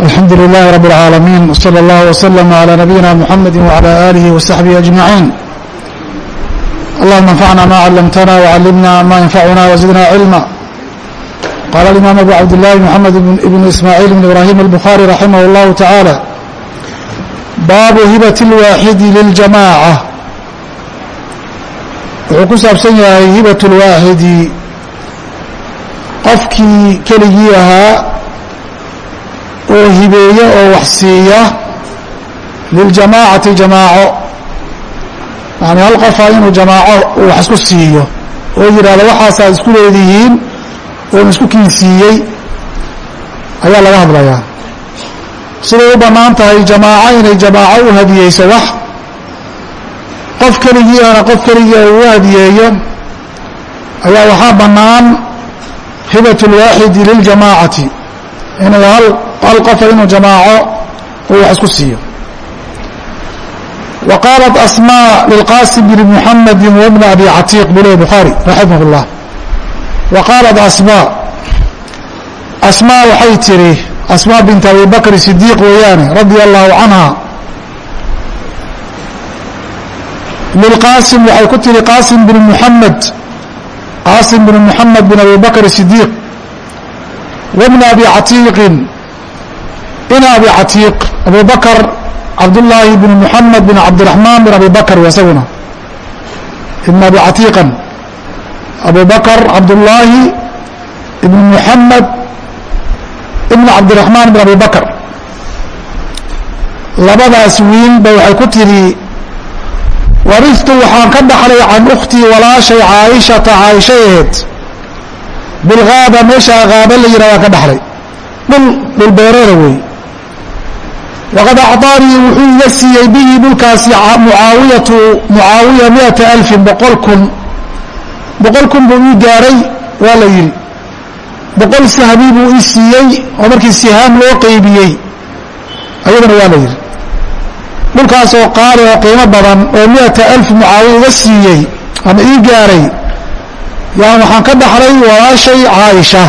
الحمد لله رب العالمين وصلى الله وسلم على نبينا محمد وعلى آله وصحبه أجمعين اللهم انفعنا ما علمتنا وعلمنا ما ينفعنا وزدنا علما قال الإمام أبو عبد الله محمد بن إسماعيل بن إبراهيم البخاري رحمه الله تعالى باب هبة الواحد للجماعة wuxuu ku saabsan yahay hibaة الواaxidi qofkii keligii ahaa oo hibeeya oo wax siiya liljamaacati jamaaco. Yani hal qofa inuu jamaaco wax isku siiyo oo yidhahdo waxaasaad isku leedihiin oon isku kiinsiiyey ayaa laga hadlayaa. Siday u bannaan tahay jamaaco inay jamaaco u hadiyeyso wax qof keligii ana qof keligii uu hadiyeeyo ayaa waxaa bannaan hibat اlwaaxidi liljamaacati inuu hal qofa inuu jamaaco uu wax isku siiyo. Wa qaalat asmaa lilqaasim bni muxamedi wabni abi catiiq bulehi bukhaari raximah llah wa qaalat asmaa asmaa waxay tidhi asmaa bint abi sidiiq weeyaane radia allahu canha lilqaasim waxay ku tidhi qaasim bn muxamed qaasim bn muxamed bin abi sidiiq wbn abi catiiqin in abi catiiq abu bakr cabdullaahi bn muxamed bn cabdiraxmaan bn abi bakr isaguna ibn abi catiiqan abu bakr cabdullaahi ibn muxamed ibn cabdiraxmaan bn abi bakr labadaas wiil ba waxay ku tihi waristu waxaan ka dhaxlay can ukhtii walaashay caaishata caaishaeed bilgaaba meesha gaaba la yihahdaa ka dhaxlay. Dhul dhulbeereeda wey waqad acطaanii wuxuu iga siiyey bihi dhulkaasi mucaawiyatu mucaawiya miata alfin boqol kun. Boqol kun buu ii gaaray waa la yidhi. Boqol sahmi buu ii siiyey oo markii sihaam loo qeybiyey ayadana waa la yidhi. Dhulkaasoo qaali oo qiimo badan oo miata alf mucaawiya iga siiyey ama ii gaaray yaan waxaan ka dhaxlay walaashay caaisha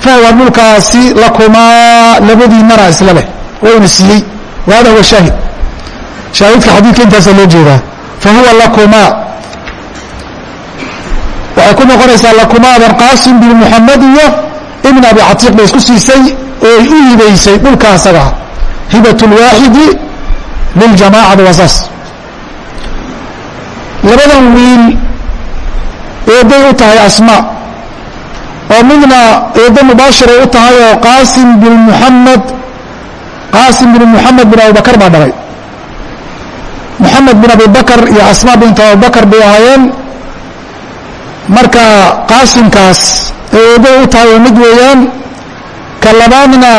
fahuwa dhulkaasi lakumaa labadiinana isla leh. Wayna siiyey. Wahada huwa shaahid. Shaahidka xadiidka intaasaa loo jeedaa. Fahuwa lakumaa waxay ku noqonaysaa lakumaadan qaasim bin muxamed iyo ibn abi catiiq bay isku siisay oo ay u hibaysay dhulka hibat lwaaxidi liljamaacati waa saas. Labadan wiil eeday u tahay asmaa oo midna eeddo mubaashiray u tahay oo qaasim bin muxamed qaasim bin muxamed bin abubakar baa dhalay. Moxamed bin abibakar iyo asmaa bint abubakar bay ahaayeen. Marka qaasimkaas ee eedday u tahay oo mid weeyaan ka labaadna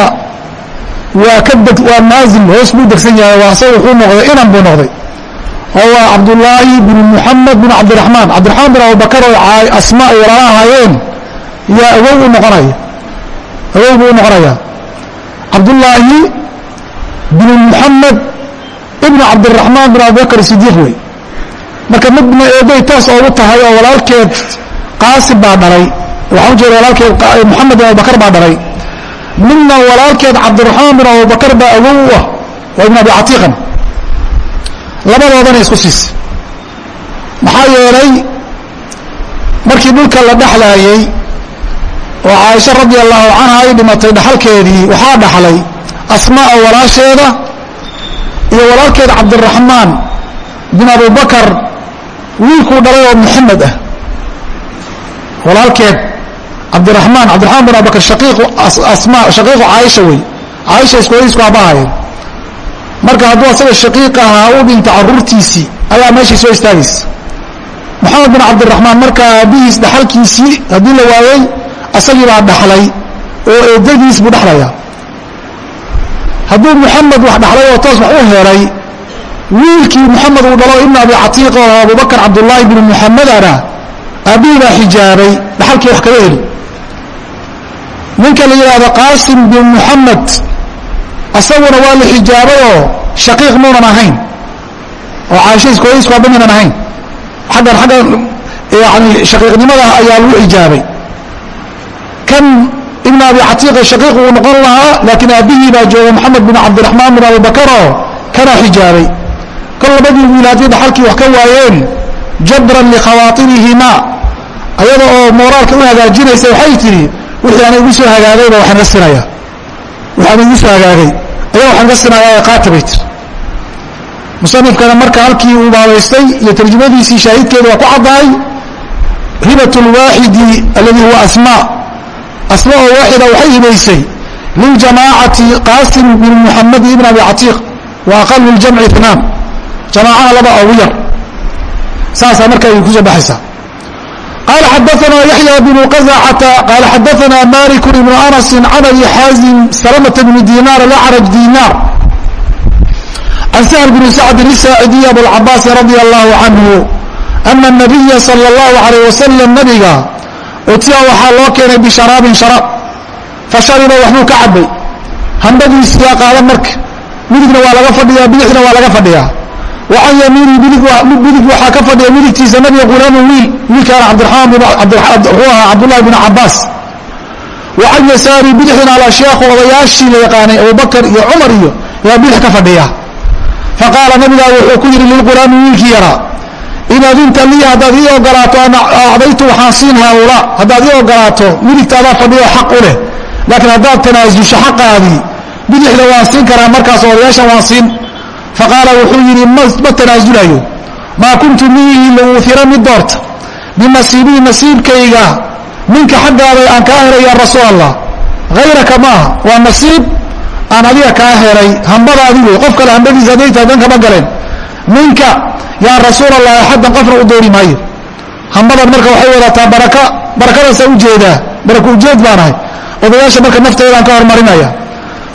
waa ka deg waa naazil hoos buu degsan yahay waa wuxuu noqday inan buu noqday oo waa cabdullaahi bin muxamed bin cabdiraxmaan cabdiraxmaan bin abubakar oo asma ay walaala ahaayeen yaa awow u noqonaya awow buu u noqonayaa cabdullaahi bin muxamed ibn cabdiraxmaan bin abubakar sidiiq wey. Marka midna eeday toos oogu tahay oo walaalkeed qaasim baa dhalay. Waxaan ujeeda walaalkeed moxamed bin abubakar baa dhalay. Midna walaalkeed cabdiraxmaan bin abubakar baa awow u ah waa ibn abi catiiqan labadoodana isku siisay maxaa yeelay markii dhulka la dhexlaayey oo caaisha radi allahu canha ay dhimatay dhaxalkeedii waxaa dhaxlay asmaa walaasheeda iyo walaalkeed cabdiraxmaan bin abubakar wiilkuu dhalay oo maxamed ah. Walaalkeed cabdiraxmaan cabdiraxmaan bin abubakar shaqiiqu asma shaqiiqu caaisha wey caaisha isku isku aabahayeen marka hadduu asaga shaqiiq ahaa u dhinta caruurtiisii ayaa meeshii soo istaagaysa moxamed bin cabdiraxmaan markaa aabihiis dhaxalkiisii haddii la waayey asagii baa dhaxlay oo eedadiis buu dhexlayaa hadduu moxamed wax dhaxlay oo toos wax u helay wiilkii moxamed uu dhalo ibn abi catiiq oo abubakar cabdullaahi bin muxamedana aabbihii baa xijaabay dhaxalkii wax kaga heli. Ninka la yidhaahdo qaasim bin muxamed asaguna waa la xijaabayoo shaqiiq muunan ahayn. Oo caaisha iskooyisku hadda maynan ahayn. Xaggan xaggan yani shaqiiqnimada ayaa lagu xijaabay. Kan ibn abi catiiqa shaqiiq uu noqon lahaa laakiin aabbihii baa jooga moxamed bin cabdiraxmaan bin abibakaro kana xijaabay. Kol labadii wiil haddii dhaxalkii wax ka waayeen jabran likhawaaطirihimaa ayada oo mooraalka u hagaajinaysa waxay tidhi wixii ana igu soo hagaagayba waxaan ga sinaya wixi ana igu soo ayaa waxaan ga sinaya qaata musanifkana marka halkii uu baabaystay iyo tarjumadiisii shaahidkeeda waa ku caddahay hibat lwaaxidi alladii huwa asmaa asma oo waaxida waxay hibaysay. Liljamaacati qaasim bin muxamed ibn abi catiiq wa aqalu ljamci inaan jamaacana laba ugu yar. Saasaa marka ay ku soo baxaysaa qaala xadaana yaxya bnu qazacata qaala xadaana maliku ibnu anasi can abi xaazim salamata bni dinaar alacraj dinaar can sahl bni sacdin isaacidiy abulcabaasi radia allahu canhu ana nabiya sala allahu alayh wasalam nabiga utiya waxaa loo keenay bisharaabin sharaab fa shariba waxbuu ka cabay hambadiisiyaa qaadan marka midigna waa laga fadhiyaa bidixna waa laga fadhiyaa wa can yamiini bidig waxaa ka fadhiya midigtiisa nabiga qulaamu wiil wiilkaana cabdiramaan wuxuu ahaa cabdullahi bn cabaas wa can yasaari bidixdina ala sheekhu odayaashii la yaqaanay abubakar iyo cumar iyo yaa bidix ka fadhiya faqaala nabigaa wuxuu ku yidhi lilqulaami wiilkii yaraa in adinta lii haddaad ii ogolaato acdaytu waxaan siin haaulaa haddaad ii ogolaato midigtaadaa fadhiyo xaq u leh laakiin haddaad tanaasusho xaqaadii bidixda waan siin karaa markaas odayaashan waan siin faqaala wuxuu yidhi ma tanaasulayo maa kuntu miihi lauuira mid doorta binasiibii nasiibkayga minka xaggaaday aan kaa helay ya rasuul allah hayraka maaha waa nasiib aan adiga kaa helay hambadaadi wey qof kale hambadiisa hadday tahay kama galeen minka yaa rasuul allah axaddan qofna u doori maayo hambadan marka waxay wadataa baraka barakadaasa u jeedaa baraka ujeed baanahay odayaasha marka nafteedaan ka hormarinaya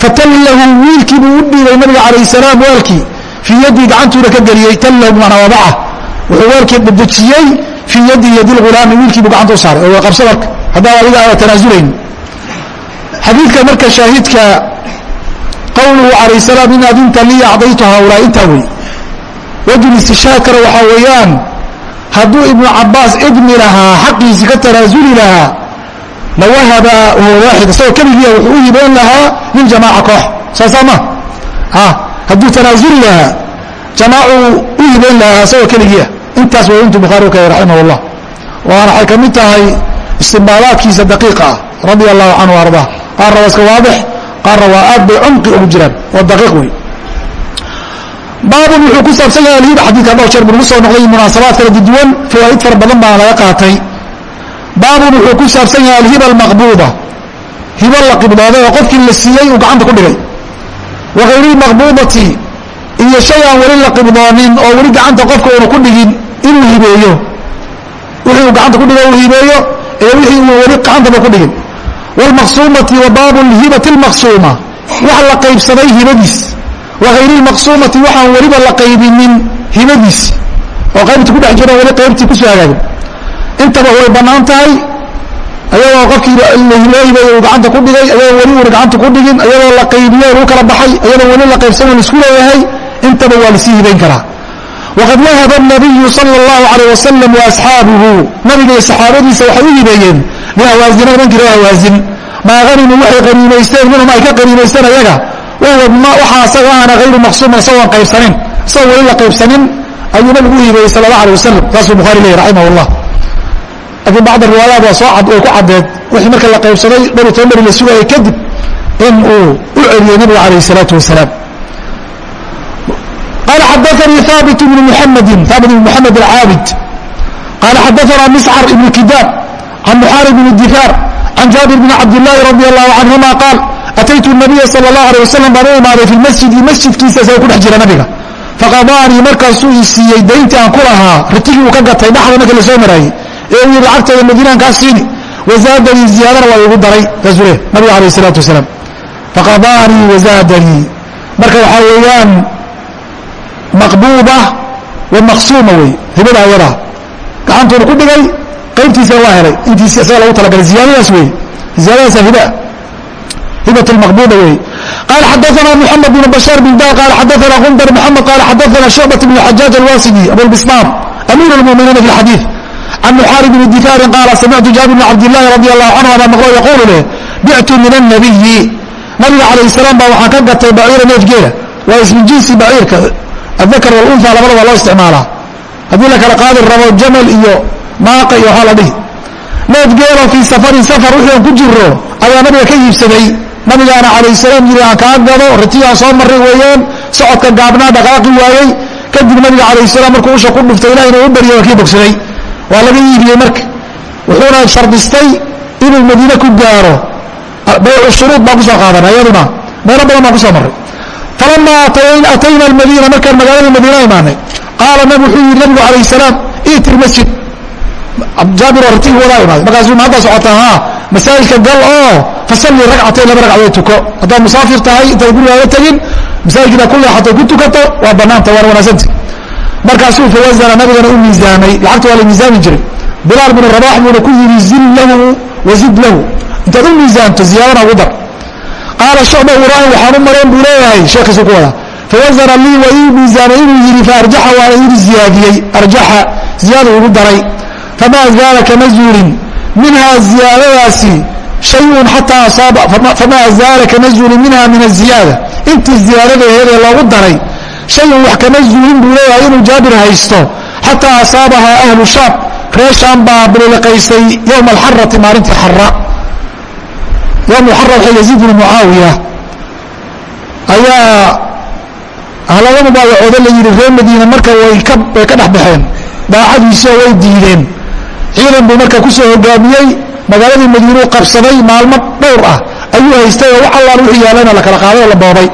fatallahu wiilkii buu u dhiibay nabiga calayh salaam waalkii. Fii yaddii gacantuuna ka geliyey tallahu bimacnaa wadaca wuxuu waalkii dhadejiyey fii yaddi yadi lghulaami wiilkii buu gacanta u saaray. Oo qabso marka haddaan adiga aana tanaasulayn xadiidka marka shaahidka qowluhu calayh salaam in adinta lii acdaytu haulaa intaa wey. Wajul istishhaadkana waxaa weeyaan hadduu ibnu cabaas idmi lahaa xaqiisii ka tanaasuli lahaa lawahaba waaxid isagoo keligiia wuxuu u hibeyn lahaa liljamaaca koox saasaa ma. Hadduu tanaasuli lahaa jamaacuu u hibeyn lahaa isagoo keligiia. Intaas waa intuu bukhaari u keenay raximah اllah waana waxay ka mid tahay istimbaadaadkiisa daqiiqa ah radia allahu canhu ardaa qaarna waa iska waadix qaarna waa aad bay cumqi ugu jiraan. Waa daqiiq wey baabun wuxuu ku saabsan yahay alhiba xadiidkan dhowr jeer buu nagu soo noqday munaasabaad kala duwan fawaa'id fara badan baana laga qaatay. Baabun wuxuu ku saabsan yahay alhiba almaqbuuda hibo la qibdooday oo qofkii la siiyey uu gacanta ku dhigay. Wa hayri lmaqbuudati iyo shay aan weli la qibdoonin oo weli gacanta qofka uuna ku dhigin inuu hibeeyo. Wixii uu gacanta ku dhigo uu hibeeyo ee wixii uu weli gacantaba ku dhigin. Wاlmaqsuumati wa baabu lhibati اlmaqsuuma wax la qaybsaday hibadiis. Wa hayri lmaqsuumati waxaan weliba la qaybinin hibadiis. Oo qaybta ku dhex jiro weli qaybtii ku soo hagaagin. Intaba way bannaan tahay ayagoo qofkii loo hibeeye uu gacanta ku dhigay ayagoo weli uuna gacanta ku dhigin ayagoo la qaybiyo lagu kala baxay ayadoo weli la qaybsan laisku leeyahay intaba waa lasii hibayn karaa waqad wahaba الnabiyu salى اllahu عalيه wasalam waasxaabuhu nabiga iyo saxaabadiisa waxay u hibeeyeen lihawaazina nimankii reer hawaasin maa hanimu waxay qaniimaysteen minhum ay ka qaniimaysteen ayaga waxaa asaga ahana hayru maqsuumin isagoon qaybsanin isagoo weli la qaybsanin ayuu nabigu u hibeeyey sal اlah alيه wasalam saasuu bukhari leeyay raximah اllah laakiin bacd riwaayaat waa soo way ku caddeed wixii marka la qaybsaday dhowr iyo toban beri la sugayay kadib in uu u celiyey nabiga calayh الsalaatu wasalaam قال xdثnي ثابت بن محمد ثابت بن محمد العاabد قال xdثna مسcر بن كdاb عن محارب بن الدثاr عن جابر بن عبد اللhi رضي الله عنهma قاaل أتyت النبي صلى الله عليه وسلم baan u imaaday في المسجد masjidkiisa isagoo ku dhex jira nabiga faqadاanii markaasuu i siiyey dayntii aan ku lahaa ritigii uu ka gatay dhaxda marka lasoo maraayey ee uu yihi lacagtooda madiinaan kaa siini wazaadanii ziyaadana waa igu daray saasuu le nabiga alayه الصلاaةu وaسلام faqadاanii wazaadanii marka waxaa weeyaan maqbuuba wa maqsuuma wey hibada ayadaa gacantuuna ku dhigay qaybtiisana waa helay intiisi isaga lagu talagalay ziyaadadaas wey ziyaadadaasa hiba hibat lmaqbuuba wey qala xadaثna mحamed بn bashاr بn da qala xadaثna gundar mحamed qala xadaثna شhucbaة بn xajaaج alwasidi abulbistam amiir اlmuminiina fi اxadiiث can muxaarib bni dikaarin qaala samictu jaabir bn cabdillaahi radi allahu canhu baa maqlo yaquulu leh bictu min annabiyi nabiga calayh salaam baa waxaan ka gatay baciira neefgeela waa ismi jinsi baciirka adakar walunfa labadaba loo isticmaalaa haddii la kala qaadi rabo jamal iyo maaqa iyo waxaa la dhihi neefgeelo fii safarin safar wixii aan ku jiro ayaa nabiga ka iibsaday nabigaana calayh salaam yiri aan kaa gado ratigaan soo marray weeyaan socodka gaabnaa dhaqaaqi waayey kadib nabiga calayh salaam markuu usha ku dhuftay ilahina u bariyay waa kii bogsaday waa laga iibiyey marka. Wuxuuna shardistay inuu madiine ku gaaro. Baycu shuruud baan ku soo qaadanay iyaduna meelo badan baan ku soo marray. Falamaa atayna almadiina markaan magaalada madiina imaanay qaala nabi wuxuu yidhi nabigu calayh salaam iti lmasjid jaabir oo ratigu wadaa imaaday markaasuu ma haddaa socotaa haa masaajidka gal oo fasalli ragcatayn laba ragcadood tuko. Haddaad musaafir tahay intaad gurigaaga tegin masaajidkina ku leexatay ku tukato waa bannaanta waana wanaagsanta markaasuu fawasana nabigana u miisaamay lacagta waa la miisaami jiray. Bilaal binu rabax buuna ku yidhi zil lahu wazid lahu. Intaad u miisaanto ziyaadana ugu dar. Qaala shucba uraan waxaan u marayn buu leeyahay sheekhiisu ku wadaa fawasana lii waa ii miisaamay inuu yidhi faarjaxa waana ii ziyaadiyey arjaxa ziyaada ugu daray. Famaa zaala kama zuulin minhaa ziyaadadaasi shayun xataa asaaba famaa zaala kama zuulin minha min aziyaada intii ziyaadada aheedee loogu daray shayun wax kama zuulin buu leeyahay inuu jaabir haysto. Xataa asaabahaa ahlu shaam reer shaam baa biliqaysay yowma alxarati maalintii xara yowm alxara waxaa yaziid bnu mucaawiya. Ayaa ahlaba mubaayacooda la yidhi reer madiina marka way ka way ka dhex baxeen daacadiisoo way diideen. Ciidan buu marka ku soo hogaamiyey magaaladii madiinuu qabsaday maalmo dhowr ah. Ayuu haystay oo wax allaan wixii yaallayna la kala qaaday oo la boobay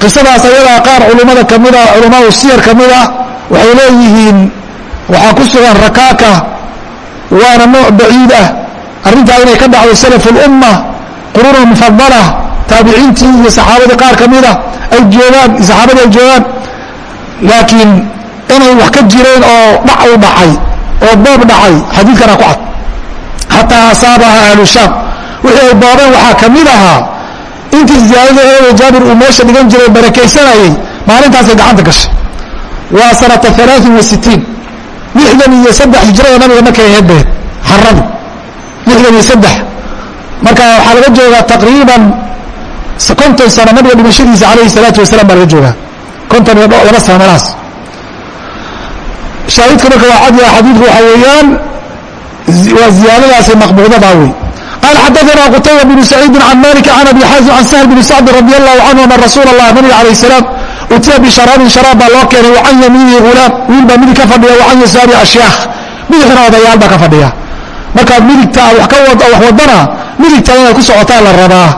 qisadaas ayadaa qaar culummada kamida culamaau siyar ka mida waxay leeyihiin waxaa ku sugan rakaaka waana nooc baciid ah. Arrintaa inay ka dhacdo salaf ulumma quruuna mufadala taabiciintii iyo saxaabadii qaar ka mida ay joogaan saxaabadii ay joogaan. Laakiin inay wax ka jireen oo dhac u dhacay oo boob dhacay xadiidkana ku cad. Xataa asaabaha ahlu shaam wixii ay boobeen waxaa ka ahaa intii ziyaadadaheeda jaabir uu meesha dhigan jiray barakaysanayey maalintaasay gacanta gashay. Waa sanata alaain wa sitiin lixdan iyo saddex hijrada nabiga markay ahayd beed xaradu lixdan iyo saddex. Marka waxaa laga joogaa taqriiban konton sano nabiga dhimashadiisa calayhi salaatu wasalam baa laga joogaa. Konton iyo laba sano meelahaas shaahidka marka waa cad yaha xadiidku waxaa weeyaan waa ziyaadadaasi maqbuudadaa wey qال xadثna qتayba بن سacيidi عan mالك عan abi xaزim عan سهل بن sacd رضي الlaه عanه أن rasuul الlah nabiga عalaيه السلام utiya bisharaabin sharaab baa loo keenay wacan yamiinihi hulaam wiil baa midig ka fadhiya wacan yasaari ashyaakh midigna odayaal baa ka fadhiya markaad midigta wax ka wax wadana midigta inaad ku socotaa la rabaa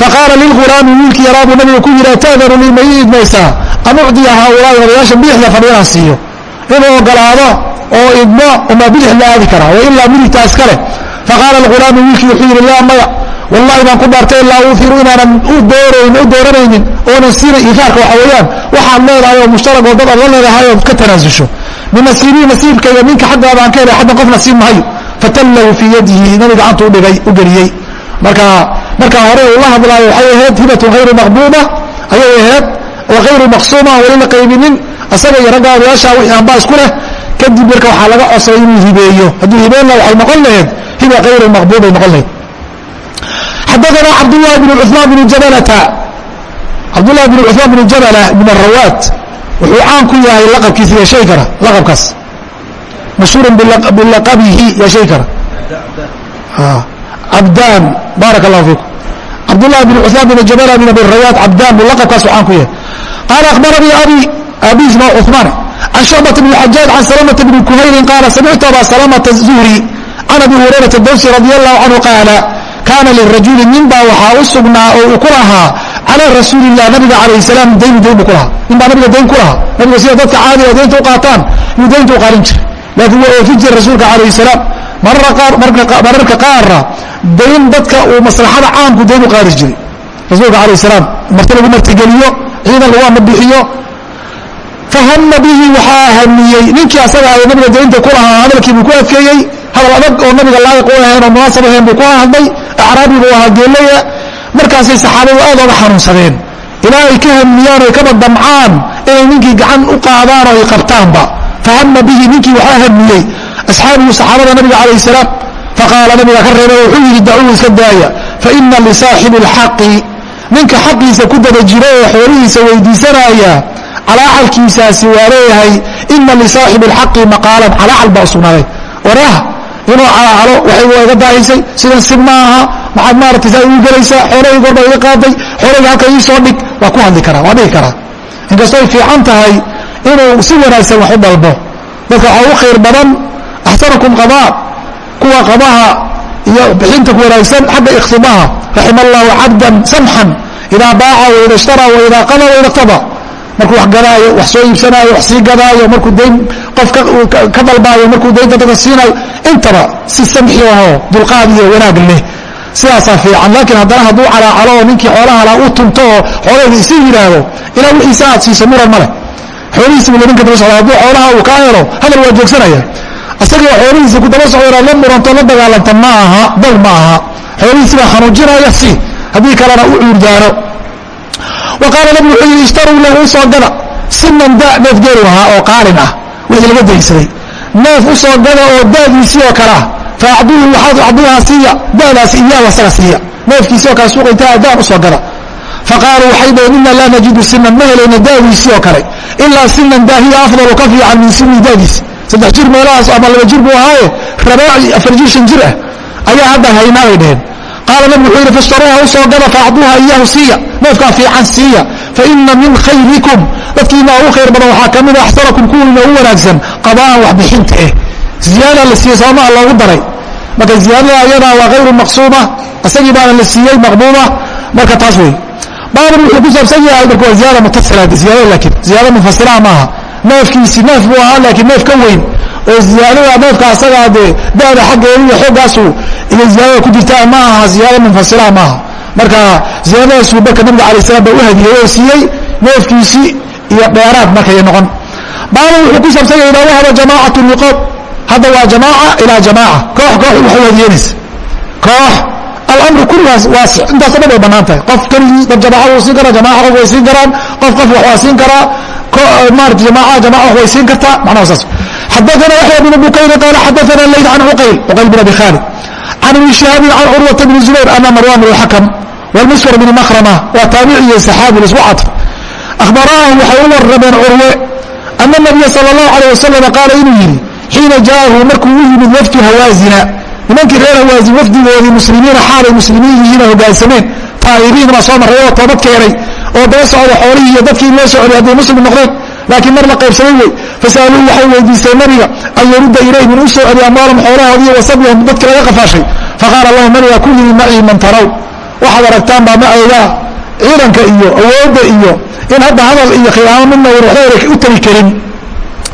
faqaala lilghulaami wiilkii yaraabuu nabiga ku yidhi ata'danu lii ma ii idmaysaa an ucdiya haaulaa'i odayaasha bidixda fadhiyana siiyo inuu ogolaado oo idmo umaa bidix la aadi karaa wa ilaa midigtaa iska leh faqaala alghulaamu wiilkii wuxuu yidhi laa maya wallahi baan ku dhaartay laa uufiru inaanan u dooranaynin oonan siina iifaarka waxa weeyaan waxaad leedahay oo mushtarag oo dad aad la leedahay ood ka tanaasusho min nasiibii nasiibkayga minka xaggaada aan ka helay xaddan qof nasiib mahayo fatallahu fii yadihi nabi gacanta udhigay u geliyey marka markaa hore uu la hadlaayo waxay ahayd hibatun hayru maqbuuba ayay ahayd oo hayru maqsuuma aan weli la qaybinin asaga iyo ragga odayaasha wixii anbaa isku leh kadib marka waxaa laga codsaday inuu hibeeyo hadduu hibeen laha waxay noqon laheyd hiba hayru maqbuubay noqon laheyd xadaana cabdulahi bn cumaan bn jabalata cabdulahi bn cumaan bn jabala bn rawaat wuxuu caan ku yahay laqabkiisa sheegi kara laqabkaas mashhuurun bilaqabihi sheegi kara cabdaan baarak allahu fiikum cabdulahi bn cumaan bn jabala bn abi rawaat cabdaan buu laqabkaas caan ku yahay qaala akhbaranii abi abiis ma cumaan can shucbata bn xajaaj can salamata bni kuhayrin qaala samictu aba salamata zuhri can abi hurayrata dawsi radi allahu canhu qaala kaana lirajuli ninbaa waxaa u sugnaa oo uu ku lahaa calaa rasuulilah nabiga calayh salaam daynu dayn buu ku lahaa ninbaa nabiga dayn ku lahaa nabiga sida dadka caadiga daynta u qaataan yuu daynta u qaarin jiray laakiin waa oofin jiray rasuulka calayh salaam mararka qaarna dayn dadka uu maslaxada caamku dayn u qaadi jiray rasuulka calayh salaam marti lagu martigeliyo ciidan lagu ama bixiyo fahama bihi waxaa hamiyey ninkii asaga ay nabiga daynta ku lahaa hadalkiibuu ku adkeeyey hadal adag oo nabiga laayiq u ahayn oo munaasab ahayn buu ku hadlay acraabi buu ahaa geelaya markaasay saxaabadu aad oga xanuunsadeen. Ilaa ay ka hamiyaan oy kaba damcaan inay ninkii gacan u qaadaan oo ay qabtaanba. Fahama bihi ninkii waxaa hamiyey asxaabigu saxaabada nabiga calayh salaam faqaala nabiga ka reebay wuxuu yidhi dacuu iska daaya. Faina lisaaxibi اlxaqi ninka xaqiisa ku daba jira ee xoolihiisa weydiisanaya calaacalkiisaasi waa leeyahay ina lisaaxibi اlxaqi maqaalan. Calaacal baa usugnaaday warah inuu calaacalo waxay iga daahisay sidan sig ma aha maxaad maarata saa ii gelaysaa xoolahii gorbaa iga qaaday xoolahii halka ii soo dhig waa ku hadli karaa waa dhihi karaa. Inkastoo ay fiican tahay inuu si wanaagsan wax u dalbo dadka waxaa ugu khayr badan axsanakum qadaa kuwa qabaha iyo bixinta ku wanaagsan xagga ikhtibaha raxima allahu cabdan samxan idaa baaca waida ishtaraa waida qada waida qtada markuu wax gadaayo wax soo iibsanaayo wax sii gadaayo markuu dayn qof ka dalbaayo markuu daynta dadka siinayo intaba si samxi ahoo dulqaad iyo wanaag leh. Sidaasaa fiican. Laakiin haddana hadduu calaacalo oo ninkii xoolaha la u tunto oo xoolahayda isi yidhaahdo ilaa wixiisa aad siiso muran ma leh. Xoolihiisa buu ninka daba socda hadduu xoolaha uu kaa helo hadal waa joogsanaya. Asagoo xoolihiisa ku daba socdo inaad la muranto la dagaalanta ma aha dal ma aha. Xoolihiisi baa xanuujinaya si. Haddii kalena u cuurdaano wa qaala nabigu wuxuu yidhi ishtaruu lahu u soo gada sinan da neef geelu ahaa oo qaalin ah wixii laga daysaday neef u soo gada oo daadiisii oo kale ah faacduuhu waxaad acduuha siiya dadaas iyaahu asaga siiya neefkiisii oo kale suuqa intaa adaan u soo gada faqaaluu waxay dhaheen ina laa najidu sinan ma helayna daadiisii oo kale ilaa sinan daahiya afdalu ka fiican min sini daadiis saddex jir meelahaas ama laba jir buu ahaaye rabaaci afar jir shan jir ah ayaa hadda haynaa bay dhaheen qaala nabigu wuxuu yidhi fashtaruuha u soo gada faacduuha iyaahu siiya neefkaa fiican siiya. Faina min khayrikum. Dadkiina ugu khayr badan waxaa ka mida axsanakum kuwiina ugu wanaagsan qada'an waxbixinta eh. Ziyaada la siiyey soomaa loogu daray. Marka ziyaadada ayadaa waa hayru maqsuuma isagii baana la siiyey maqbuuma marka taas wey baabun wuxuu ku saabsan yahay marka waa ziyaada mutasila ziyaada laakiin ziyaada munfasila maaha. Neefkiisi neef buu ahaa laakiin neef ka weyn oo ziyaadada neefka asagaa dee da'da xaggeeda iyo xooggaasu iyo ziyaadada ku jirtaa ma aha ziyaada munfasila maaha. Marka ziyaadadaasuu marka nabiga alay slam ba u hadiyey oo siiyey neefkiisii iyo dheeraad markay noqon. Baabun wuxuu ku saabsan yahay idaa wahaba jamaacatu liqoom hadda waa jamaaca ilaa jamaaca. Koox koox wax wadiyanaysa koox alamru kulligaas waasi intaaso dhan way bannaan tahay. Qof keligii dad jamaaca wuu siin karaa jamaca qof way siin karaan. Qof qof wax waa siin karaa. Maarata jamaaca jamaca wax way siin kartaa. Macnaha saas xadaana yaxya bn bukayri qaala xadaana layd can cuqayl cuqayl bn abi khaalid can ibni shihaabin can curwata bni zubayr ana marwan bn xakam wlmisfar bn mahrama waa taabici iyo saxaabi lisku cadf ahbaraahum waxay u warrameen curwe ana nabiya sala allahu calayh wasalam qaala inuu yidhi xiina jaa'ahu markuu u yimid wafdu hawaasina nimankii reer hawaasin wafdigoodii muslimiina xaalay muslimiin yihiina hoggaansameen taa'iriin baa soo marray oo toobad keenay oo daba socda xoolihii iyo dadkii loo socday hadday muslim noqdeen laakiin mar la qaybsamay wey fasa'aluu waxay weydiisteen nabiga an yarudda ilayhim inuu soo celiyo amwaalahum xoolahoodii wasabyahum dadkii laga qafaashay. Faqaala lahu nabiga ku yimi macii man taraw. Waxaad aragtaan baa macayga ciidanka iyo awoodda iyo in hadda hadal iyo khiyaamo midna waxba u tari karin.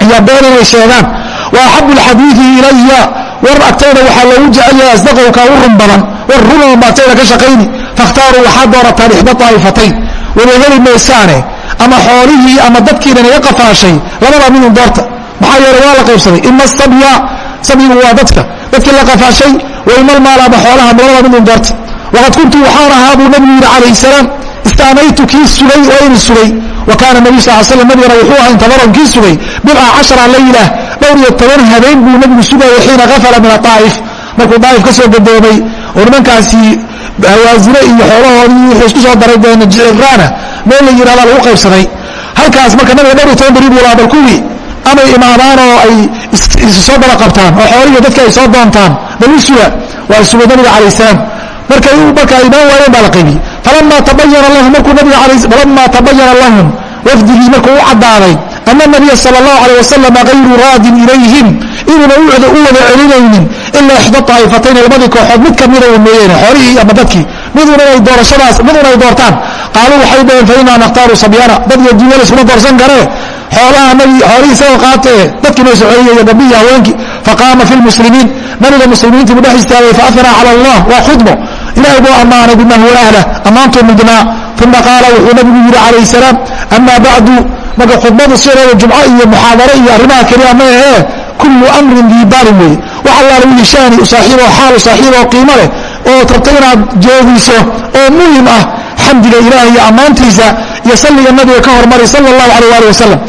Iyo been inay sheegaan waaxabu lxadiidi ilaya war agtayda waxaa loogu jecel yahay asdaqow kaa u run badan war runan ba agtayda ka shaqayni fakhtaaruu waxaad doorataan ixda taa'ifatayn wada heli maysaane ama xoolihii ama dadkiidan iga qafaashay labada midun doorta. Maxaa yeele waa la qaybsaday ima sabya sabyigu waa dadka. Dadkii la qafaashay wa ima almaal ama xoolaha labada midun doorta. Waqad kuntu waxaan ahaa buu nabigu yidhi calayh salaam istaanaytu kii sugay oo ina sugay. Wa kaana nabiy sal slam nabigana wuxuu ahaa intabaron kii sugay bidca cashara layla dhowr iyo toban habeen buu nabigu sugayay xiina afala min aaa'if markuu daaif ka soo gadoomay oo nimankaasi hawaasine iyo xoolahoodii wuxuu isku soo daray deen jiciraana meel la yidhahdaa lagu qaybsaday. Halkaas marka nabiga dhowr iyo toban beri buu lahaa bal kuwii amay imaadaan oo ay isu soo daba qabtaan oo xoolihiyo dadka ay soo doontaan bal u suga waa sugay nabiga calayh salaam. Markay marka imaan waayeen baa la qaybiyey. Falama tabayana lahum markuu nabiga falama tabayana lahum wafdigii markuu u caddaaday ana nabiya sala allahu calayh wasalam kayru raadin ilayhim inuuna u wada celinaynin ilaa ixda طaa'ifatayn labadii kooxood mid kamida u mooyeene xoolihii ama dadkii. Miduna inay doorashadaas miduna ay doortaan. Qaaluu waxay dhaheen fainaa nakhtaaru sabyana dad iyo dunya laskuma doorsan karee. Xoolaha nagi xoolihii isaga qaatee dadkii noo soo celiyay iyo gabdhihii haweenkii. Faqaama fi lmuslimiin nabiga muslimiintii buu dhex istaagay faafnaa cala allah waa khudbo. Ilahay buu ammaanay bima huwa ahlah ammaantuu mudnaa uma qaala wuxuu nabigu yidhi calayh salaam ama bacdu marka khudbadu sideeda jumco iyo muxaadaro iyo arrimaha keliya ma ahee kullu amrin diibaalin weeye. Wax allaala wixii shaani u saaxiiboo xaalu saaxiiboo qiimo leh oo rabta inaad joodiso oo muhiim ah xamdiga ilaah iyo ammaantiisa iyo salliga nabiga ka hormari sala allahu alayh ali wasalam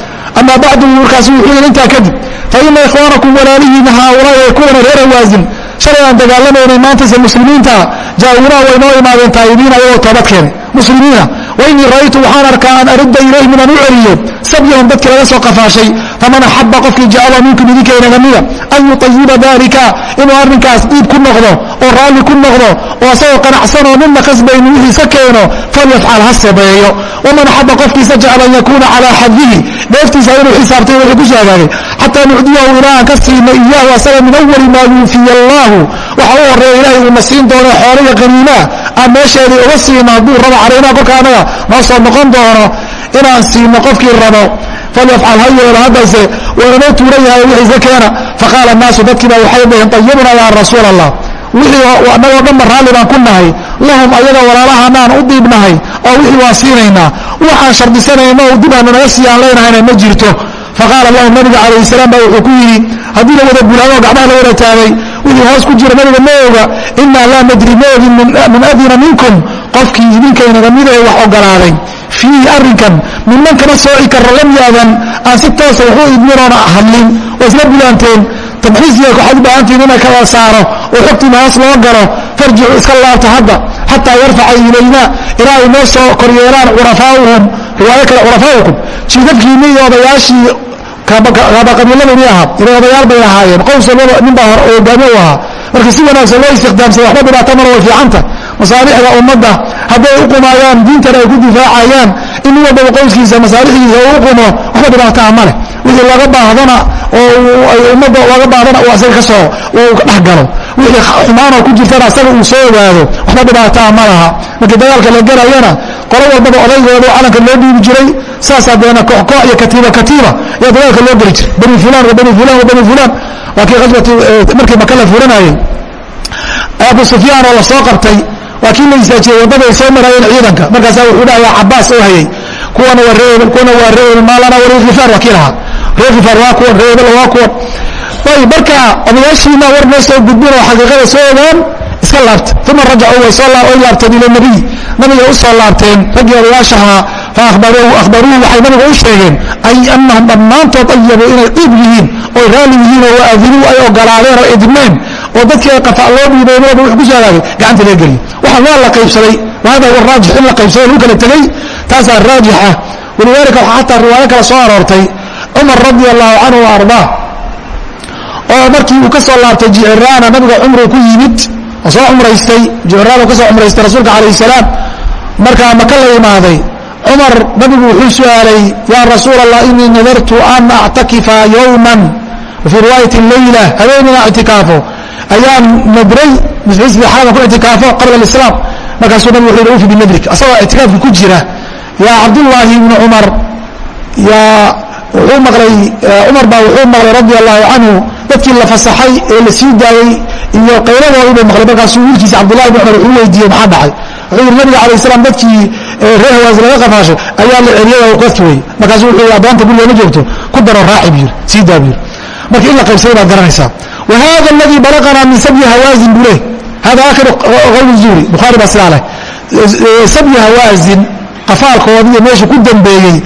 amaa bacdu markaas wuxuu yidhi intaa kadib fa ikhwaanakum walaalihiina haaulaa'i ee kuwana reer hawaasin shalay aan dagaalamaynay maantase muslimiinta jaawunaa way noo imaadeen taa'ibiin ayagoo toobad keenay muslimiina wainii ra'aytu waxaan arkaa an arudda ilayhim inaan u celiyo sabyahum dadkii laga soo qafaashay faman axaba qofkii jecelo minkum idinkainaga mida an yuطayiba dalika inuu arrinkaas dhiib ku noqdo oo raalli ku noqdo oo asagoo qanacsanoo midna khasbayni wixiisa keeno falyafcal ha sabeeyo waman axaba qofkiisa jecel an yakuuna calaa xadihi dheeftiisa inuu xisaabtay wuxuu ku soo hagaagay xataa nucdiyahu ilaa aan ka siino iyaahu asaga min awali maa yuufiya allaahu waxa u horreeya ilahay uuna siin doono xoolaya qaniimaa aan meesheedii uga siino hadduu rabo caraynaa kolka soo noqon doono inaan siino qofkii rabo. Falyafcal ha yeelo haddase waananoo tuuran yahay wixiisa keena. Faqaala annaasu dadkiiba waxay dhaheen ayibna yaa rasuul allah wixii annagoo dhanba raalli baan ku nahay lahum ayaga walaalahanaan u diibnahay oo wixii waan siinaynaa. Waxaan shardisanayno dib aanu naga siiyaan leynahayna ma jirto. Faqaala lahu nabiga calayh salaam baa wuxuu ku yidhi haddii la wada bulaamo gacmaha la wada taagay wixii hoos ku jira nabiga ma oga inaa laa nadri ma ogin min adina minkum qofkii idinkaynaga mid ee wax ogolaaday fiihi arrinkan minman kama sooci karo lam yaadan aan si toosa waxu idminoona hadlin oo isla bulaanteen tamxiisiya waxaad u baahantihin ina kala saaro oo xogtiina hoos loo galo farjicu iska laabta hadda xataa yarfaca ilayna ilaa noo soo koryeelaan curafaauhum riwaayo kale curafaaukum. Jiidafkiinni iyo odayaashii qabiiladani ahaa ila odayaal bay ahaayeen qows walbaba nin baa hogaamiye u ahaa. Marka si wanaagsan loo istikhdaamsada waxba dhibaato mara way fiicanta masaalixda ummadda hadday u qumaayaan diintana ay ku difaacayaan in nin walbaba qowskiisa masaalixdiisa u qumo waxba dhibaataa ma leh. Wixii laga baahdana oo ay ummadda laga baahdana uu asaga ka soo uu dhex galo. Wixii xumaanoo ku jirtana asaga uu soo ogaado waxba dhibaataa ma laha. Markii dagaalka la gelayana qolo walbaba odaygooda calanka loo dhiibi jiray saasaa deena kooxkoox iyo katiiba katiiba ayaa dagaalka loo geli jiray. Bani fulan wa bani fulan wa bani fulan waa kii aswati markii maka la furanayay abu sufyaan oo la soo qabtay waa kii la isaajiyey waddada ay soo maraayeen ciidanka. Markaasaa wuxuu dhahayaa cabaas oo hayay kuwana waa reebel kuwana waa reebel maalana wa reer khifaar waa kii lahaa reer khifaar waa kuwan reebel waa kuwan. Ayb marka odayaashiina war noo soo gudbin oo xaqiiqada soo ogaan iska laabta. Uma rajacuu way soo way laabteen ila nabiy. Nabiga u soo laabteen raggii odayaashahaa faahbaruuhu waxay nabiga u sheegeen ay anahum dhammaantood ayabuu inay dhiib yihiin oy raali yihiin oo waadinuu ay ogolaadeen oo idmeen oo dadkii qafa loo dhiibay maba wux ku soo hagaagay gacanta laga geliyo. Waxa waa la qaybsaday. Wahada huwa raajix in la qaybsaday lagu kala tegey taasaa raajixa. Walidaalika waxaa xataa riwaayo kale soo aroortay. Cumar radi allahu canhu wa ardaa oo markii uu ka soo laabtay jiciraana nabiga cumru ku yimid oo soo cumraystay. Jiciraan uu ka soo cumraystay rasuulka calayh salaam. Markaa maka la imaaday. Cumar nabigu wuxuu su'aalay yaa rasuul allah inii nadartu an actakifa yowman wafii riwaayati leyla habeenina ictikaafo ayaan nadray masjidka xarama ku ictikaafo qabla alislaam. Markaasuu nabig wuxuu yidhi ufi binadrik asagoo ictikaafka ku jira yaa cabdullaahi ibni cumar yaa wuxuu maqlay cumar baa wuxuu maqlay radia allahu canhu dadkii la fasaxay ee la sii daayey iyo qayladoodii buu maqlay. Markaasuu wiilkiisa cabdullahi ibni cumar wuxuu weydiiyey maxaa dhacay? Wuxuu yidhi nabiga alayh salaam dadkii reer hawaas laga qafaashay ayaa la celiyay dadki wey markaasuu wuxuu yidhi addoonta guriga ma joogto ku daro raaci buu yidhi sii daa buu yidhi. Marka in la qaybsaday baad garanaysaa wa hada aladii balaqanaa min sabyi hawaazin buu leh hada aakhiru qowli zuhri bukhaari baa sidaa leh sabyi hawaazin qafaalkoodii meesha ku dambeeyey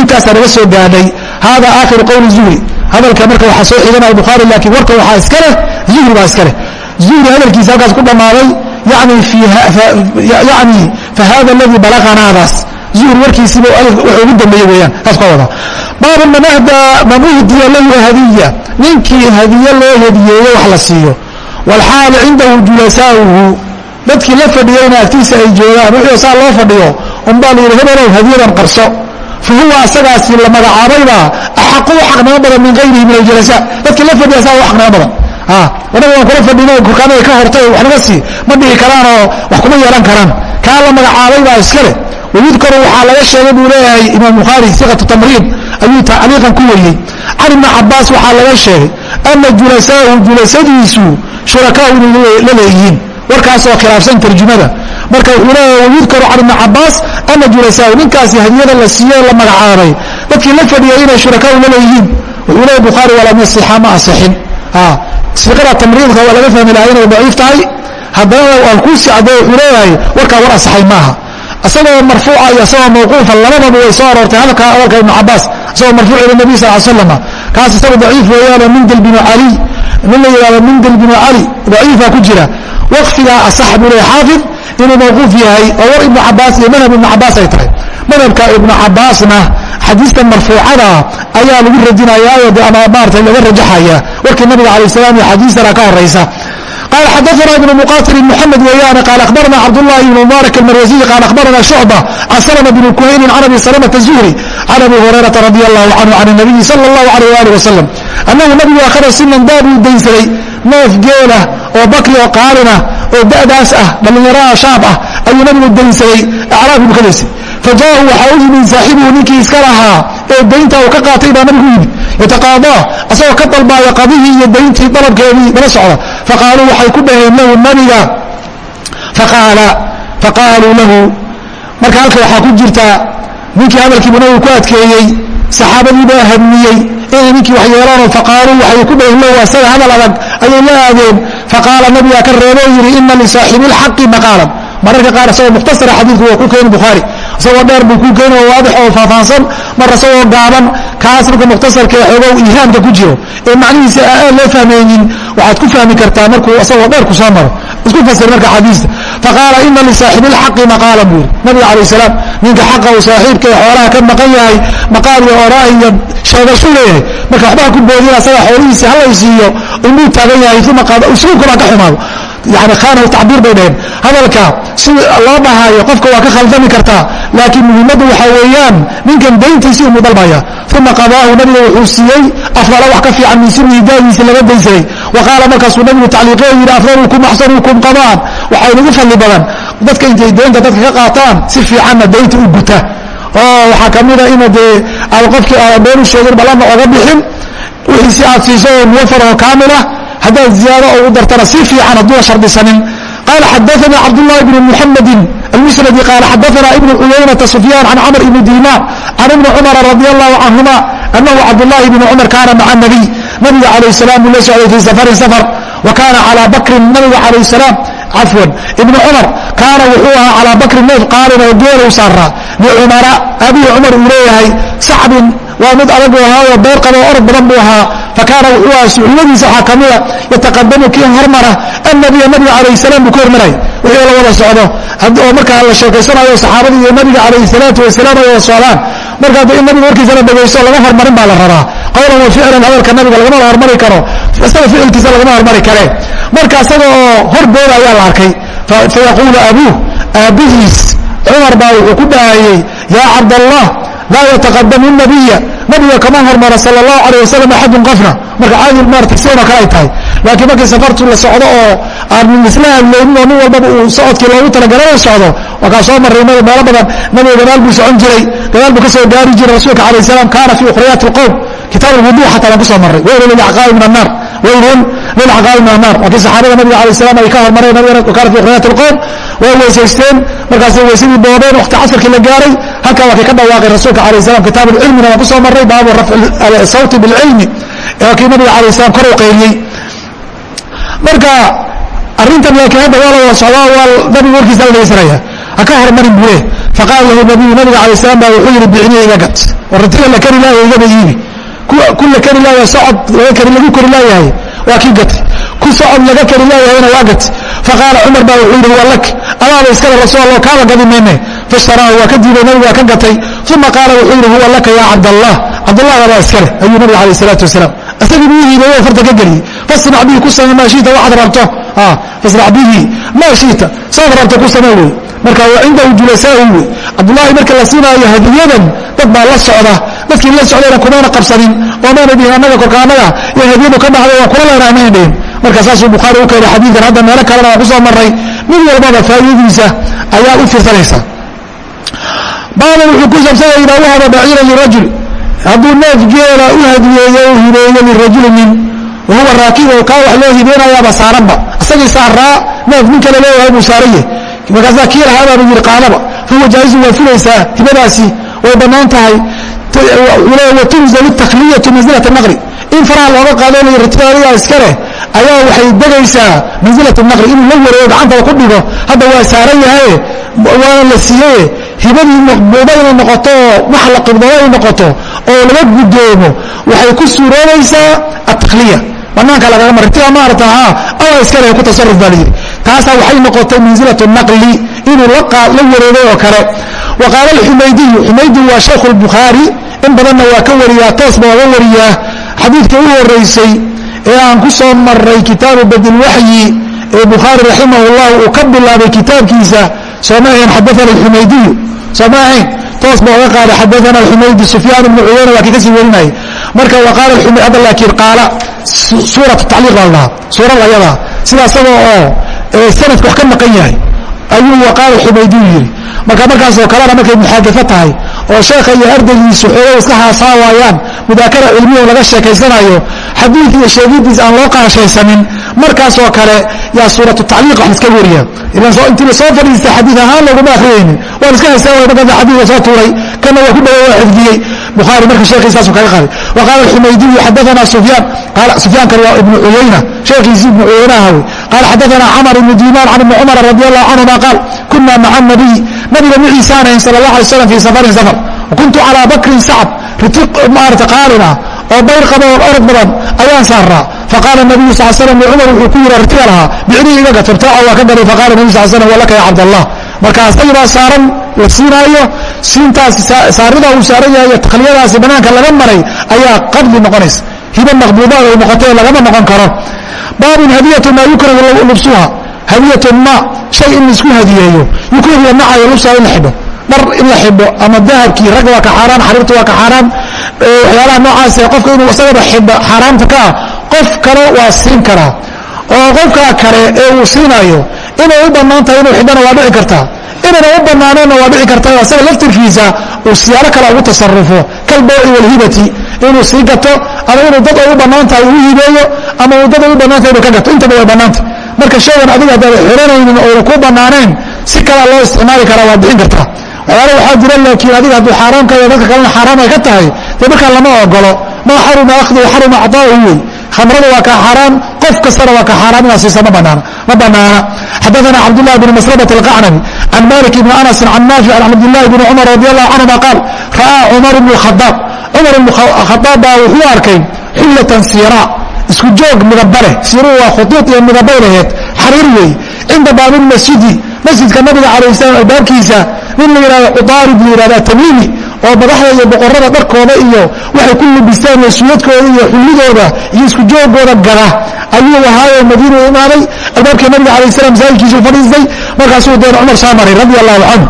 intaasaa naga soo gaadhay hada aakhiru qowli zuhri hadalka marka waxaa soo xiganaya bukhaari laakiin warka waxaa iska leh zuhri baa iska leh zuhri hadalkiisa halkaas ku dhammaaday yani fahada aladii balaqanaadaas zuhri warkiisiiba wuxuu ugu dambeeye weeyaan. Taas ka wada. Baabu man ahdaa man uhdiya lahu hadiya. Ninkii hadiye loo hediyeeyo wax la siiyo. Walxaali cindahu julasaauhu dadkii la fadhiyeyna agtiisa ay joogaan wixii saa loo fadhiyo. Unbaa la yidhi hebelow hadiyadan qarso. Fa huwa asagaasi la magacaabaybaa axaqu u xaqnimo badan min gayrihi min aljalasa dadkii la fadhiya saa u xaqnimo badan. Anaga waan kula fadhino korkaanaga ka hortay wax naga sii. Ma dhihi karaan oo wax kuma yeelan karaan kaa la magacaabay baa iskale wayudkaru waxaa laga sheegay buu leeyahay imaam bukhaari siqatu tamriid ayuu tacliiqan ku wariyey. Can ibni cabaas waxaa laga sheegay ana julasaahu julasadiisu shurakaau inay la leeyihiin. Warkaasoo khilaafsan tarjumada. Marka wuxuu leeyahay wayudkaru can ibni cabaas ana julasaahu. Ninkaasi hadiyada la siiyo la magacaabay. Dadkii la fadhiyay inay shurakaau la leeyihiin. Wuxuu leeyahy bukhaari walam yasixa ma asixin siiqada tamriidka waa laga fahmi lahaa inay daciif tahay haddana waan kuusii caddeey wuxuu leeyahay warkaa war asaxay maaha. Isagoo marfuuca iyo isagoo mawquufa labadaba way soo aroortay hadalka hadalka ibnu cabaas isagoo marfuuc ila nabiy sal l slama kaas isagu daciif weeyaanoo mindel binu cali. Nin la yihahdo mindel binu cali daciifa ku jira. Waqfigaa asax buu leeya xaafid inuu mawquuf yahay oo war ibnu cabaas iyo madhab ibnu cabaas ay tahay. Madhabka ibnu cabaasna xadiista marfuucada ayaa lagu radinayaayo de ama maarata laga rajaxaya warkii nabiga alay salam iyo xadiistana ka horaysa qal xadaana ibn muqatil ibn muxamed weeyaane qaal abarana cabdulaahi ibn mubaarak almarwaziyi qaal abarana shucba can salama bn kuhaynin can abi salamata zuhri can abi hurayrata radi allahu canhu can nabiyi sala allahu alayh waalih wasalam annagu nabigu akhada sinan daabuu daynsaday neef geelah oo bakri oo qaarinah oo da'daas ah dhallinyaraha shaab ah ayuu nabigu daynsaday acraabku buu ka daysay fajaahu waxaa u yimid saaxibuhu ninkii iska lahaa ee dayntaa uu ka qaatay baa nabigu u yimid yataqaadaa asagoo ka dalbaaya qadihii iyo dayntii dalabkeedii dala socda faqaaluu waxay ku dhaheen lahu nabiga faqaaluu lahu marka halka waxaa ku jirta ninkii hadalkiibu nabigu ku adkeeyey saxaabadii baa hadmiyey inay ninkii wax faqaaluu waxay ku dhaheen lahu asaga hadal adag ayay la aadeen faqaala nabigaa ka reeboo yidhi ina lisaaxibi lxaqi maqaalan mararka qaar isagoo mukhtasara xadiidku waa ku keeni bukhaari isagoo dheer buu kuu keeni oo waadix oo faahfaahsan. Mar isagoo gaaban kaas marka mukhtasarka ee xoogow ihaamka ku jiro ee macnihiisa aan loo fahmaynin waxaad ku fahmi kartaa markuu isagoo dheer ku soo maro. Isku fasir marka xadiista. Faqaala ina lisaaxibi lxaqi maqaalan buu yidhi. Nabiga calayh salaam ninka xaqa uu saaxiibka ee xoolaha ka maqan yahay maqaal iyo oraah iyo sheegashu leeyahay marka waxbaha ku boodin asaga xoolihiisi hallaysiiyo inuu taagan yahay uma usluubkabaa ka xumaado. Yani khaanahu tacbiir bay dhaheen. Hadalka si loo dhahaayo qofka waa ka khaldami kartaa. Laakiin muhiimaddu waxaa weeyaan ninkan dayntiisi umuu dalbaya. Uma qadaahu nabiga wuxuu siiyey afdala wax ka fiican min sirrihi daadiisi laga daysaday wa qaala markaasuu nabigu tacliiqiyo yidhi afdalukum axsanukum qadaan. Waxaa inagu fadli badan. Dadka intay daynta dadka ka qaataan si fiicanna daynta u guta. Oo waxaa ka mida ina dee aad qofkii aadan been u sheegin ballanna oga bixin wixii si aad siiso oo muwafar oo kaamilah haddaad ziyaado oo u dartana si fiican hadduna shardisanin. Qaala xadaana cabdullahi bni muxamedin almusnadi qaala xadaana ibnu cuyaynata sufyaan can camr ibni diinaar can ibni cumara radi allahu canhuma annahu cabdullaahi bni cumar kaana maca nabiy. Nabiga calayh salaam buu la socday fii safarin safar wa kaana calaa bakrin nabiga calayh salaam cafwan. Ibni cumar kaana wuxuu ahaa calaa bakrin neef qaarina geelow saaraa licumara abihi cumar uu leeyahay sacbin waa mid adag u ahaayo beer qabo orod badan buu ahaa. Fakaana wuxuu ahaa suxuuladiisa waxaa ka mida yataqadamu kii hormara annabiya nabiga calayh salaam buu ka hormaray. Wixii la wada socdo oo markaa la sheekaysanayo saxaabadii iyo nabiga calayhi salaatu wasalaam ay wada socdaan marka hadda in nabiga warkiisa la dhegaysto lama hormarin baa la rabaa. Qowlan wa ficlan hadalka nabiga lagama hormari karo isaga ficilkiisa lagama hormari kare. Marka isaga oo horbooda ayaa la arkay. Fayaquulu abuuh aabbihiis cumar baa wuxuu ku dhahayey yaa cabdallah laa yataqadamu nabiya nabiga kama hormaro sal اlahu alيه wasalam axadun qofna marka caadi maarata sidanoo kale ay tahay laakiin markii safartu la socdo oo aan isla hadlaynin oo nin walbaba uu socodkii loogu talagalay la socdo waa kaa soo marray meelo badan nabiga gadaal buu socon jiray gadaal buu ka soo gaari jiray rasuulka alayه الsalam kaana fii ukhriyaati اlqowm kitaab اlwudu xataa baan ku soo marray weylu lilcaqaabi min الnaar weylun lilcaqaabi min الnaar laakiin saxaabada nabiga alayه الsalam ay ka hormareen nabigana kaana fii ukhriyaati اlqowm way weysaysteen markaasay weysadii boobeen wakti casarkii la gaaray halkaa waa kay ka dhawaaqay rasuulka alayh salam kitaab cilmina waan ku soo marray baabu rafci sawti bilcilmi ee kii nabiga alayh salam kor u qayliyey marka arrintan laakiin hadda waa la wada socdaa waa nabiga warkiisa la dhegeysanaya ha ka hormarin buu leh faqaala lahu nabiyu nabiga alayh salam baa wuxuu yidhi bicni iga gad. Warantiga la kari laaya igaba iibi ku la kari laaya socod lagu kari laayahay waa kii gatay ku socod laga kari laayahayna waa gat faqaala cumar baa wuxuu yidhi huwa lak. Adaaba iskale rasuul allah kaaba gadi mayne fashtaraahu waa ka diiday nabigu waa ka gatay. Uma qaala wuxuu yidhi huwa laka ya cabdallah. Cabdallahga baa iskale ayuu nabiga alayh salaatu wasalaam. Isagii buu hiibeeye farta ka geliyey. Fasnac bihi ku samee maa shiita waxaad rabto. Fasnac bihi maa shiita saad rabto ku samee wey marka waa cindahu julasaahu wey cabdullaahi marka la siinaayo hadiyadan dad baa la socda. Dadkii la socdayna kumayna qabsanin oomayna dhihin annaga korka annaga iyo hadiyadu ka dhacday waa kula leena mayna dhihin marka saasuu bukhaari u keenay xadiidkan hadda meelo kalena waan ku soo marray. Mid walbaba faa'idadiisa ayaad u fiirsanaysaa baaban wuxuu ku saabsanya idaa wahaba baciira lirajul. Hadduu neef geela u hadiyeeyo u hibeeyo lirajuli nin wahuwa raakibo kaa wax loo hibeenayaaba saaranba. Isagii saaraa neef nin kale leeyahay buu saaran yahay markaasaa kii lahaabaa bu yidhi qaadaba fahuwa jaaizun waa fulaysaa hibadaasi way bannaan tahay. Watunzalu takliyatu manzilat naqri in faraha looga qaadanayo ritbaaniga iska leh. Ayaa waxay degaysaa manzilat naqri inuu la wareego gacantada ku dhigo hadda waa saaran yahaye waana la siiyeye hibadii maqbuuba inay noqoto oo la qibdado ay noqoto oo laga gudoomo waxay ku suuroobaysaa atakliya banaanka lagaga martiga maarata ha alla iskale ku tasaruf baa layidhi taasaa waxay noqotay mansilatu naqli inuu la wareegay oo kale. Wa qaala alxumaydiyu xumaydi waa shaykhu lbukhaari in badanna waa ka wariyaa toos ba oga wariyaa. Xadiidkii u horeysay ee aan ku soo maray kitaabu badilwaxyi ee bukhaari raximah llah uu ka bilaabay kitaabkiisa sooma ahayn xadaana alxumaydiyu sooma ahayn? Toos ba oga qaada xadaana alxumaydi sufyaan ibnu cuyayna waa kii ka sii warinayay. Marka waqaala alxumayd hadda laakiin qaala suuratu tacliiq baa la dhahaa suurada ayadaa sida asaga oo sanadka wax ka maqan yahay ayuu waqaala alxumaydiyu yidhi. Marka markaasoo kalena markay muxaadafo tahay oo sheekha iyo ardaygiisu xoogo iska haasaa waayaan mudaakara cilmiya laga sheekaysanayo xadiid iyo sheegidiis aan loo qaashaysanin markaasoo kale yaa suuratu tacliiq wax iska wariya. Intii la soo fadhiistay xadiid ahaan loguma akriyaynin waan iska haystaa markaasa xadiid la soo tuuray. Kana waa ku dhawa waa xifdiyey. Bukhaari marka sheekhiisaasu kaga qaaday. Wa qaala alxumaydiyu xadaana sufyaan. Sufyaankani waa ibnu cuyayna sheekhiisii ibnu cuyayna aha wey qaala xadaana camar ibnu diimaan can ibni cumar radi allahu canhuma qaal kuna maca nabiy nabiga maciisaan ahayn sala allah alay slam fii safarin safar. Kuntu calaa bakrin sacab. Ritiq maarata qaalin ah oo bayr qaba oo orod badan ayaan saaraa faqaala nabiyu sal slam cumar wuxuu ku yidhi ritiga lahaa bicnii iga gatabtaaca waa ka galay faqala nabiyu sal slam walaka ya cabdallah marka asagibaa saaran la siinaayo siintaas saarida uu saaran yahay takhliyadaasi banaanka laga maray ayaa qabdi noqonaysa hiba maqbuudaad ay noqotay lagama noqon karo baabun hadiyatu maa yukrahu lubsuha hadiyatu ma shay in la isku hadiyeeyo yukrahu la nacayo lubsuha in la xidho dhar in la xidho ama dahabkii rag waa ka xaaraan xariirta waa ka xaaraan waxyaalaha noocaas qofka inuu isagaba xidho xaaraamta ka ah qof kale waa siin karaa oo qofkaa kale ee uu siinayo inay u bannaan tahay inuu xidhana waa dhici kartaa inayna u bannaaneenna waa dhici kartaa asaga laftirkiisa uu siyaaro kale ugu tasarufo kalbooci walhibati inuu sii gato ama inuu dad ay u bannaan tahay uu hibeeyo ama uu dad ay u bannaan tahay inuu ka gato. Intaba way bannaantah marka shaygan adiga haddaada xiranaynin oyna ku bannaaneen si kalea loo isticmaali karaa waad bixin kartaa waxyaala waxaa jira laakiin adiga hadduu xaaraam ka dadka kalena xaaraam ay ka tahay dee markaa lama ogolo maa xaruma akhdu xaruma acطaahu wey khamrada waa ka xaaraan qof kastana waa ka xaaraan inaad siisa ma banaana xadaana cabdالlah bn masrبة الqacnbi can malik bn anas can naafic can cabdالlahi bn cumar radi الlahu canهuma qaal ra'aa cumar bn khaaab cumar bn khaaab baa wuxuu arkay xullatan siira isku joog midaba leh siiruhu waa khuduud iyo midabay laheed xariir weey cinda baabilmasjidi masjidka nabiga calayh salam albaabkiisa nin la yidhahdo cudaarid la yidhahda tamiimi oo madaxda iyo boqorada dharkooda iyo waxay ku lubistaan iyo suwadkooda iyo xullidooda iyo isku joogooda gada ayuu ahaayoo madiina u imaaday albaabkii nabiga calayh salam masaajidkiisu fadhiistay markaasuu deen cumar soo maray radi allahu canhu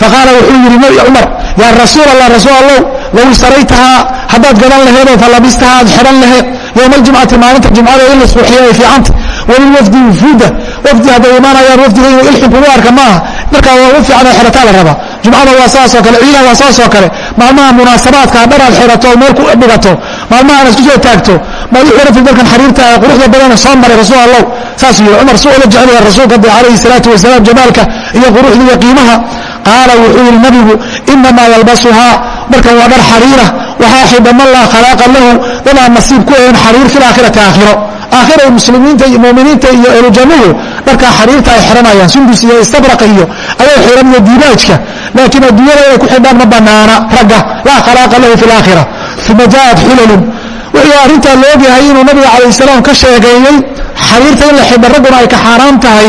faqaala wuxuu yidhi cumar yaa rasuul allah rasuul allow low istaraytahaa haddaad gadan laheedoo falabistaha aad xidhan laheed yowma aljumcati maalinta jumcada in la suuxiyo ay fiicanta walilwafdi wufuuda wafdi hadday imaanayaan wafdiga inuu ilxin kugu arka maaha. Markaa waa u fiican oo xerataa la rabaa jumcada waa saasoo kale ciidaha waa saasoo kale. Maalmaha munaasabaadka dharaad xerato meel ku dhigato maalmahaan isku soo taagto maad u xiratid dalkan xariirta ee quruxda badana soo maray rasuul allow saasuu yidhi cumar si ula jecel yahay rasuulka de calayhi salaatu wasalaam jamaalka iyo quruxda iyo qiimaha. Qaala wuxuu yidhi nabigu inamaa yalbasuhaa. Markan waa dhar xariira waxaa xidha man laa khalaaqa lahu dadaan nasiib ku ahayn xariir fi laakhirati aakhiro aakhira muslimiinta iyo muminiinta iyo ehlujannuhu dharkaa xariirta ay xihanayaan sundus iyo istabraqa iyo ayay xihan iyo diibaajka laakiin adduunyada inay ku xidhaan ma banaana ragga laa khalaaqa lahu fi laakhira uma jaaءat xulalun wuxuu arrintaa la ogyahay inuu nabiga calayh salaam ka sheegeeyey xariirta in la xidha ragguna ay ka xaaraan tahay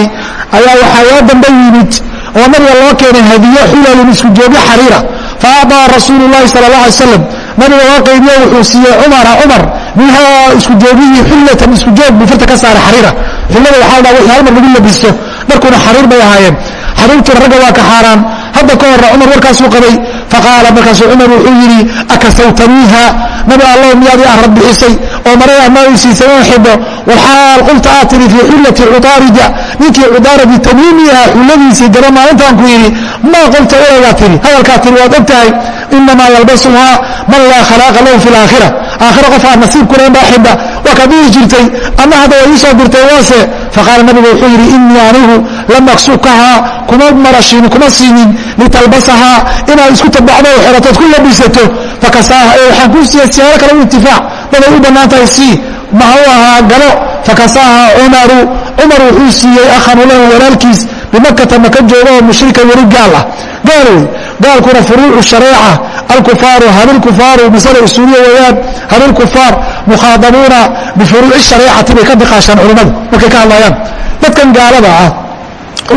ayaa waxaa yaa dambe yimid oo nabiga loo keenay hadiyo xulalun isku joogyo xariira faacطaa rasuulu lahi sal la alay slam nabiga loo qaybiyo wuxuu siiyey cumara cumar minhaa isku joogihii xullatan isku joog bufarta ka saara xariira xullada waxaa la wixii halmar lagu labisto dharkuna xariir bay ahaayeen xariirtuna ragga waa ka xaaraan hadda ka horra cumar warkaasuu qabay faqaala markaasuu cumar wuxuu yidhi akasawtaniiha nabi allow miyaad ii ahrad bixisay oo maray ammaa i siisay oon xidho walxaal qulta aad tiri fii xullati cudaarija ninkii cudaaradi tamiimi ahaa xulladiisii gaba maalintaan ku yidhi maa qulta eraygaa tiri hadalkaa tiri waad og tahay inamaa yalbasuhaa man laa khalaaqa lahu fi laakhira aakhira qof aan nasiib kulayn baa xidha. Waa kaa dhihi jirtay ama hadda way ii soo dirtay waase? Faqaala nabigu wuxuu yidhi inii anigu lam aksukahaa kuma marashiinin kuma siinin litalbasahaa inaad isku tabacdo oo xeratood ku labisato fakasaaha ee waxaan kuu siiya siyaaro kale u intifaac daday u bannaan tahay sii maha u ahaa galo fakasaaha cumaru cumar wuxuu siiyey akhanu lahu walaalkiis bimakata maka jooga oo mushrika weli gaal ah. Gaal wey gaalkuna furuucu shareeca alkufaaru hal ilkufaaru masale usuuliya weeyaan hal ilkufaar mukhaadabuuna bifuruuci shareecati bay ka diqaashaan culimmadu. Markay ka hadlayaan dadkan gaalada ah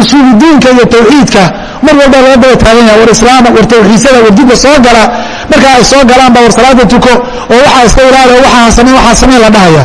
usuuludiinka iyo tawxiidka mar walba laga daba taagan yaha war islaama war tawxiidsada war dibka soo gala markaa ay soo galaan ba war salaada tuko oo waxaa iska ilaali oo waxaa samayn waxaa samayn la dhahaya.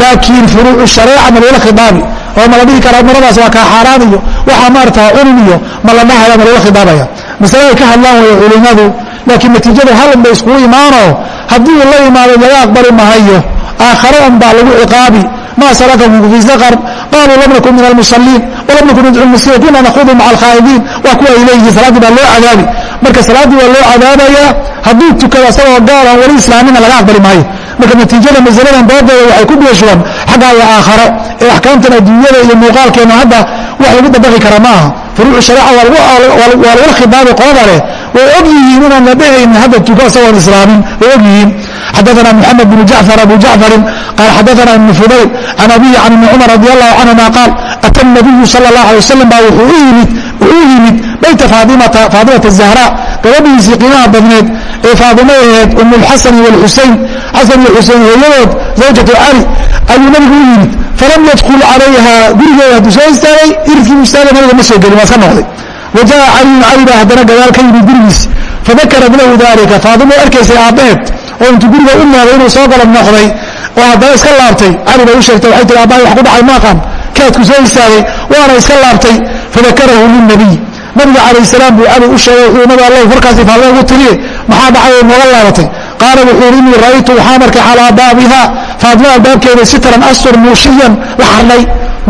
Laakiin furuucu shareeca ma loola khidaabi oo ma la dhihi karaa maradaas waa kaa xaaraan iyo waxaa maarata cunin iyo ma la dhahaya ma loola khidaabaya. Masaladay ka hadlaan waya culimmadu laakiin natiijada halun bay iskugu imaanoo haddii la imaado laga aqbali mahayo aakhare un baa lagu ciqaabi. Ma salakakum fii saqar qaluu lam nakun min almusaliin walam nakun nadcu lmuslimiin kuna nakhudu maca alkhaa'idiin waa kuwa ay leeyihiin salaaddii baa loo cadaabi marka salaaddii waa loo cadaabayaa hadduu tukado asagoo gaal aan weli islaamina laga aqbali maayo. Marka natiijada masaladan doodeeda waxay ku beeshuwan xagga iyo aakharo ee axkaamtan adduunyada iyo muuqaalkeena hadda wax lagu dabaqi kara ma aha furuucu shareeca waa lagula khidaabi qolada leh. Way og yihiin inaan la dhehaynin hadda tuko isagoon islaamin. Way og yihiin. Xadaana mxamed bn jacfar abu jacfarin qaal xadaana ibn fudayl can abiyi can ibni cumar radi allahu canhuma qaal ata nabiyu sal اllah alay wasalam baa wuxuu u yimid bayta faadimata zahra gabadhiisii qiimaha badneed ee faadimo aheed um اlxasani wاlxusain xasan iyo xusein hooyadood zawjatu cali ayuu nabigu u yimid falam yadkul calayha gurigeeda hadduu soo istaagay irkiibu istaaga nabiga ma soo gelin waa iska noqday. Wa jaa caliyun cali baa haddana gadaal ka yimid gurigiis fadakarad lahu dalika faadimo arkaysay aabbaheed oo intuu guriga u noogay inuu soo galab noqday oo haddana iska laabtay. Cali bay u sheegtay waxay tihi aabbahay wax ku dhacay maaqan kaadku soo istaagay waana iska laabtay. Fadakarahu lilnabiy nabiga calayh salaam buu cali u sheegay wuxuu nabi allah farkaasi faadimo ugu tiriye maxaa dhacay oo nooga laabatay? Qaala wuxuu yidhi innii ra'aytu waxaan arkay calaa baabiha faadimo albaabkeeda sitran asfar muushiyan la xarnay.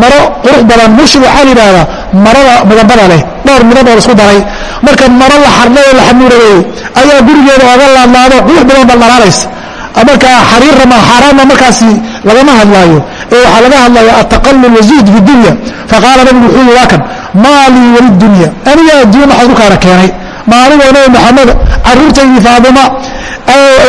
Maro qurux badan mushig waxaa la yidhaahdaa marada midabada leh dhowr midab oo isku daray. Marka maro la xarnay oo la xamuuradeeyey ayaa gurigeeda oga laadlaado qurux badan baa dhalaalaysa. Marka xariirama xaaraanna markaasi lagama hadlaayo. Ee waxaa laga hadlaya ataqallul wazuhd fi dunya. Faqaala nabigu wuxuu yihi waa kan maalii walidunya aniga adduunya maxaad ku kaara keenay maaligoo nabi maxamed carruurtaydii faadima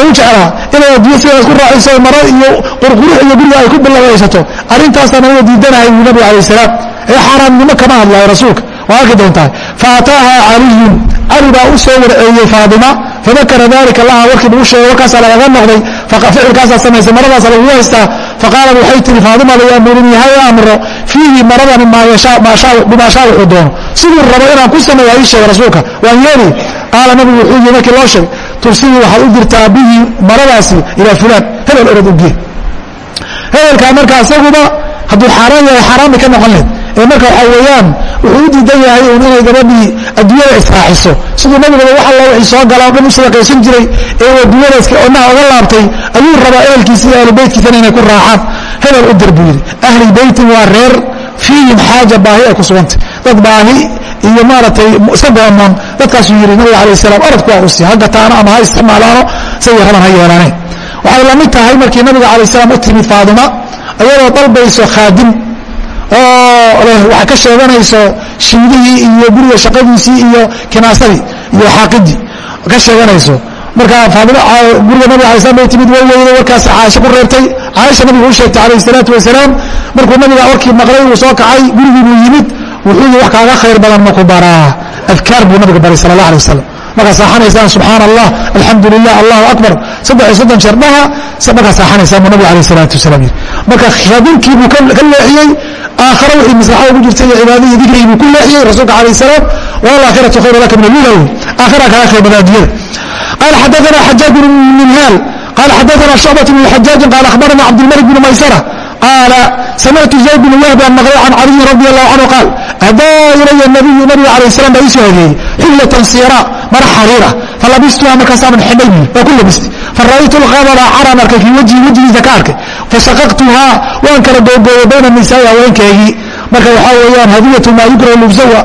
u jeclaa inay adduunya sidaas ku raaciso maro iyo qurqurux iyo guriga ay ku bilabaysato arrintaasaan aniga diidanahay buu nabiga alayh salaam. Ee xaaraamnimo kama hadlaayo rasuulka. Waa arki doontaa faataaha caliyun. Cali baa u soo warceeyey faadima fadakara dalika laha warkii buu sheegay warkaasaa lagaga noqday. Ficilkaasaa samaysay maradaasa lagugu haystaa faqaalad waxay tihi faadima layaamurinii ha amro fiihi maradani bimaa wuxuu doono siduu rabo inaan ku sameeya ii sheega rasuulka waan yeeli qaala nabigu wuxuu yii markii loo sheegay tursidii waxaad u dirtaa bihi maradaasi ilaa fulaan hebel orod uge hebelkaa marka isaguba hadduu xaaraan yahay xaaraan bay ka noqon ee marka waxaa weeyaan wuxuu u diidan yahay un inay gabadhii adduunyada israaxiso siduu nabigaba wax alla wixii soo gala o dhan u sadaqaysan jiray ee adduunyada onaha oga laabtay ayuu rabaa ehelkiisa iyo ahlu beytkiisana inay ku raacaan. Hebel u dir buu yidhi. Ahli beytin waa reer fiihim xaaja baahi ay ku sugantay. Dad baahi iyo maaragtay iska goonoon dadkaasuu yidhi nabiga alayh salaam oradku waa usi ha gataano ama ha isticmaalaano say raban ha yeelaaneen waxay la mid tahay markii nabiga alayh salaam u timid faaduma iyadoo dalbayso khaadim oo leh waxay ka sheeganayso shiidihii iyo guriga shaqadiisii iyo kinaasadii iyo xaaqidii ka sheeganayso. Marka faadima guriga nabiga alay slam bay timid way weyday warkaas caaisha ku reebtay. Caaisha nabigu u sheegtay calayh salaatu wasalaam markuu nabiga warkii maqlay uu soo kacay gurigii buu yimid wuxuu yii wax kaaga khayr badan maku baraa. Adkaar buu nabiga baray sala allah alay wasalam markaa saaxanaysaan subxaana allah alxamdu lilah allahu akbar. Saddex iyo soddon jeer dhaha markaa saaxanaysaan buu nabiga alayh salaatu wasalaam yidhi. Marka khadinkii buu ka leexiyey aakhare wixii maslaxa ugu jirtay iyo cibaadadii dikrigii buu ku leexiyey rasuulka calayh salaam walaakhiratu khayru laka min alula aakhira kaga khayr badan addunyada qaala xadaana xajaaj bn minhaal qaala xadaana shucbat bn xajaajin qaala akhbarana cabdilmalik bn maysara qaala samictu zayd bin wahbaa maqlay can caliyin radi allahu canhu qaal adaa ilaya nabiyu nabiga alah salam baa ii soo hadeeyey xullatan siira mar xariira falabistuha markaasaanan xidhay waa ku labistay fara'aytu alqabala caran arkay fii wajhi wejgiisa ka arkay fashaqaqtuhaa waan kala googooyay bayna nisaa'i haweenkeegii marka waxaa weeyaan hadiyatu maa yukrahu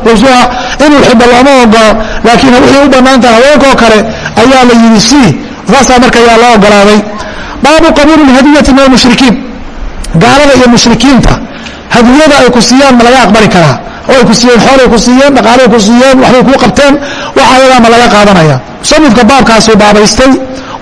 lubsuha inuu xidho looma ogolo laakiin wixii u bannaantaha haweenkoo kale ayaa la yidhi sii saasaa marka ayaa loo ogolaaday baabu qabuuli hadiyati min almushrikiin gaalada iyo mushrikiinta hadiyada ay ku siiyaan ma laga aqbali karaa? Oo ay ku siiyeen xoolay ku siiyeen dhaqaalay ku siiyeen waxbay kuu qabteen waxa ma laga qaadanaya. Musanifka baabkaasuu baabaystay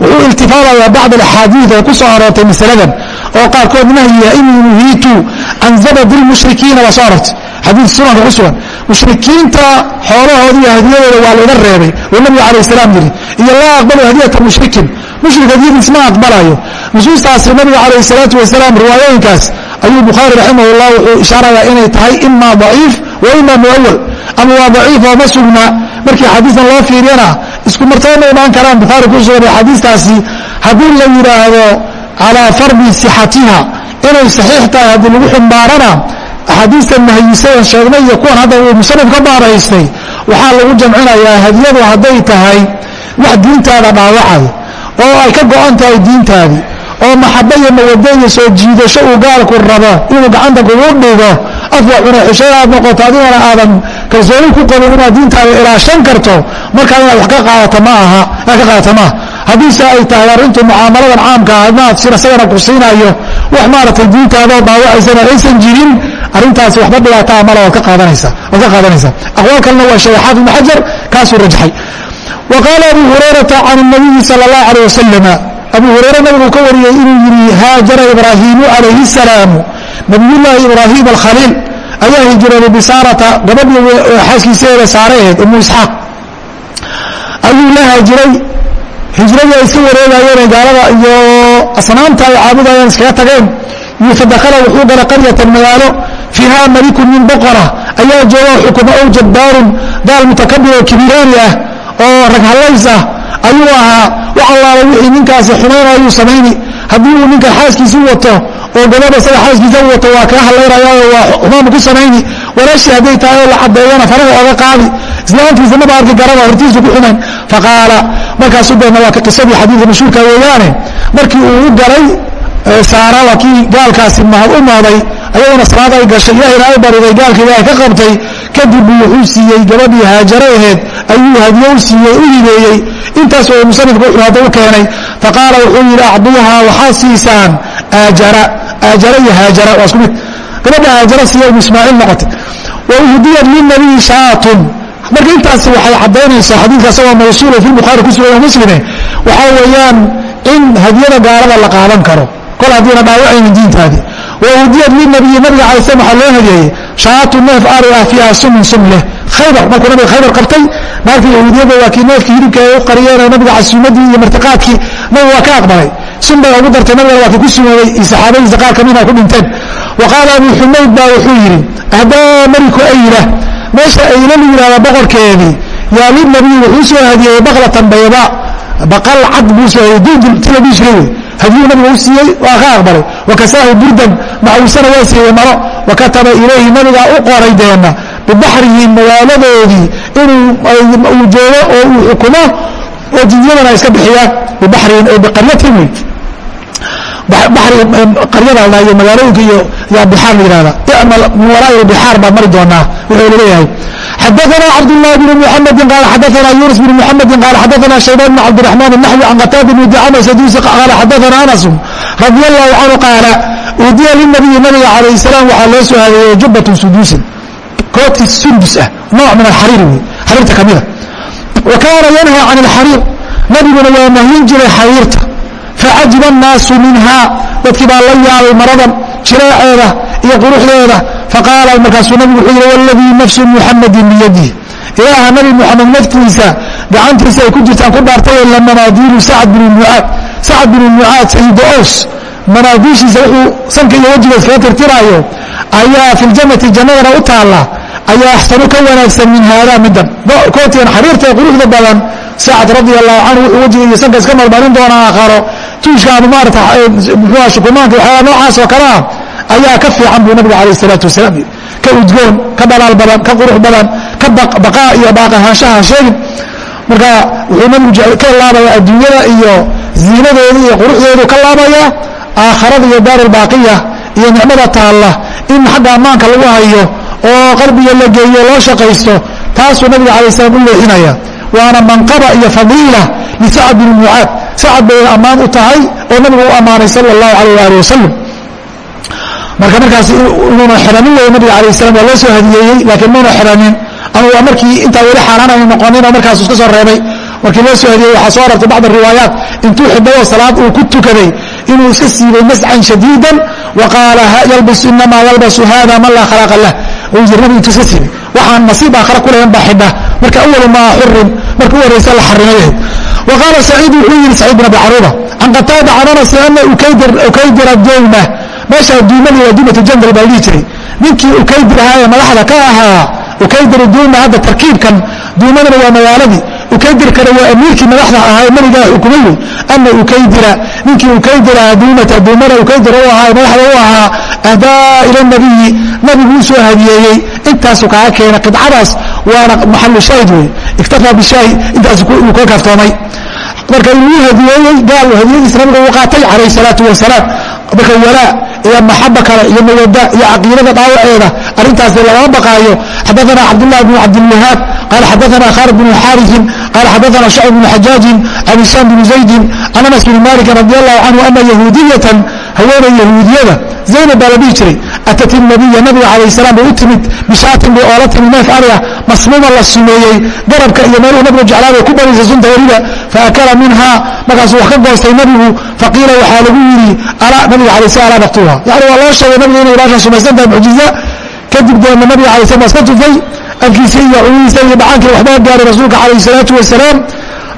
wuxuu iltifaadayaa bacd alaxaadiid oo ku soo aroortay masaladan oo qaarkood nahyiya inii nuhiitu can zabadi lmushrikiina waa soo arortay xadiid sunanka ku sugan. Mushrikiinta xoolahooda iyo hadiyadooda waa layga reebay. Oo nabiga calayh salaam yidhi iyo laa aqbalu hadiyata mushrikin mushrik hadiyadiis ma aqbalayo nusuustaasi nabiga calayh salaatu wasalaam riwaayooyinkaas ayuu bukhaari raximahullah wuxuu ishaarayaa inay tahay ima daciif wa ima muawal ama waa daciif oo ma sugna. Markii xadiisan loo fiiriyana isku martaba ma imaan karaan. Bukhaari ku sugan xadiistaasi. Haddii la yidhaahdo calaa fardi sixatiha inay saxiix tahay haddii lagu xumbaarana axaadiista nahyisadan sheegnay iyo kuwan hadda uu musanif ka baaraystay waxaa lagu jamcinayaa hadiyadu hadday tahay wax diintaada dhaawacay oo ay ka go-an tahay diintaadii oo maxaba iyo mawado iyo soo jiidasho uu gaalku rabo inuu gacanta kugu dhigo afwa cuna xushay aad noqoto adigana aadan kalsooni ku qabin inaad diintaada ilaashan karto markaa inaad wax ka qaadata ma aha ka qaadata maaha haddiise ay tahay arrintu mucaamaladan caamka ah inaad isagana ku siinayo wax maaragtay diintaadoo dhaawacaysana aysan jirin arrintaasi waxba dhibaataa qaadanaysaa waad ka qaadanaysaa. Aqwaal kalena waa sheegay xaafid ibn xajar kaasuu rajaxay wa qaala abu hurayrata can الnabiyi salى اllahu alيه wasalama abu hurayre nabigu ka wariyey inuu yidhi haajara ibraahiimu calayhi الsalaamu nabiyullaahi ibraahim alkhaliil ayaa hijrooday bisaarata gabadhii xaaskiisaeeda saaraheed umu isxaaq ayuu la haajiray hijradii ay iska wareegayeen gaalada iyo asnaamta ay caabudayeen iskaga tageen fadakala wuxuu galay qaryatan magaalo fiiha malikun min boqora ayaa jooga xukuma ow jabbaarun gaal mutakabir oo kibirooni ah oo rag hallays ah ayuu ahaa. Wax allaala wixii ninkaasi xumaynayuu samayni. Haddii uu ninka xaaskiisi wato oo gabadha isaga xaaskiisa wato waa kaa hallaynayaayo waa xumaanbu ku samayni. Walaashii hadday tahay oo la caddeeyana faraha oga qaadi. Islaantiisa maba arki garaba hortiisu ku xumayn. Faqaala markaasu deedna waa ka qisadii xadiidka mashhuurka weeyaane. Markii uu u galay saaraba kii gaalkaasi u mooday ayaduna salaad ay gashay ilahayna ay bariday gaalka ilaahay ka qabtay kadib buu wuxuu siiyey gabadhii haajaro aheed ayuu hadiyo u siiyey u hibeeyey intaas oo musanifku wuxuu hadda u keenay faqaala wuxuu yidhi acduuhaa waxaad siisaan aajara aajara iyo haajara. Waa isku mid. Gabadha haajara siiya umu ismaaciil noqotay. Wa uhdiyat linabiyi shaatun. Marka intaas waxay caddaynaysaa xadiidka asagoo mawsuula fi bukhaari ku sugan muslime waxaa weeyaan in hadiyada gaalada la qaadan karo. Kol haddiina dhaawacaynin diintaadii wahudiyat linabiyi nabiga alay slam waxaa loo hadiyeeyey shaatu neef ari ah fiiha sumun sum leh khaybar markuu nabiga khaybar qabtay naagtii yahuudiyadda waa kii neefkii hilibka ay u qariyeen nabiga casuumadii iyo martiqaadkii nabiga waa ka aqbalay sun bay ugu dartay nabigana waa kii ku sumoobay iyo saxaabadiisa qaar kamida ku dhinteen wa qaala abu xumayd baa wuxuu yidhi ahdaa maliku ayla meesha ayla la yidhahda boqorkeedii yaa linabiyi wuxuu soo hadiyeeyey baklatan bayda baqal cad buu soo hadiyey duldul tila bishra wey hadiyuu nabiga u siiyey waa ka aqbalay wakasaahu burdan macawisana waa siiyey maro. Wakataba ilayhi nabigaa u qoray deena bibaxrihi magaaladoodii inuu joogo oo uu xukumo oo jidyadana iska bixiyaan bibaxrihim oo biqaryatin wey qaryada iyo magaalooyinka iyo yaa bixaar la yihahda imal min waraai bixaar baad mari doonaa wuxuu leeyahay xadaana cabdاllahi bn muxamedi qaala xadaana yunus bn muxamedi qaala xadaana shaybaan bn cabdiraxmaan naxwi can qataada bn ducama sadusi qaala xadaana anas radi allahu canhu qaala uudiya linabiyi nabiga calayh salaam waxaa loo soo hadeeyey jubatun suduusin kooti sundus ah nooc min alxariiri wey xariirta ka mida wa kaana yanhaa can alxariir nabiguna waa nahyin jiray xariirta facajiba annaasu minhaa dadkii baa la yaabay maradan jireeceeda iyo quruxdeeda faqaala markaasuu nabigu wuxuu yidhi waladii nafsu muxamadin biyadihi ilaaha nabi muxamed naftiisa gacantiisa ay ku jirtaan ku dhaartay lamanaadiilu sacad binu mucaad sacad binu mucaad sayida ows manaadiishiisa wuxuu sanka iyo wejiga iskaga tirtiraayo. Ayaa fi ljannati jannadana u taalla. Ayaa axsanu ka wanaagsan min haadaa middan. Kootigan xariirta ee quruxda badan sacad radia allahu canhu wuxuu wejiga iyo sanka iska marmarin doonaa aakharo. Tuushka ama maarata muxuuha shukumaanka waxyaala noocaas oo kale ah ayaa ka fiican buu nabiga calayh isalaatu wasalaam yidhi. Ka udgoon ka dhalaal badan ka qurux badan ka baqaa iyo baaqahaanshaha sheegin. Marka wuxuu nabigu ka laabaya adduunyada iyo ziinadeeda iyo quruxdeedu ka laabaya aakharada iyo daarulbaaqiya iyo nicmada taalla in xagga ammaanka lagu hayo oo qalbiga la geeyo loo shaqaysto taasuu nabiga alay slam u leexinaya. Waana manqaba iyo fadiila lisacad bini mucaad. Sacad bay ammaan u tahay oo nabigu u ammaanay sala allahu alayh ali wasalam marka markaas inuuna xiranin wey nabiga alayh salam waa loo soo hadiyeeyey laakiin muuna xiranin ama waa markii intaa weli xaaraan aynu noqonin oo markaasu iska soo reebay. Markii loo soo hadiyey waxaa soo arartay bacd riwaayaat intuu xidhay oo salaad uu ku tukaday inuu iska siibay mascan shadiidan wa qaala yalbis inamaa yalbasu hada man laa khalaqa lah. Yiri nabigu intuu iska siibay waxaan nasiib aakhara ku lahayn baa xidha marka awalu maa xurim marka u horeysa la xarimayahay wa qaala saciid wuxuu yidhi saciid bin abi caruuba can qataada can anas ana ukaydira dowma meesha duumadi waa duumatu jandal baa la dhihi jiray ninkii ukaydir ahaa ee madaxda ka ahaa ukaydir duuma hadda tarkiibkan duumadana waa magaaladii ukaydirkana waa amiirkii madaxda ahaa ee meligaa xukumay wey ana ukaydira ninkii ukaydira duumata duumada ukaydir u ahaa madaxda u ahaa ahdaa ila nabiyi nabigu u soo hadiyeeyey. Intaasu kaaga keena qidcadaas waana maxalu shaahid wey iktafaa bishaahi intaas uu ka kaaftoomay. Marka inuu hadiyeeyey gaal hadiyadiisa nabiga uu qaatay calayh salaatu wasalaam. Marka walaa iyo maxaba kale iyo mawada iyo caqiidada dhaawaceeda arintaas lagama baqaayo. Xadaana cabdulahi bn cabdilwahaab qala xadaana khaalid bn xaariثin qala xadaana shacb bn xajaajin can hishaam bn zaydin can anas bn malik radi allahu canhu ana yahuudiyatan haweenay yahuudiyada zaynab baa la dhihi jiray atat nabiya nabiga calayh salaam bay u timid bishaatin bay oola timid neef ariga masmuuma la sumeeyey garabka iyo meeluhu nabigu jeclaa bay ku bariisay sunta weliba faakala minhaa markaasuu wax ka goostay nabigu faqiila waxaa lagu yidhi nabiga alay sl alaa naqtuha yani waa loo sheegay nabiga inay ilaashan sumaysan tahay mucjiza kadib deena nabiga alay slam waa iska tufay afkiisa iyo cugihiisa iyo dhacaankii waxbaa gaaray rasuulka calayh salaatu wasalaam.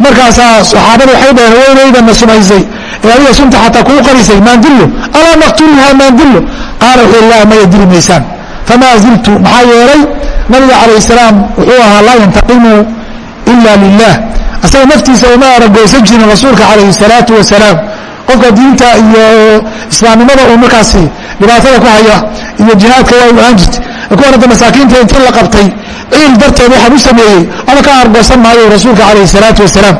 Markaasaa saxaabada waxay dhaheen weynaydanna sumaysay ee adiga sunta xataa kuu qarisay maandillo alaa naqtuluha maandillo qaala wuxuu la maya dili maysaan. Famaa ziltu maxaa yeelay nabiga calayh salaam wuxuu ahaa laa yantaqimu ila lilah asaga naftiisa uma aragoosan jirin rasuulka calayhi salaatu wasalaam. Qofka diinta iyo islaamnimada uu markaasi dhibaatada ku haya iyo jihaadka waa u ahaan jirta kuwan hadda masaakiinta intii la qabtay ciil darteed waxaan u sameeyey ama ka argoosan maayo rasuulka calayhi salaatu wasalaam.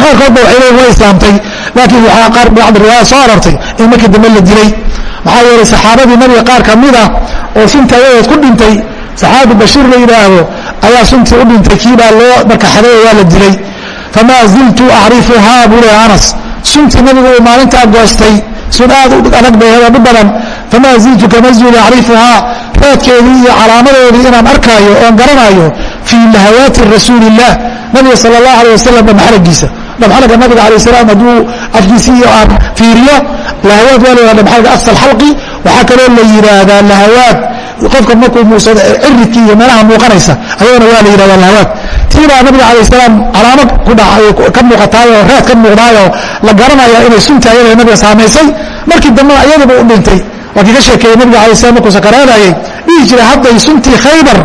Qaarkoodba waxay leeyiin waa islaamtay. Laakiin waxaa qaar bacd riwaayad soo arortay in markii dambe la dilay. Maxaa yeelay saxaabadii nabiga qaar ka mid ah oo sunta ayadeed ku dhintay saxaabi bashiir la yidhaahdo ayaa suntii u dhintay kiibaa loo markaxaday waa la dilay. Famaa ziltu acrifuhaa buu leeya anas. Suntii nabigu uu maalintaa goostay sun aad adag bay dhib badan famaa ziltu kamazuul acrifuhaa raadkeedii iyo calaamadoodii inaan arkaayo oon garanayo fii lahawaati rasuuli illaah nabiga sala allahu alay wasalam dhamxaragiisa dhamxaraga nabiga alay salaam hadduu afkiisi iyo aan fiiriyo lahawaad waa layihaha dhamxaraga afsal xalqi waxaa kaloo la yidhaahdaa lahawaad qofka markuu muuqsado ciridkii iyo meelaha muuqanaysa ayadana waa la yidhahdaa lahawaad tiibaa nabiga alayh salaam calaamo ka muuqataayoo raad ka muuqdaayoo la garanayaa inay suntaayada nabiga saamaysay markii dambena iyadaba u dhintay laakiin ka sheekeeyey nabiga alay slam markuu sakaraanayey dhihi jiray hadday suntii khaybar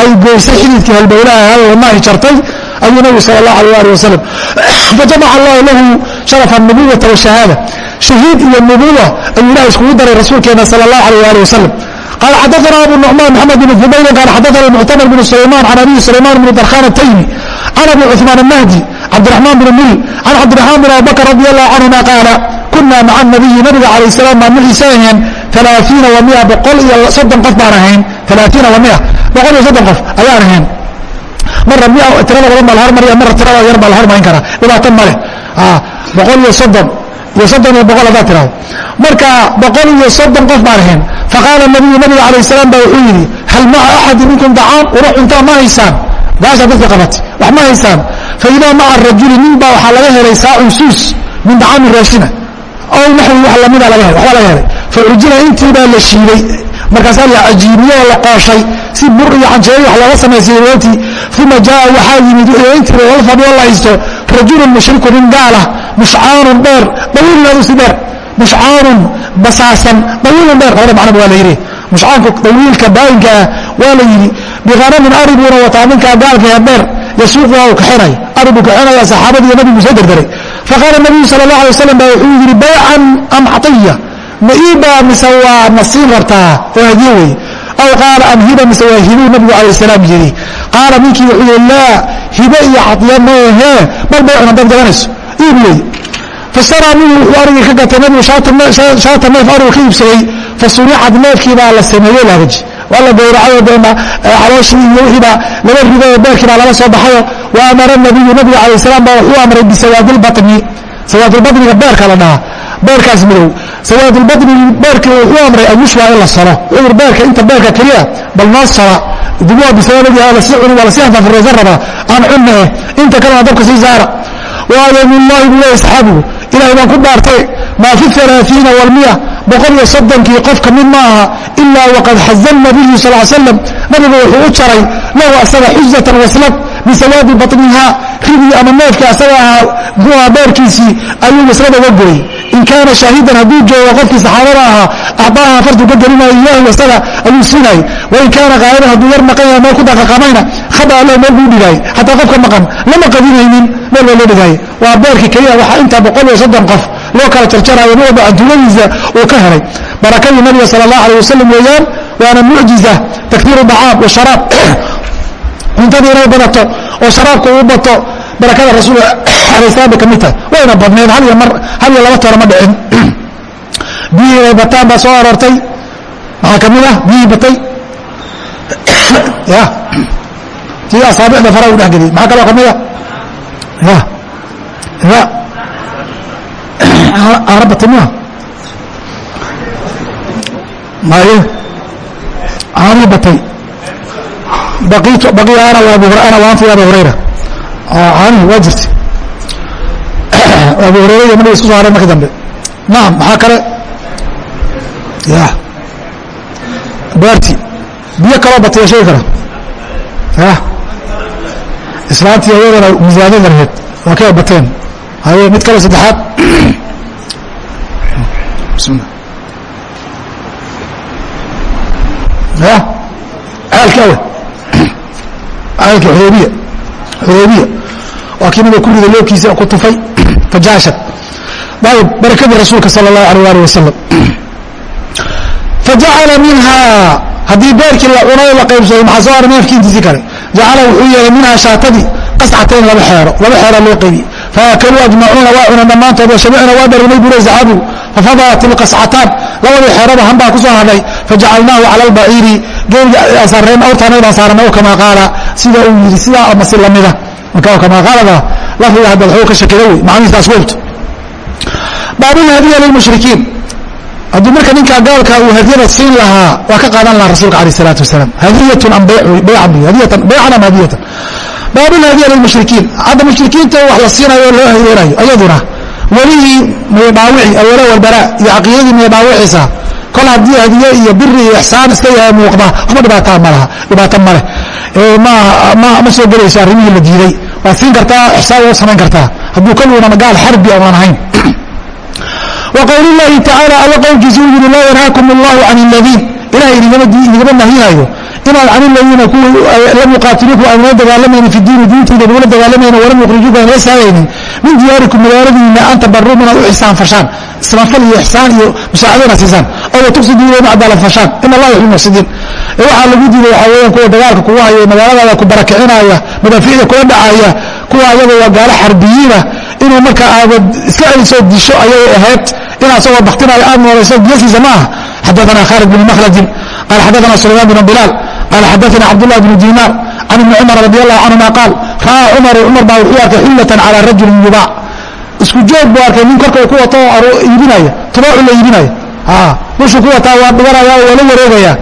ay goysay xididkii halbowlaha alamahi jartay ayuu nabigu sal allah alay ali wasalam fajamaca allahu lahu sharafa nubuwata washahaada shahiid iyo nubuwa ayuu ilahay iskugu daray rasuulkeena sala allah alayh ali wasalam qaala xadaana abu nucmaan maxamed bn fubayl qaala xadaana muctamar bn sulayman can abihi sulayman bn darkhan ataymi can abi cuثmaan amahdi cabdiraxmaan bn mil can cabdiraxmaan bn abubakr radi allahu canhuma qaala kunaa maca nabiyi nabiga calayh salaam maa maciisa aheen alaaiina wa mia boqol iyo soddon qof baan ahayn alaaiina wa mia boqol iyo soddon qof ayaan ahayn marra mi tirada badan baa la hormaraya marra tirada yar baa la hormarin karaa dhibaato maleh boqol iyo soddon iyo soddon iyo boqol haddaad tirahdo marka boqol iyo soddon qof baan ahayn faqaala nabiyu nabiga calayh salaam baa wuxuu yidhi hal maca axadi minkum dacaan una cuntaa ma haysaan gaasaa dadka qabatay wax ma haysaan fa idaa maca rajuli nin baa waxaa laga helay saacun suus min dacaami raashina ow naxwi wax lamida laga helay? Waxbaa laga helay. Facujina intii baa la shiiday. Markaasaa la cajiibiyey oo la qooshay. Si bur iyo canjeeyo wax looga samaysay wootii uma jaa waxaa yimid intii lala fadhiyo la haysto rajulun mushriku nin gaalah mushcaanun dheer dawiilun adu si dheer mushcaanun basaasan dawiilun dheer labada macnaba waa la yidhi. Mushcaanku dawiilka baayinka ah waa la yidhi biqanamin ari buuna wataa ninkaa gaalka ee dheer yasuuqu waa uu kaxinaya ari buu kaxinaya saxaabadii nabigu soo derderay faqaala nabiyu sala allah alay waslam baa wuxuu yidhi baycan am catiya ma iibaa mise waa nasiin rabtaa oo hadiye wey aw qaala am hiba mise waa hibuu nabigu calayh salaam yidhi qaala ninkii wuxuu yidhi laa hibe iyo cadiya maahee bal baycun haddaad gadanayso iib wey fastaraa minhu wuxuu arigii ka gatay nabigu shaata neef arigu ka iibsaday fasuricad neefkii baa la sameeyey laagaji waa la gowracayo deena calooshii iyo wixiibaa laba ridayo beerkii baa lala soo baxayo. Wa amara nabiyu nabiga calayh salaam baa wuxuu amray bisawaadilbatni sawaadulbatniga beerka la dhahaa beerkaas midow sawaadulbatni beerkii wuxuu amray ayushwa in la salo yidhi beerka inta beerka keliya bal noo sala dubuwa bisawaabadii waa la sii cuni waa la sii hanfafuraysan rabaa aan cunna eh inta kalena dabka sii saara. Waayo millahi buu leeyahy saxaabigu ilahay baan ku dhaartay maa fi alaaiina wlmiya boqol iyo soddonkii qof ka mid ma aha ilaa waqad xaza nabiyu sal slam nabigu wuxuu u jaray lahu asaga xujatan waslad bisawaadi baطniha ridii ama neefka asaga ahaa beerkiisii ayuu waslada uga goyey in kaana shaahidan hadduu joogo qofkii saxaabada ahaa acdaaha fartu ka gelinayo iyahu asaga ayuu siinayay wain kaana qaayadan hadduu yar maqan yahay meel ku daqaqamayna khada allah meel buu dhigaayay xataa qofka maqan lama qadinaynin meel baa loo dhigaayay waa beerkii keliya waxaa intaa boqol iyo soddon qof loo kala jarjarayo nin walba adduunyadiisa uu ka helay. Barakadii nabiga sala allah alay wasalam weeyaan waana mucjiza takdiiru dacaam wa sharaab. Cuntadii inay badato oo sharaabka uu bato barakada rasuulka alay salam bay ka mid tahay. Wayna badnayd hal iyo mar hal iyo laba toona ma dhicin. Biyihii inay bataan baa soo aroortay. Maxaa ka mid ah biyihii batay. Ya. Tii asaabicda faraha u dhexgeliyay maxaa kaloo ka mid a ya. Ya miya maye aanii batay. Baqiya ana ana waanti abu hurayra. Caanihi waa jirta abu hurayra iyo nabiga isku soo haray marka dambe. Nacam maxaa kale? Ya beerti biyo kaloo bataya sheegi kara. Ya islaantii ayadana misaanyo darheed waa kay bateen? Haye mid kale saddexaad bismillah. Ya ceelki awe. Ceelki xudaybiya waa kii nabiga ku riday loobkiisa ku tufay fajaashad ayb barakadii rasuulka sala allahu alayh alih wasalam fajacala minha. Haddii beerkii la cunay la qaybsaday maxaa soo haray neefkii intiisi kale? Jacala wuxuu yeelay minhaa shaatadii qascatayn laba xeero. Laba xeeraa loo qaybiyey faakaluu ajmacuuna waa cuneen dhammaantood washamicna waa dharmay bure saxaabigu fafadalat ilqascataan labadii xeerada hanbaa ku soo hadhay. Fajacalnaahu cala albaciiri geeliga saareen awrtaanay baan saarana kamaa qaala sida uu yidhi sidaa ama si lamida. Marka kamaa qaalada lafdiga hadda waxuu ka shakida wey macnihiisaas wogto baabulhadiya lilmushrikiin hadduu marka ninkaa gaalka uu hadiyada siin lahaa waa ka qaadan lahaa rasuulka alayh salaatu wasalaam. Hadiyatun am baycan baycan am hadiyatan baabulhadiya lilmushrikiin hadda mushrikiinta wax la siinayo oo loo hayreenayo ayaduna welihii miyodhaawici alwala walbalaa iyo caqiidadii miyodhaawiciisa kol haddii hadiye iyo biri iyo ixsaan iska yahay muuqda waxba dhibaataa malaha dhibaato maleh ma soo gelayso arrimihii la diiday. Waad siin kartaa ixsaan waad samayn kartaa. Hadduu kol weynama gaal xarbi aan ahayn waqowlullahi tacaala alla qowlkiisa uu yidhi laa yanhaakum allahu can aladiin ilahay inigama nahyinayo inaan can iladiina kuwii lam yuqaatiluukum aanula dagaalamaynin fi diini diintiina nagula dagaalamaynin walam yukhrijuukum aan la saaraynin. Min diyaarikum magaaladiina an tabaruu inaad u ixsaan fashaan. Islanfal iyo ixsaan iyo musaacado inaad siisaan. Aw tuqsiduu ina cadaalad fashaan. In allah yuxib muxsidiin waxaa lagu diiday waxaa weeyaan kuwa dagaalka kugu haya magaaladaada ku barakicinaya madaaficda kula dhacaya kuwa ayaga waa gaalo xarbiyiina. Inuu marka aadad iska celisoo disho ayay ahayd inaa isagoo baktinayo aad noolayso geesiisa ma aha. Xadaana khaalid bn makhlajin qaal xadaana sulaymaan bn bilaal qaal xadaana cabdullah bn dinaar can ibni cumar radi allahu canhuma qaal ra'aa cumaru cumar baa wuxuu arkay xullatan calaa rajulin yubaac isku joog buu arkay nin korka ku wato iibinaya tubaacu la iibinaya bushuu ku wataa waa dhiganaya waa la wareegaya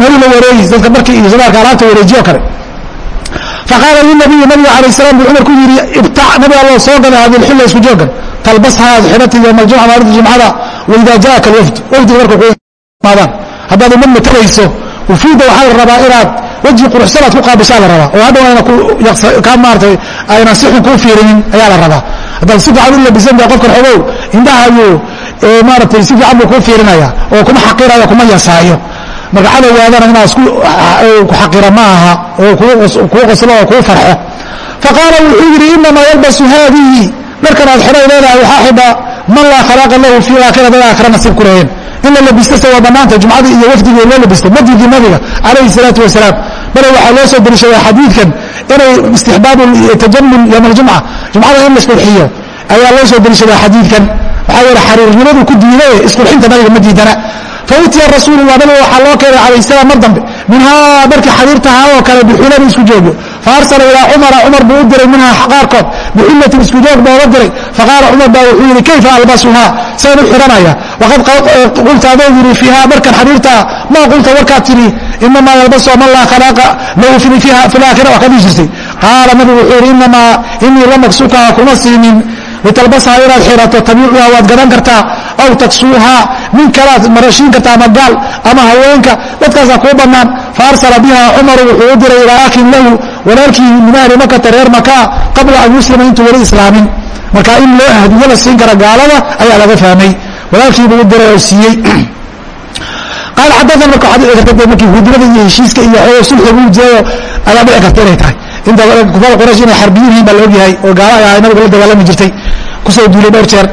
meelu la wareegi dadka markii iyo sadaalka alaabta wareejiyo kale faqaala linabiyi nabiga alayh salam buu cumar ku yidhi ibtac nabi allo soo gada hadi lxulla isku joogan talbashaa ad xidhata yowma aljumca maalinta jumcada waidaa jaaka alwafd wafdiga marka kumaadaan haddaad umad matalayso wufuudda waxaa la rabaa inaad weji quruxsanaad ku qaabishaa la rabaa oo hadhow ayna ka maaratay aynan si xun kuu fiirinin ayaa la rabaa haddaad si fiican u labisan tahay qofkan xogow indhaha ayuu maaratay si fiican buu kuu fiirinaya oo kuma xaqirayo kuma yasaayo marka cadowgaadana inaad isku ku xaqira ma aha oo kuu qoslo oo kuu farxo faqaala wuxuu yidhi inamaa yalbasu haadihi dharkan aad xidhay leedahay waxaa xidha man laa khalaaqa lahu fii aakhira dad aakhira nasiib ku laheen in la labistase waa iyo wafdigii loo labisto masjidkii nabiga calayhi salaatu wasalaam bale waxaa loo soo deliishaday xadiidkan inay istixbaabu tajamul yowma aljumca jumcada in la isqurxiyo ayaa loo soo deliishaday xadiidkan. Waxaa yeele xariirnimadu ku diidaye isqurxinta nabiga ma diidana fautiya rasuulullah nabiga waxaa loo keenay calayh salaam mar dambe. Minhaa markii xariirtahaa oo kale bixulani isku joogo. Faarsala ilaa cumara cumar buu u diray minhaa qaarkood bixullatin isku joog booga diray. Faqaala cumar baa wuxuu yidhi kayfa albasuhaa? Saan u xidhanaya waqad qulta adoo yidhi fiihaa markan xariirtaa maa qulta warkaad tidhi inamaa yalbasu man laa khalaaqa lahu fi laakhira wax ka dhihi jirtay qaala nabigu wuxuu yidhi inamaa inii lam aksukaha kuma siinin. Litalbasaha inaad xirato tabiicuha waad gadan kartaa. Aw taksuuhaa nin kalaad marashiin karta ama gaal ama haweenka dadkaasaa kuu bannaan faarsala biha cumaru wuxuu u diray ilaa akhin lahu walaalkii min ahli makata reer makaa qabla an yuslima intuu weli islaamin. Marka in loo hadiyo la siin kara gaalada ayaa laga fahmay. Walaalkiibuu u diray oo siiyey. Qaal xadadan marka markii hudnada iyo heshiiska iyo sulxigu jeeyo ayaa dhici karta inay tahay. Inta kufaar quraysh inay xarbiyin yihiin baa la ogyahay oo gaala ay ahay nabiga la dagaalami jirtay. Kusoo duulay dhowr jeer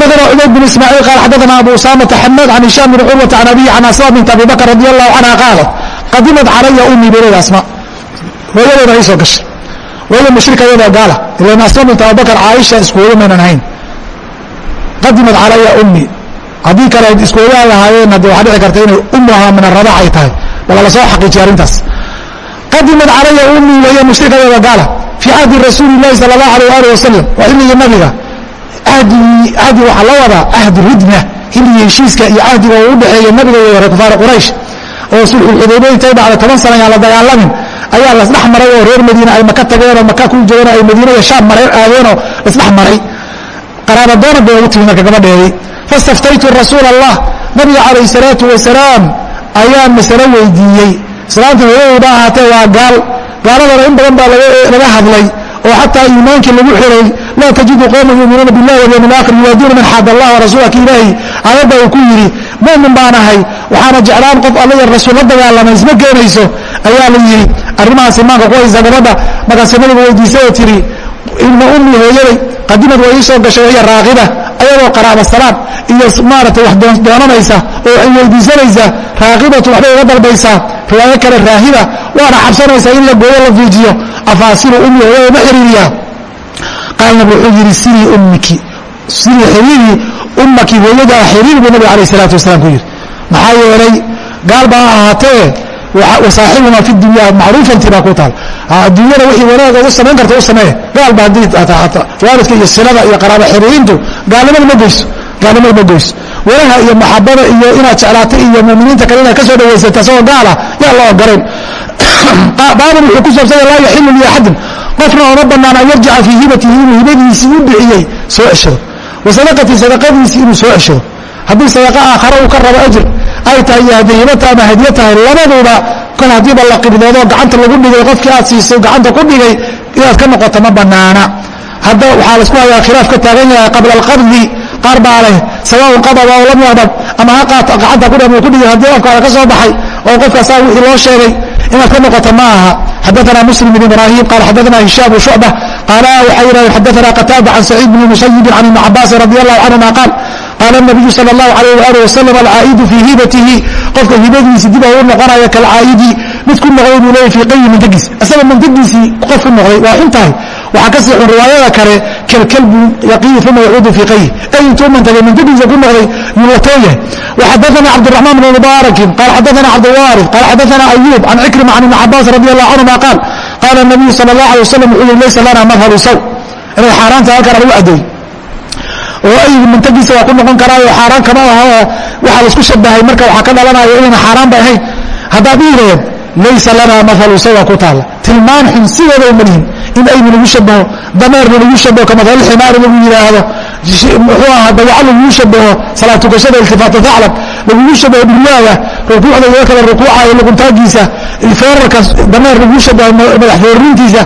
xadana cubayd bin ismaaciil qaal xadana abu usaamata xamaad can hishaam bin curwata can abihi can asma bint abi bakr radi allahu canha qaalat qadimad calaya umii bayleeda asma hooyadooda ay soo gashay hooyada mushrikadeeda gaala ilan asma bint abubakr caaisha isku hooyo maynan ahayn qadimad calaya umii haddii kale ay isku hooyaan lahaayeen haddee waxaa dhici karta inay umuhaa min aradac ay tahay bala la soo xaqiijiya arrintaas qadimad calaya umii wahiya mushrikadeeda gaala fii cahdi rasuuli llahi sala allahu alayh ali wasalam waa xilligii nabiga ahdi waxaa la wadaa ahdi ridna xilligii heshiiska iyo cahdiga uu udhexeeya nabiga iyo reer kufaar quraysh oo sulxulxudaybiya intay dhacday toban sana yaan la dagaalamin ayaa lasdhex maray oo reer madiina ay maka tageen oo maka ku joogeen ay madiina iyo shaam mareen aadeen oo lasdhex maray. Qaraabadoona bay ugu timi marka gabadheedii. Fastaftaytu rasuul allah nabiga calayh salaatu wasalaam ayaan masalo weydiiyey. Islaamta hooyadayba ahaatee waa gaal. Gaaladana in badan baa laga hadlay oo xataa iimaankii lagu xiray laa tajidu qowma yuuminuuna billahi walyawm alaakhir yuwaadiuna man xaad allah warasuulaka ilaahi aayadda uu ku yidhi mu'min baan ahay waxaana jeclaan qof alla iyo rasuul la dagaalamay isma keenayso? Ayaa la yidhi. Arrimahaas imaanka ku haysa gabadha markaase nabiga weydiisay oo tidhi ibna ummi hooyaday qadimad waa ii soo gashay wahiya raaqiba ayadoo qaraaba salaad iyo maarata wax doonanaysa oo waxay weydiisanaysaa raaqibatu waxbay uga dalbaysaa riwaayo kale raahiba waana xabsanaysaa in la gooyo la fiijiyo afaasilu ummi hooyada ma xiriiriyaa qaal nabi wuxuu yidhi silii ummiki. Silii xiriirii ummaki hooyadaa xiriir buu nabiga alayh salaatu wasalaam ku yidhi. Maxaa yeelay gaal baa ahaatee wasaaxibuna fi dunya macruufanti baa ku taal. Adduunyada wixii wanaaga u samayn karta u samee gaalba haddii waalidka iyo silada iyo qaraaba xiriirintu gaalnimada ma goyso gaalnimada ma goyso. Walaha iyo maxabada iyo inaad jeclaata iyo muminiinta kale inaad ka soo dhawaysata asagoo gaala yaa la ogolayn baabun wuxuu ku saabsanya laa yaxilu liaxadin qofna ooma banaan an yarjica fii hibatihi inuu hibadiisii u bixiyey soo ceshado wa sadaqadiisii inuu soo ceshado haddii sadaqa aakhare uu ka rabo ajir ay tahay iyo hadday ama hadiye tahay labaduba kol haddiiba la qibdoodo gacanta lagu dhigay qofkii aad siisay gacanta ku dhigay inaad ka noqoto ma banaana hadda waxaa la isku hayaa khilaaf ka taagan yahay qabla alqabdi qaar baa leh sawaaun qadaba oo lam yaqdab ama ha qaato gacanta ku dhama ku dhigay haddii afkaada ka soo baxay oo qofkaasaa wixii loo sheegay inaad ka noqoto ma aha. Xadaana muslim bn ibrahim qaal xadaana hishaam shucba qaala waxay yidhahdeen xadaana qataada can saciid bni musayibin can ibni cabaasin radi allahu canhuma qaal. Qaala nabiyu sal اlahu alayh wali wasalam alcaa'idu fii hibatihi qofka hibadiisi dib u noqonaya kalcaa'idi mid ku noqday buu leeya fii qayi mantagiis isaga mantagiisii qof ku noqday waa xun tahay. Waxaa ka sii xun riwaayada kale kalkalbu yaqiyu uma yacuudu fii qayhi ay intuu mantagay mantagiisa ku noqday yuu watoo yahay waxadaana cabdiraxmaan bn mubaarakin qaal xadaana cabdilwaarif qaal xadaana ayuub can cikrima can ibni cabaas radi allahu canhuma qaal qaala nabiyu sal اllah alay wasalam wuxuu yihi laysa lana madhalu saw inay xaaraanta halkan lagu adeey oo aygu mantagiisa waa ku noqon karaayo xaaraan kama aha oo waxaa la isku shabahay marka waxaa ka dhalanaya inayna xaaraan ba ahayn. Haddaad dhihireed laysa lanaa maalu sawa ku taalla. Tilmaan xun sideeda malihin in aynu lagu shabaho dameerna lagu shabaho kamadalximaari lagu yidhaahdo muxuu ahaa dawaco lagugu shabaho salaad tukashada iltifaata aclab lagugu shabaho dhulyaada rukuucda iyo kale rukuucayo luguntaagiisa foorarka dameer lagugu shabaho madax foorrintiisa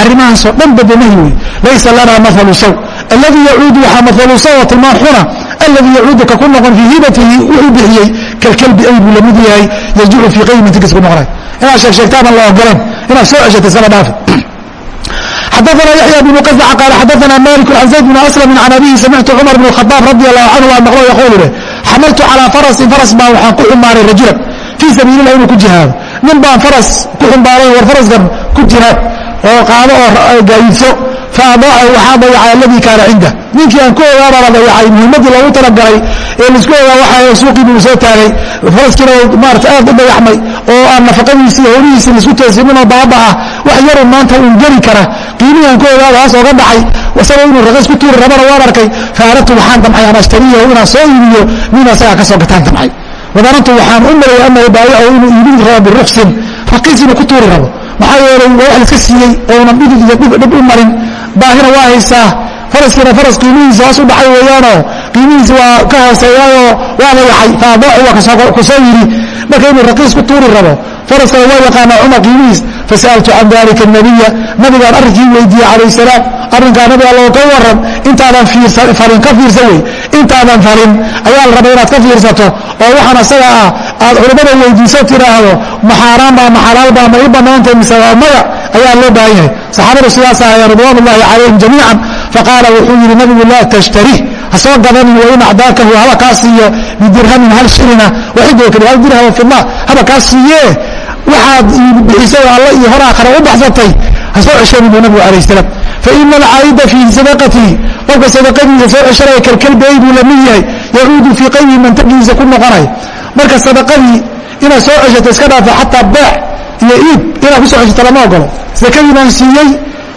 arrimahaasoo dhan bade nahi wey laysa lanaa maalu saw. Alladii yacuudu waxaa maalu sawa tilmaan xuna alladii yacuudu ka ku noqon fii hibatihi wuxuu bixiyey kalkalbi ay buu la mid yahay yarjicu fii qayhi mantigiis ku noqonay inaad sheegsheegtaaban la ogoleen inaad soo ceshatay iskala dhaafi xadaana yaxya bnu qazaca qaala xadaana maliku can zayd bn aslami can abihi samictu cumar bn khadaab radi allahu canhu an maqlo yaquulu leh xamaltu calaa farasin faras baan waxaan ku xumaaray rajulan fii sabiililah inuu ku jihaado nin baan faras ku xumbaaray war faraskan ku jihaad oo qaado oo gaayidso faadaacahu waxaa dayacay aladii kaana cindah ninkii aan ku ogaabaa la dayacay muhiimadii loogu talagalay ee la isku ogaa waxa suuqii buu soo taagay faraskiina maarata aad u dayaxmay oo aan nafaqadiisii howlihiisii la isku toosininoo baaba ah wax yarun maanta uun geli kara qiimihii aan ku ogaaba hoos ooga dhacay isagoo inuu raqiis ku tuuri rabana waan arkay faaradtu waxaan damcay an ashtariyahu inaan soo iibiyo nin asagaa ka soo gataan damcay wadanantu waxaan u malaya anahu baayacahu inuu iibin rabo biruksin raqiis inuu ku tuuri rabo maxaa yeelay waa wax laiska siiyey oonan dhidid iyo dhib u marin. Baahina waa haysaa faraskiina faras qiimihiisa hoos u dhacay weeyaanoo qiimihiisi waa ka hooseeyaayoo waa la yacay faadaacu waa ku soo yidhi. Marka inuu raqiis ku tuuri rabo faraskana waa yaqaanaa cumar qiimihiis fasa'altu can dalika nabiya nabigaan arrinkii weydiiyey calayh salaam arrinkaa nabi allo ka waran intaadan falin ka fiirsan wey. Intaadan falin ayaa la rabay inaad ka fiirsato oo waxaan asaga ah aad culammada weydiiso tidhaahdo ma xaaraan baa ma xalaal baa ma i bannaantay mise waa maya? Ayaa loo baahan yahay. Saxaabadu sidaas ahaya ridwaan ullahi calayhim jamiican faqaala wuxuu yidhi nabigu laa tashtarih. Ha soo gadanin wain acdaakahu haba kaa siiyo bidirhamin hal shilina waxidoo kale hal dirhama fidla haba kaa siiye waxaad bixisay alla iyo hor aakhara u baxsatay. Ha soo ceshoonin buu nabigu alayh salaam. Faina alcaa'ida fii sadaqatihi qofka sadaqadiisa soo ceshanaya kalkalbeey buu la mid yahay. Yacuudu fii qayhi mantagiisa ku noqonaya marka sadaqadii inaad soo ceshato iska dhaafa xataa beec iyo iib inaad ku soo ceshato lama ogolo sakadii baan siiyey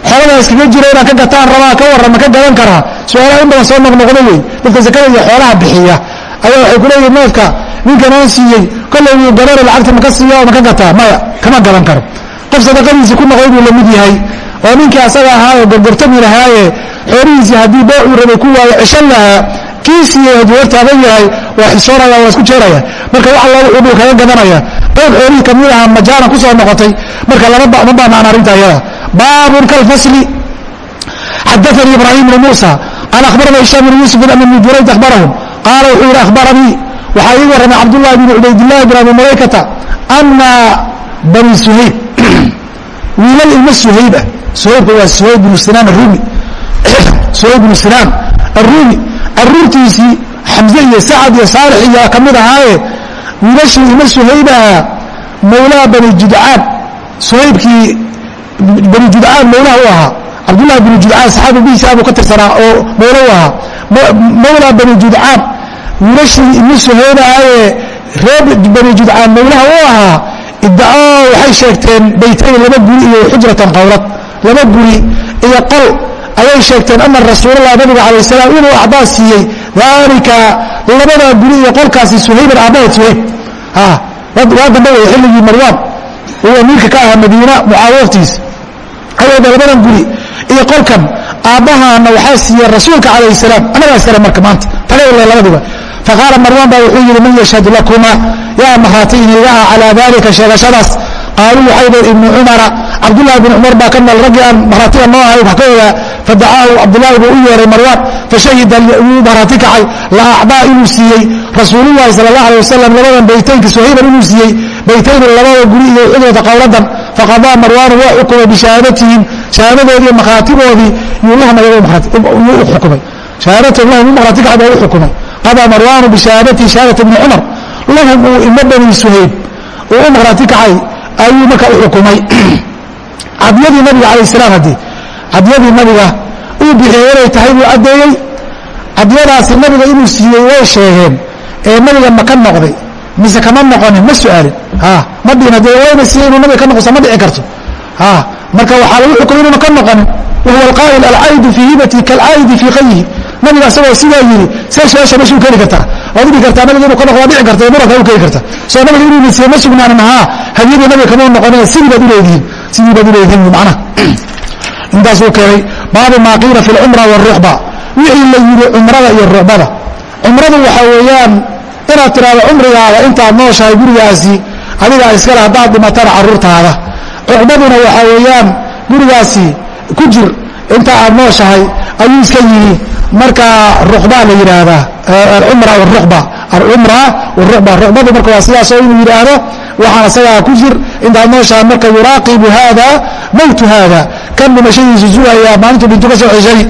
xooladaa iskaga jiro inaan ka gataan rabaa ka warran ka gadan karaa? Su'aalaha in badan soo noqnoqdo wey dadka sakada iyo xoolaha bixiya. Ayaa waxay ku leeyihiin ninkan aan siiyey kollay wuu gadana lacagta maka siiya oo maka gataa? Maya kama gadan karo. Qof sadaqadiisii ku noqday buu la mid yahay. Oo ninkii asaga ahaayoo gorgortami lahaaye xoolihiisii haddii beecuu rabay ku waayo ceshan lahaa. Kii siiyey hadduu hortaagan yahay waa xishooraya waa isku jeeraya. Marka wax alla wuxuu buu kaga gadanaya qayb xoolihii ka mid aha majaana ku noqotay. Marka lama baanaan arrinta ayada baabun kalfasli xadaanii ibraahim bn muusa qaala akhbarana hishaam bn yuusuf an ibni jurayd akhbarahum qaala wuxuu yidhi akhbaranii waxaa ii warramay cabdullahi bn cubaydillahi bn abi malaykata ana bani suhayb wiilal ilmo suhayb ah suhaybka waa suhayb bnu sinaan arumi suhayb bnu sinaan arumi aruurtiisii xamze iyo sacad iyo saalix iyo ka mid ahaaye wiilashii ilmo suhaybaha mawlaa bani judcaan suhaybkii bani judcaan mawlaha u ahaa. Cabdullahi bni judcaan saxaabi bihiisa buu ka tirsanaa oo mawla u ahaa. Mawlaa bani judcaan wiilashii ilmo suhaybahaye reer bani judcaan mawlaha u ahaa iddaco waxay sheegteen baytayn laba guri iyo xujratan qowlad laba guri iyo qol ayay sheegteen ana rasuulallah nabiga calayh salaam inuu acdaa siiyey. Daalika labadaa guri iyo qolkaasi suhayban aabbaheed suhayb waa dambe wey xilligii marwaan uu amiirka ka ahaa madiina mucaawaftiisa ayada labadan guri. Iyo qolkan aabbahana waxaa siiyey rasuulka calayh salaam. Annagaa iskale marka maanta tagale labadiba. Faqaala marwaan baa wuxuu yidhi man yashhad lakuma yaa mahaati inigaha calaa dalika sheegashadaas qaaluu waxay dheen ibnu cumara cabdullahi bn cumar baa ka nool raggii aan marhaatiga noo wax ka ogaa fadacaahu cabdullaahi buu u yeeray marwaan fashahida wuu marhaati kacay la acdaa inuu siiyey rasuulullahi sala allah alay wasalam labadan baytaynka suhayban inuu siiyey baytayni labada guri iyo xudwata qowladan faqadaa marwaanu waa xukumay bishahaadatihim shahaadadoodii marhaatigoodii yuu lahum u xukumay marhaati kacay baa u xukumay qadaa marwaanu bishahaadatihi shahaadat ibni cumar lahum uu imo bani suhayb uu u marhaati kacay ayuu marka u xukumay. Cadiyadii nabiga calayh salaam haddii cadiyadii nabiga uu bixiyey inay tahay buu caddeeyey cadiyadaasi nabiga inuu siiyey way sheegeen ee nabiga ma ka noqday mise kama noqonin ma su'aalin. Ma dhihin dee wayna siiyey inuu nabiga ka noqosa ma dhici karto. Marka waxaa lagu xukumay inuuna ka noqonin. Wahuwa alqaa'il alcaa'idu fii hibati kaalcaa'idi fii qayihi nabiga asagoo sidaa yidhi see su'aasha mashuu keeni kartaa? Waad dhihi kartaa nabiga inuu ka noqo waa dhici karta muranka u keeni karta. Soo nabiga inuu nasiye ma sugnaanin haa hadiyadii nabiga kama noqonin sidii baad uleedihiin sidii baad uleedihiin macnaha intaasuu keenay. Baabu maa qiila fi lcumra wاruxba wixii la yidhi cumrada iyo ruxbada cumradu waxaa weeyaan inaad tidhaahdo cumrigaada intaad nooshahay gurigaasi adigaa iskale haddaad dhimatana carruurtaada ruxbaduna waxaa weeyaan gurigaasi ku jir inta aad nooshahay ayuu iska yidhi marka ruxba la yidhaahdaa alcumra wruba alcumra wruba ruxbadu marka waa sidaasoo inuu yidhaahdo waxaan isagaa ku jir intaad nooshahay marka yuraaqibu haada mowtu haada. Kan dhimashadiisu sugayaa maalintuu dhintu ka soo ceshay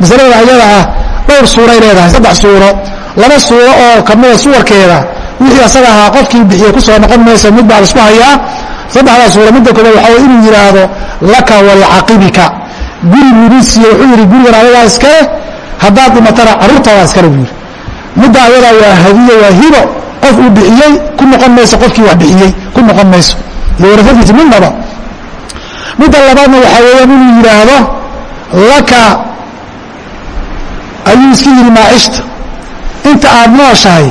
masalada ayada ah dhowr suuray leedahay saddex suuro. Laba suuro oo kamida suwarkeeda wixii asaga ahaa qofkii bixiyey ku soo noqon mayso mid baa la isku hayaa saddexdaa suuro midda koobaad waxaa way inuu yidhaahdo laka walicaqibika guri siiye wuxuu yidhi gurigan adagaa iskale haddaad dhimatana carruurtaadaa iskale buu yidhi. Midda ayadaa waa hadiyo waa hibo qof uu bixiyey ku noqon mayso qofkii wax bixiyey ku noqon mayso. Iyo warafadiisa midnaba midda labaadna waxaa weeyaan inuu yidhaahdo laka ayuu iska yidhi maacishta inta aad nooshahay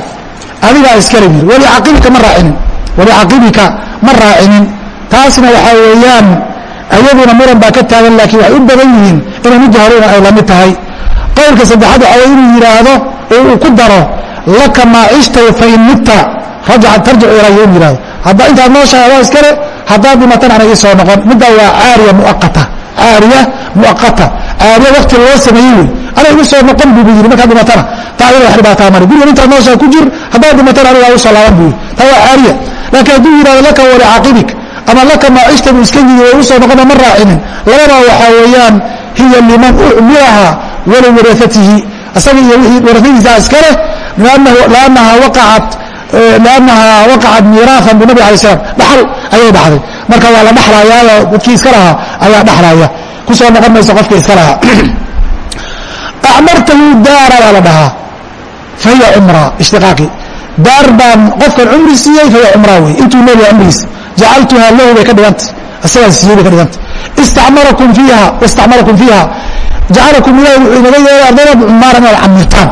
adigaa iskale yidhi. Walicaqibika ma raacinin walicaqibika ma raacinin. Taasna waxaa weeyaan ayaduna muran baa ka taagan laakiin waxay u badan yihiin inay midda horena ay la mid tahay. Qowlka saddexaad waxaa wey inuu yidhaahdo oo uu ku daro laka maa cishtaw fain mutta tarjicu ilaya in yihahdo hadda intaad nooshahay adaa iskale haddaad dhimatan ana ii soo noqon. Middaa waa caariya muaqata caariya muaqata caariya wakti loo sameeyey wey ana igu soo noqon buubu yidhi markaad dhimatana taa ayada wax dhibaataa mari guriga intaad nooshahay ku jir haddaad dhimatana anigaa u soo laaban buu yidhi. Taa waa caariya. Laakiin hadduu yidhahdo laka walicaaqibik ama laka maa cishta buu iska yidhi way u soo noqona ma raacinin. Labadaa waxaa weeyaan hiya liman ucmilaha waliwaraatihi isaga iyo wii warasadiisa iskale lannaha waqacat miiraaan binabi ala slam dhaxal ayay dhacday marka waa la dhaxlayaa dadkii iska lahaa ayaa dhaxlaya ku soo noqon mayso qofkii iska lahaa. Acmartahu daara baa la dhahaa fahiya cumra ishtiqaaqi. Daar baan qofkan cumri siiyey fahiya cumra wey intuu noolyahay cumrigiisa jacaltuha lahu bay ka dhigantay isagaan siiyey bay ka dhigantay istacmarakum fiiha wastacmarakum fiiha jacalakum ilahi wuxuu inaga ardada cumaara inaad camirtaan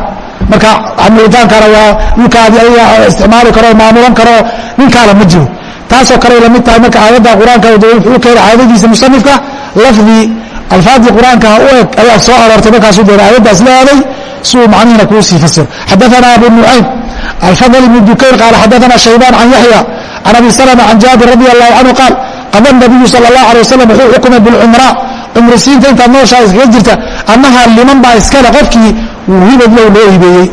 marka camiritaankaana waa ninkaadi ayaga isticmaali karo maamulan karo ninkaala ma jiro taasoo kale la mid tahay marka aayadda qur'aanka wuxuu keenay caadadiisa musanifka lafdi alfaadii qur'aanka u eg ayaa soo aroortay markaasuu deena aayaddaas la aaday si uu macnihina kuu sii fasiro xadaana abu nucaym alfadl ibn dukayr qaala xadaana shaybaan can yaxya can abi salma can jaabir radi allahu canhu qaal qada nabiyu sal اllah alay wasalam wuxuu xukumay bilcumra cumrisiinta intaad nooshaa iskaga jirta annaha liman baa iskale qofkii hibad loo hibeeyey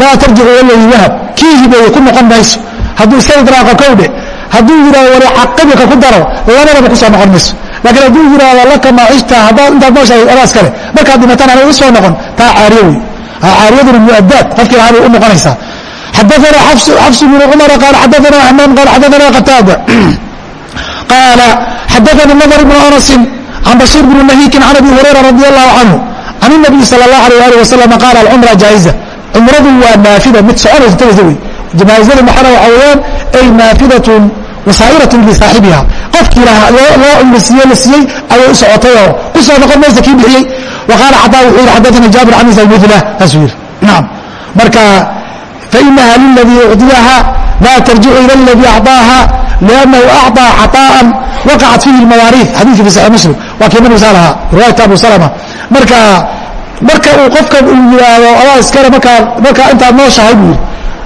laa tarjicu waladii wahab kii hibeeyey ku noqon mayso hadduu iska idraaqo kowdhe hadduu yidhahdo wali caqibika ku daro labadaba ku soo noqon mayso laakiin hadduu yidhahdo laka maacishta haddaad intaad nooshahay adaa iskale markaad dhimataan anay u noqon taa caariye wey caariyaduna muadaad qofkii lahaa bay u noqonaysaa xadaana xafs bn cumar qaal xadaana xamaam qaal xadaana qataada qaala xadaana nadr bnu anasin can bashiir bni mahiikin can abi hurayra radi allahu canhu can inabiyi sal اllah alيh ali wasalam qaala alcumra jaa'iza cumradu waa naafida mid soconaysa tagaysa wey janaazada maxana waxa weeyaan ay naafidatun wasaa'iratun lisaaxibiha qofkii loo cumrisiiye la siiyey ayay u socotay oo ku soo noqon maysa kii bixiyey wa qaala xataa wuxuu yidhi xadaana jaabir can isa mila taasuu yidhi naam marka fainaha liladii ucdiyaha laa tarjicu ila اladii acطaaha لأنه أعطى cطاءa وقعت فيه المawاarيث xadيثki في صحيح mسلم waa kii nabig lahaa riواayaة abu سلمة marka marka uu qofkan uu yihaahdo adaa iskale markaa markaa intaad nooshahay buu yidhi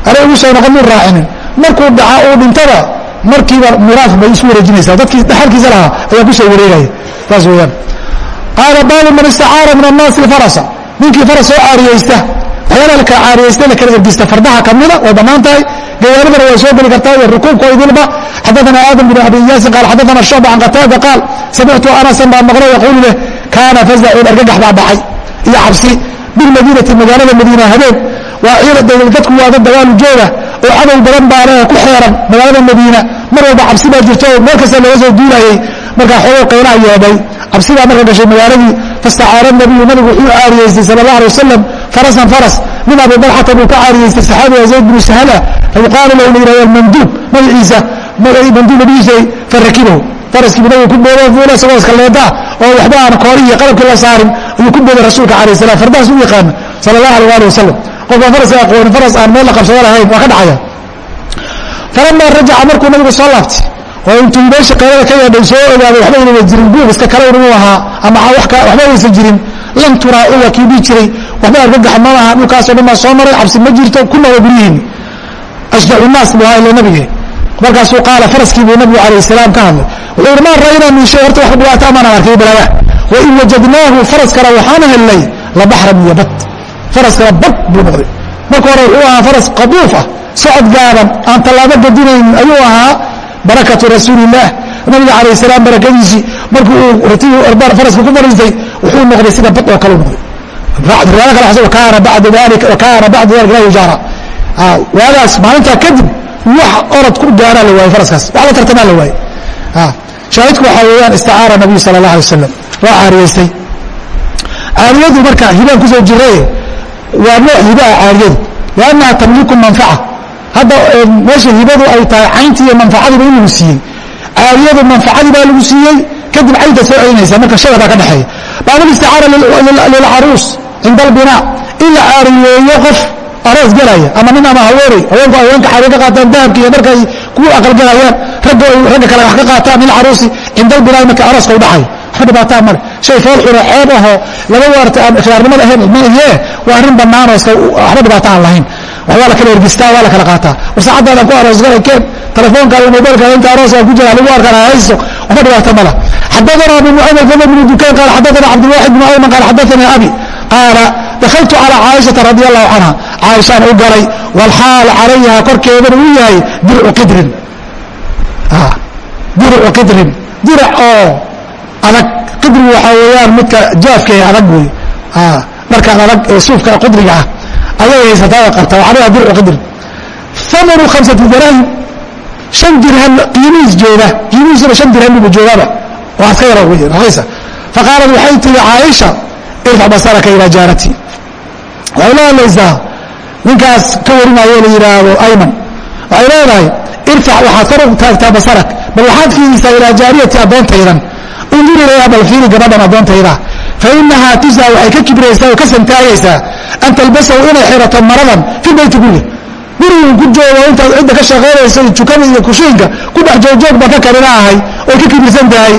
ana igu soo noqon muu raacinin markuu dhaca uu dhintaba markiiba miraaf bay isu wareejinaysaa dadkii dhaxalkiisa lahaa ayaa ku soo wareegaya saas weeyaan qaala baabu man istacaara min الnaasi farasa ninkii faras soo caariyeysta waxyaala la kala ergista fardaha kamida way bannaan tahay gawaaridana way soo geli kartaa iyo rukuubkoodilba xadaana aadam bn abi iyaasin qaal xadaana shucba can qataada qaal samictu anasan baa maqlo yaquulu leh kaana fazacun argagax baa dhacay iyo cabsi bilmadiinati magaalada madiina habeen waa dadku waa dad dagaalu jooga oo cadow badan baa leh ku xeeran magaalada madiina. Mar walba cabsi baa jirto oo meel kasta laga soo duulayay markaa xoogoo qaylaa yeedhay cabsidaa marka gashay magaaladii fastacaara nabiyu nabigu wuxuu caariyeystay sal اlah alay wasalam farasan faras. Min abi dalxata buu ka caariyeystay saxaabiga zayd bnu sahla fayuqaalu lahu la yihahdo manduub magaciisa manduub magiisa farakibahu faraskii nabiga ku boodo fuula isagoo iska leedaa oo waxba aan koori iyo qalabkii la saarin ayuu ku booday rasuulka alayh salam fardahaas u yaqaana sala allah alيh ali wasalam qofkaan faraska aqoonin faras aan meel la qabsado lahayn waa ka dhacaya. Falamaa rajaca markuu nabigu soo laabtay oo intuu meesha qaylada ka yeedhay soo ogaaday waxba inayna jirin buug iska kale inuu ahaa ama waxba aysan jirin. Lan turaacu waa kii dhihi jiray waxba argagax ma laha dhulkaasoo dhan baa soo maray cabsi ma jirto ku nawa guryihiin. Ashjacu naas buu ahaa ila nabige markaasuu qaala faraskii buu nabigu calayh salaam ka hadlay. Wuxuu yidhi maa ra'aynaa min shay horta wax dhibaata amaan arkay balaaga wain wajadnaahu faraskana waxaan helnay la baxran iyo bad faraskana bad buu noqday. Marka hore wuxuu ahaa faras qaduuf ah socod gaaban aan tallaabo gadinayn ayuu ahaa barakatu rasuulilah nabiga calayh salaam barakadiisii markii uu faraska ku fariistay wuxuu noqday sida bad oo kale noqday kaana dalika la yujaara. Waagaas maalintaa kadib wax orod ku gaaraa la waayey faraskaas. Wax la tartamaa la waayey shaahidku waxaa weeyaan isticaara nabiyu sala allah alay wasalam waa caariyeystay. Caariyadu marka hibaan ku soo jiraye waa nooc hibaa caariyadu. Liannaha tamliku manfaca hadda meesha hibadu ay tahay cayntii iyo manfacadiiba in lagu siiyey. Caariyadu manfacadii baa lagu siiyey kadib caynta soo celinaysa marka shaba baa ka dhexeeya. Baabulisticaara lilcaruus cinda albinaa in la caariyeeyo qof aroos gelaya ama nin ama haweeney haweenku haweenka xaari ka qaataan dahabka iyo markay ku aqalgalayaan ragga kale wax ka qaataan lilcaruusi cinda albinaa marka arooska u dhaxayo waxba dhibaataa male shay fool xuna ceeb ahoo laga waarta aan khiyaarnimada ahayn ma ahee waa arrin banaanoo waxba dhibaato aan lahayn waxbaa la kala ergistaa waa la kala qaataa war saacadaadan ku aroosgalay keen telefoonkaada mobaylkaada inta aroosaa ku jira lagu arkaan hayso waxba dhibaato mala xadaana abu mucamed fadl bn dukayn qaal xadaana cabdilwaxid bn ayman qaal xadaanii abi. Qaala dakaltu calaa caaishata radi allahu canha caaishaan u galay walxaal calayha korkeedana uu yahay dircu qidrin. Dircu qidrin. Dirac oo adag. Qidrigu waxaa weeyaan midka jaafka ee adag wey dharkaan adag ee suufka qudriga ah ayay haysataa qabta waxaa lahaa dircu qidrin amanu khamsati daraahim shan dirham qiimihiis jooga qiimihiisuna shan dirham buba joogaaba waa iska yaro wey raqiisa faqaalat waxay tihi caaisha irfac basaraka ilaa jaarati. Waxay la hadlaysaa ninkaas ka warinaayo la yidhaahdo ayman. Waxay leedahay irfac waxaad kor u taagtaa basarak bal waxaad fiirisaa ilaa jaariyati addoontaydan undur ilayha bal fiiri gabadhan addoontayda fa inahaa tusaa waxay ka kibraysaa oo ka santaagaysaa an talbasahu inay xirato maradan fi beyti guriga gurigun ku joogo intaad cidda ka shaqaynaysa iyo jukada iyo kushiinka ku dhex joogjoog baan ka karina ahay oy ka kibirsan tahay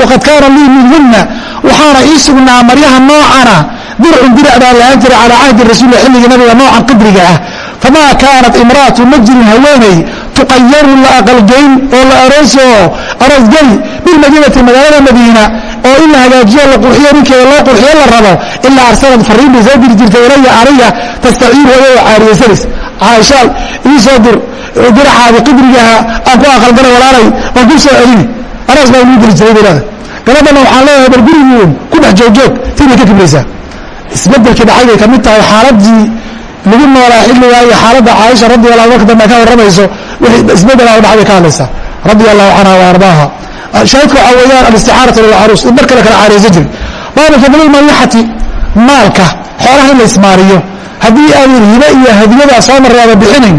waqad kaana lii minhunna waxaana ii sugnaa maryaha noocana dircun dirac baa lahaan jiray calaa cahdi rasuul xilligii nabiga noocan qidriga ah famaa kaanat imraatu ma jirin haweeney tuqayaru la aqalgeyn oo la aroosoo aroosgeli bilmadiinati magaalada madiina oo in la hagaajiyo la qurxiyo ninkeeda loo qurxiyo la rabo ilaa arsalad fariin bay soo diri jirtay ilaya aniga tastaciiru ayagoo caariyaysanis caaishaal ii soo dir. Diracaadi qidrigaha aan ku aqalgala walaalay waan ku soo celini. Aroos baa inuu diri jiray bay leedahay gabadhana waxaan leeyahay bal guriguun ku dhex joogjoog tinay ka kibraysaa isbedelkii dhacay bay ka mid tahay xaaladii lagu noolaa xilligaa iyo xaaladda caaisha radi allah marka dambe ka warramayso wixii isbedela u dhacday ka hadlaysaa. Radi allahu canha wa ardaaha shaahidka waxaa weeyaan alisticaaratu lilcaruus in marka la kala caariyaysan jiray baabu fadlilmanixati maalka xoolaha in la ismaariyo haddii aadan hibe iyo hadiyada soo marraaba bixinayn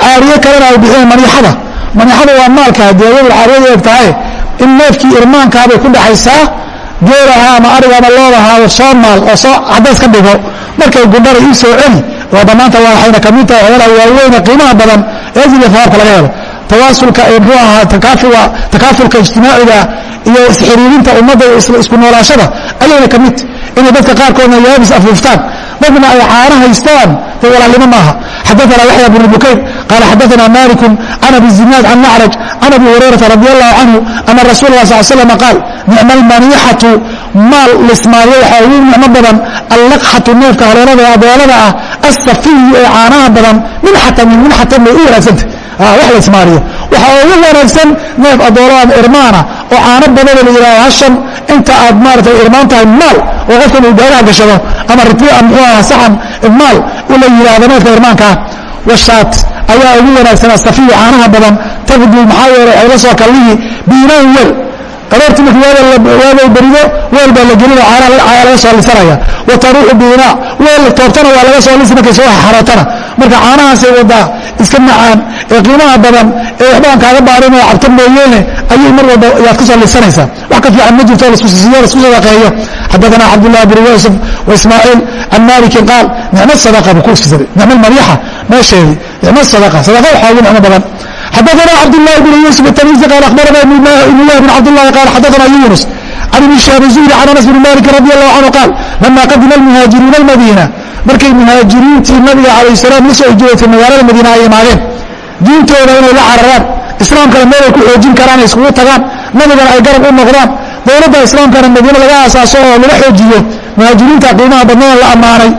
caariye kalena ay bixinayn manixada manixada waa maalka hadiyadadu caariyadu eeg tahay in neefkii irmaankaabay ku dhaxaysaa geelaha ama ariga ama loodahaado soo maal oo soo cadays ka dhigo markay gudhara ii soo celi waa bannaanta waxayna ka mid tahay xoolaha waaweyne qiimaha badan ee ajriga hawaabka laga helo tawaasulka ee muxuu ahaa takaafulka ijtimaaciga iyo isxiriirinta ummadda isku noolaashada ayayna ka mid inay dadka qaarkoodna yaabis afuuftaan dadna ay caano haystaan. Dee walaalnimo maaha. Xadaana yaxya bn bukayr qaala xadaana maliku can abi zinaad can macraj can abi hurayrata radi allahu canhu ana rasul lah sal slm qaal nicma almaniixatu maal lismaariyo waxaa ugu nicmo badan allaqxatu neefka haleelada ee ah asafiyu ee caanaha badan minxatan min minxatan bay u wanaagsanta wax la ismaariyo waxaa ugu wanaagsan neef adoolada irmaana oo caano badana la yidhahdo hashan inta aad maarata irmaan tahay maal oo qofkan uu gaaraha gashado ama rit muxuu aha saxan maal la yidhaahdo neefka irmaankaa washaat ayaa ugu wanaagsan asafiyu caanaha badan tabdu maxaa yeelay waxay soo kallihi biinaan wel aroortii marki waaday berido weel baa la gelina caanaa laga soo lisanaya. Wa taruuxu biinaa weel toobtana waa laga soo lisi markay soo xarootana marka caanahaasay wadaa iska macaan ee qiimaha badan ee waxbaan kaaga baarin oo cabta mooyeene ayay mar walba yaad ka soo lisanaysaa. Wax ka fiican ma jirto lasiyo la isku sadaqeeyo. Xadaana cabdullahi bin yuusuf waismaaciil can malikin qaal nicmo sadaqa buu ku ifsaday nicmo mariixa meesheedii nicmo sadaqa sadaqa waxaa ugu nicmo badan xadaana cabdاlahi bn yusuf اtmisi qaal abarana ibn yahi bn cabdlahi qaal xadaana yunus can ibn shihab zuhri can anas bn malik radi alahu canhu qaal lama qadima almuhaajiruuna almadiina markay muhaajiriintii nabiga calayh salaam la soo hijrootay magaalada madiina ay imaadeen diintooda inay la cararaan islaamkana meel ay ku xoojin karaan ay iskugu tagaan nabigana ay garab u noqdaan dowladda islaamkana madiina laga aasaaso oo laga xoojiyo muhaajiriinta qiimaha badnana la ammaanay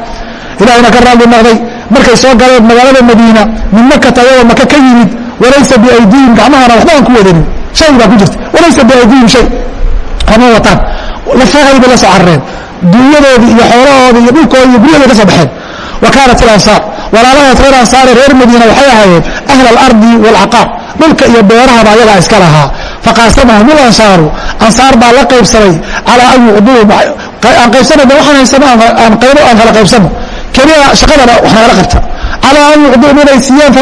ilahina ka raalli noqday markay soo galeen magaalada madiina min makata ayagoo maka ka yimid walaysa biaydiihim gacmahana waxba aan ku wadanin shay baa ku jirta. Walaysa biaydiihim shay. Kama wataan. Lafahay bay la soo carareen dunyadoodii iyo xoolahoodii iyo dhulkoodi iyo guryahoodi ka soo baxeen. Wa kaanat ilansaar walaalahaas reer ansaare reer madiina waxay ahaayeen ahla alardi waalcaqaar dhulka iyo beerahaba ayagaa iska lahaa. Faqaasamahum ilansaaru ansaar baa la qaybsamay calaa an yucduu aan qaybsanayna waxaan haysano aan qaybo aan kala qaybsano. Keliya shaqadana wax nagala qabta calaa an yucduu inay siiyaan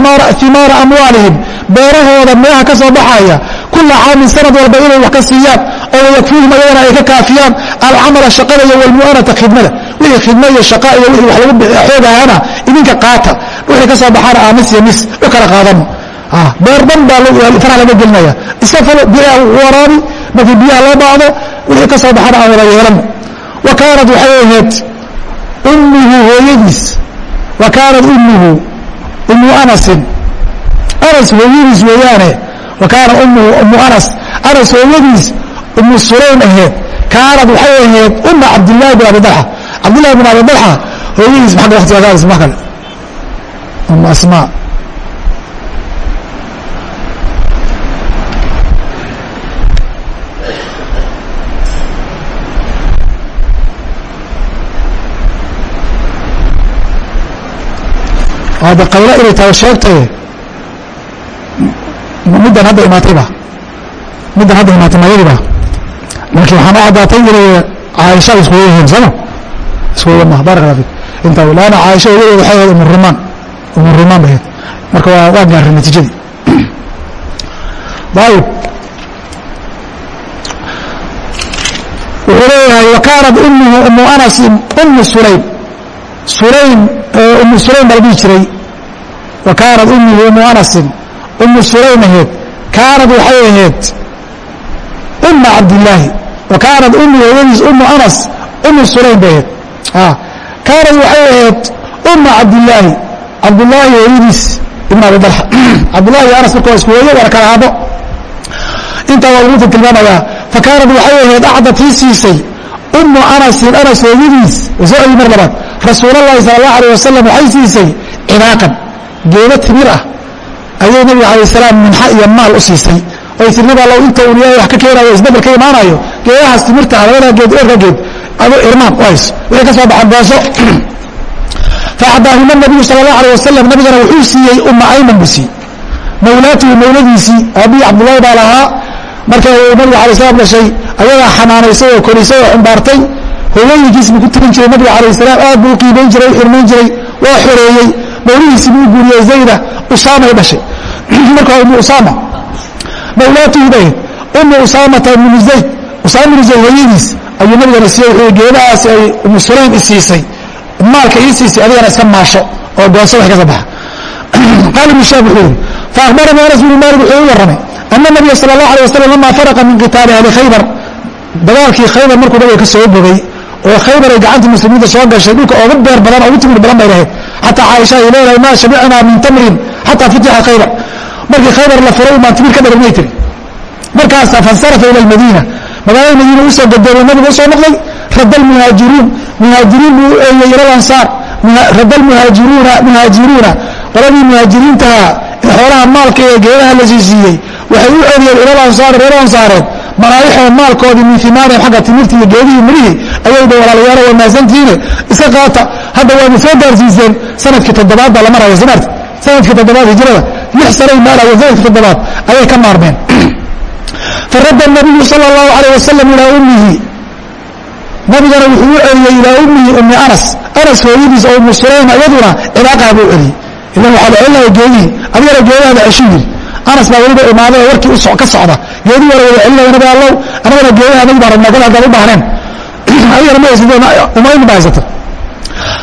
himaara amwaalihim. Beerahooda meelaha ka soo baxaya kula caamin sanad walba inay wax ka siiyaan oo wayakfiihim ayagana ay ka kaafiyaan alcamala shaqada iyo walmu'anata khidmada. Wixii khidma iyo shaqa iyo wixii wax lagu xoogahana idinka qaata. Wixii ka soo baxaana aa mis iyo mis u kala qaadano beer dhan baa faraha laga gelinaya iska falo biyaha waraabi markii biyaha loo baacdo wixii ka soo baxana aan wada yeelano wa kaanad waxay ahayd ummuhu hooyadiis wa kaanad ummuhu ummu anasin anas hooyadiis weeyaane wa kaana ummuhu ummu anas anas hooyadiis ummu sulaym ahayd kaanad waxay ahayd umma cabdillahi bin abi dalxa cabdillahi bin abi dalxa hooyadiis maagga waktiga ka isma kale ummu asmaa hadda qaylo inay tahay sheegtaye middan hadda imaatayba middan hadda imaatay mayadiba laakiin waxaan u caddaatay inay caaisha iskuga yihiin sooma iskuga ma barak allah fik inta laana caaisha ogadeeda waxay ahayd umurumaan umurumaan bay ahayd. Marka waa waa gaarray natiijadii. Ayib wuxuu leeyahay wa kaanat ummuhu umu anasin umu sulaym sulaym umu sulaym baa la dhihi jiray wa kaanat ummuhu umu anasin. Umu sulaym ahayd kaanad waxay ahayd uma cabdillaahi wa kaanat ummu hooyadiis umu anas umu sulaym bay ahayd. Kaanad waxay ahayd uma cabdillaahi cabdullaahi hooyadiis ibn abi dalxa cabdullahi anas marka waa isku hooyo waana kala aabo intaa waa lagu tilmaamayaa fa kaanad waxay ahayd acda tii siisay umu anasin anas hooyadiis soo celi mar labaad rasuulalahi sal allah aleh wasalam waxay siisay cidaaqan geedo timir ah. Ayay nabiga cala salaam minxa iyo maal u siisay. Oy tirnibaa low inta un ilaahay wax ka keenayo isbeddel ka imaanayo geedahaas timirta ah labadaa geed eerka geed adu irmaan u hayso. Waxay ka soo baxaan booso faadaahuna nabiyu sala allah aleh wasalam nabigana wuxuu siiyey umma ayman buu siiyey mawlaatuhu mawladiisii abihi cabdullahi baa lahaa marka uu nabiga alay slam dhashay ayagaa xanaanaysay oo korisay oo xumbaartay hooyooyinkiis buu ku tirin jiray nabiga alayh salaam aad buu u qiimayn jiray xirmayn jiray waa xoreeyey. Mawlihiisii buu guuriyey zayda usaamay dhashay. Marka umu usaama mawlaatuhu bay umu usaamata ibnu zayd usaama ibnu zayd hooyadiis ayuu nabigana siiyey wuxuu geedahaasi ay umu sulaym i siisay. Maalka ii siisay adigana iska maasho oo gooso wax ka soo baxa qaala ibnu shaab wuxuu yidhi faakbaranii anas bnu maalik wuxuu u warramay ana nabiya sala allah alay wasalam lama faraqa min qitaali ahli khaybar dagaalkii khaybar markuu nabiga ka soo bogay oo khaybar ay gacanta muslimiinta soo gashay dhulka ooga beer badan oogu timir badan bay lahayd xataa caaisha ay leedahay maa shabicnaa min tamrin xataa futixa khaybar markii khaybar la furay baan timir ka dharagnay tiri markaasa fansarafa ila almadiina magaalada madiina u soo gadoobay nabiga u soo noqday rada almuhaajiruun muhaajiriin buu eeyey ila lansaar rada almuhaajiruuna muhaajiruuna qoladii muhaajiriintaha ee xoolaha maalka ee geedaha la siisiiyey waxay u celiyeen ilal ansaari reer ansaareed. Manaaixoo maalkoodii min imaarihim agga timirti iyo geedihii mirihii ayayba walaalayaalo wamaasantihiine iska qaata hadda waynu soo gaarsiiseen sannadkii toddobaad baa la maraya somaarti sannadkii toddobaad hijrada lix sanay maalayo sannadkii toddobaad ayay ka maarmeen. Faradda nabiyu sala allahu alayh wasalam ilaa ummihi. Nabigana wuxuu u celiyey ilaa ummihi ummi anas. Anas hooyadiis oo ummu sulaym iyaduna cilaaqaha buu celiyey ilan waxaa la celinaya geedihii adigana geedahada ceshu yiri anas baa weliba imaaday oo warkii ka socda. Geedihii waa la wada celinaya nabi allow anagana geedaha nagi baan rabnaa kal haddaad u baahneen adigana ma haysatee umayman baa haysata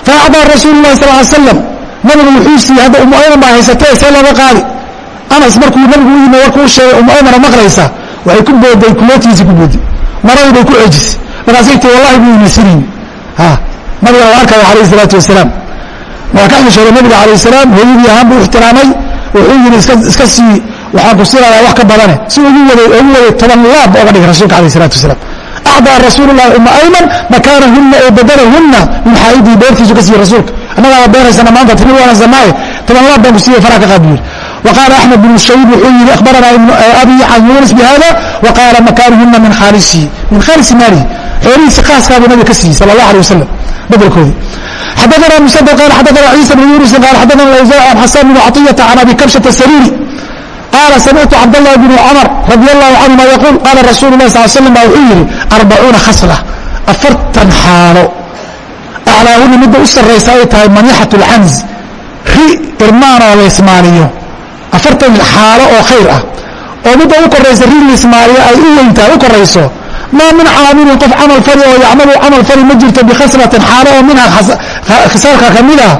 faacdaa rasuulu lahi sal ly slam nabigu wuxuu siiyey hadda umu ayman baa haysatee see looga qaadi. Anas markuu nabigu u yimi warkuu sheegay umu aymana maqlaysaa waxay ku booday kulootigiisi ku boodi maradii bay ku ceejisay markaasay tii wallahi buu imaysanayni nabigana waa arkaya alayh isalaatu wasalaam waa ka xishooday nabiga alayh salaam hooyadii ahaan buu ixtiraamay wuxuu yidhi iska sii waxaan ku siinayaa wax ka badane si ugu waday ugu waday toban laab oga dhigay rasuulka alayh salatu wasalaam acdaa rasuulu llahi uma ayman makaanahunna oo badalahunna min xaa'idii beertiisu ka siiyey rasuulka annagaaba beeraysana maanta timir waanaysanaaye toban laab baan ku siiyey faraha ka qaad buu yidhi وqال أحمد بن شhayب wuxuu yihi أخبرnaa أbي عن يuنس بhذا وqاaل مكانهنa min khاalصihi min khاalصi maalihi xoolihiisi khaaصkaa buu nabig ka siiyey salى الله عليه وسلم bedelkoodii xadثna مسد qال xadثna عيسى بن يuنس qال xadثna الأوزاع عن xسان بن عطية عن أbي كبشة السريري qاaل سمعت cبدالله بن cمر رضي الله عنهma يقول qاaل رasuل الlah صل sلم ba wuxuu yihi أربعuuنa khصلة aفartan xaalo أعلاahuna midda u saraysa ay tahay manixaة الcanز ri irmaanoo la ismaaniyo afartan xaalo oo khayr ah oo midda u koraysa ri lismaaniyo ay u weyntahay u korayso maa min caamilin qof camal fali oo yacmalu camal fali ma jirto bikhaslatin xaalo oo minha khisaalka ka mid ah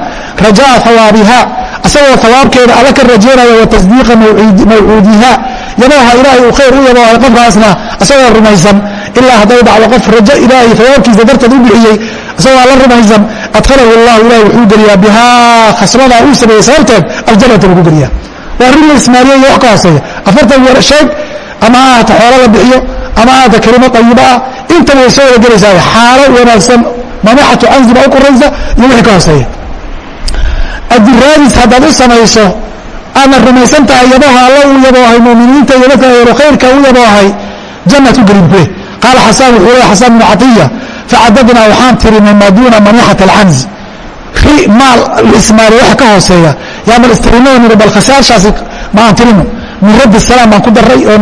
rajaa hawaabiha asagoo hawaabkeeda alla ka rajaynaya wa tasdiiqa mawcuudiha yabaha ilaahay uu khayr u yaboohay qofkaasna asagoo rumaysan ilaa hadday dhacdo qof rajo ilaahay fawaabkiisa darteed u bixiyey isagoo alla rumaysan adkhalahu llahu ilahi wuxuu geliyaa bihaa khasladaa uu sameeyey sababteed aljanata lagu geliyaa. Waa rin la ismaaliye iyo wax ka hooseeya afartan weer sheeg ama ha ahata xoolo la bixiyo ama ahata kelimo ayiba ah intaba way soo wada gelaysaa xaalo wanaagsan mamaxatu canziba u koraysa iyo wixii ka hooseeya adiraadis haddaad u samayso aadna rumaysan tahay yabaha alla uu yaboohay muminiinta iyo dadka eero khayrka u yaboohay jannat u gelin kule qaala xasaan wuxuu leey xasaan bnu catiya facadadnaa waxaan tirinay maa duuna manixat alcanzi ri maal ismaali waxa ka hooseeya yaamal istirinada niri bal khasaashaasi ma aan tirino min radd salaam baan ku daray oo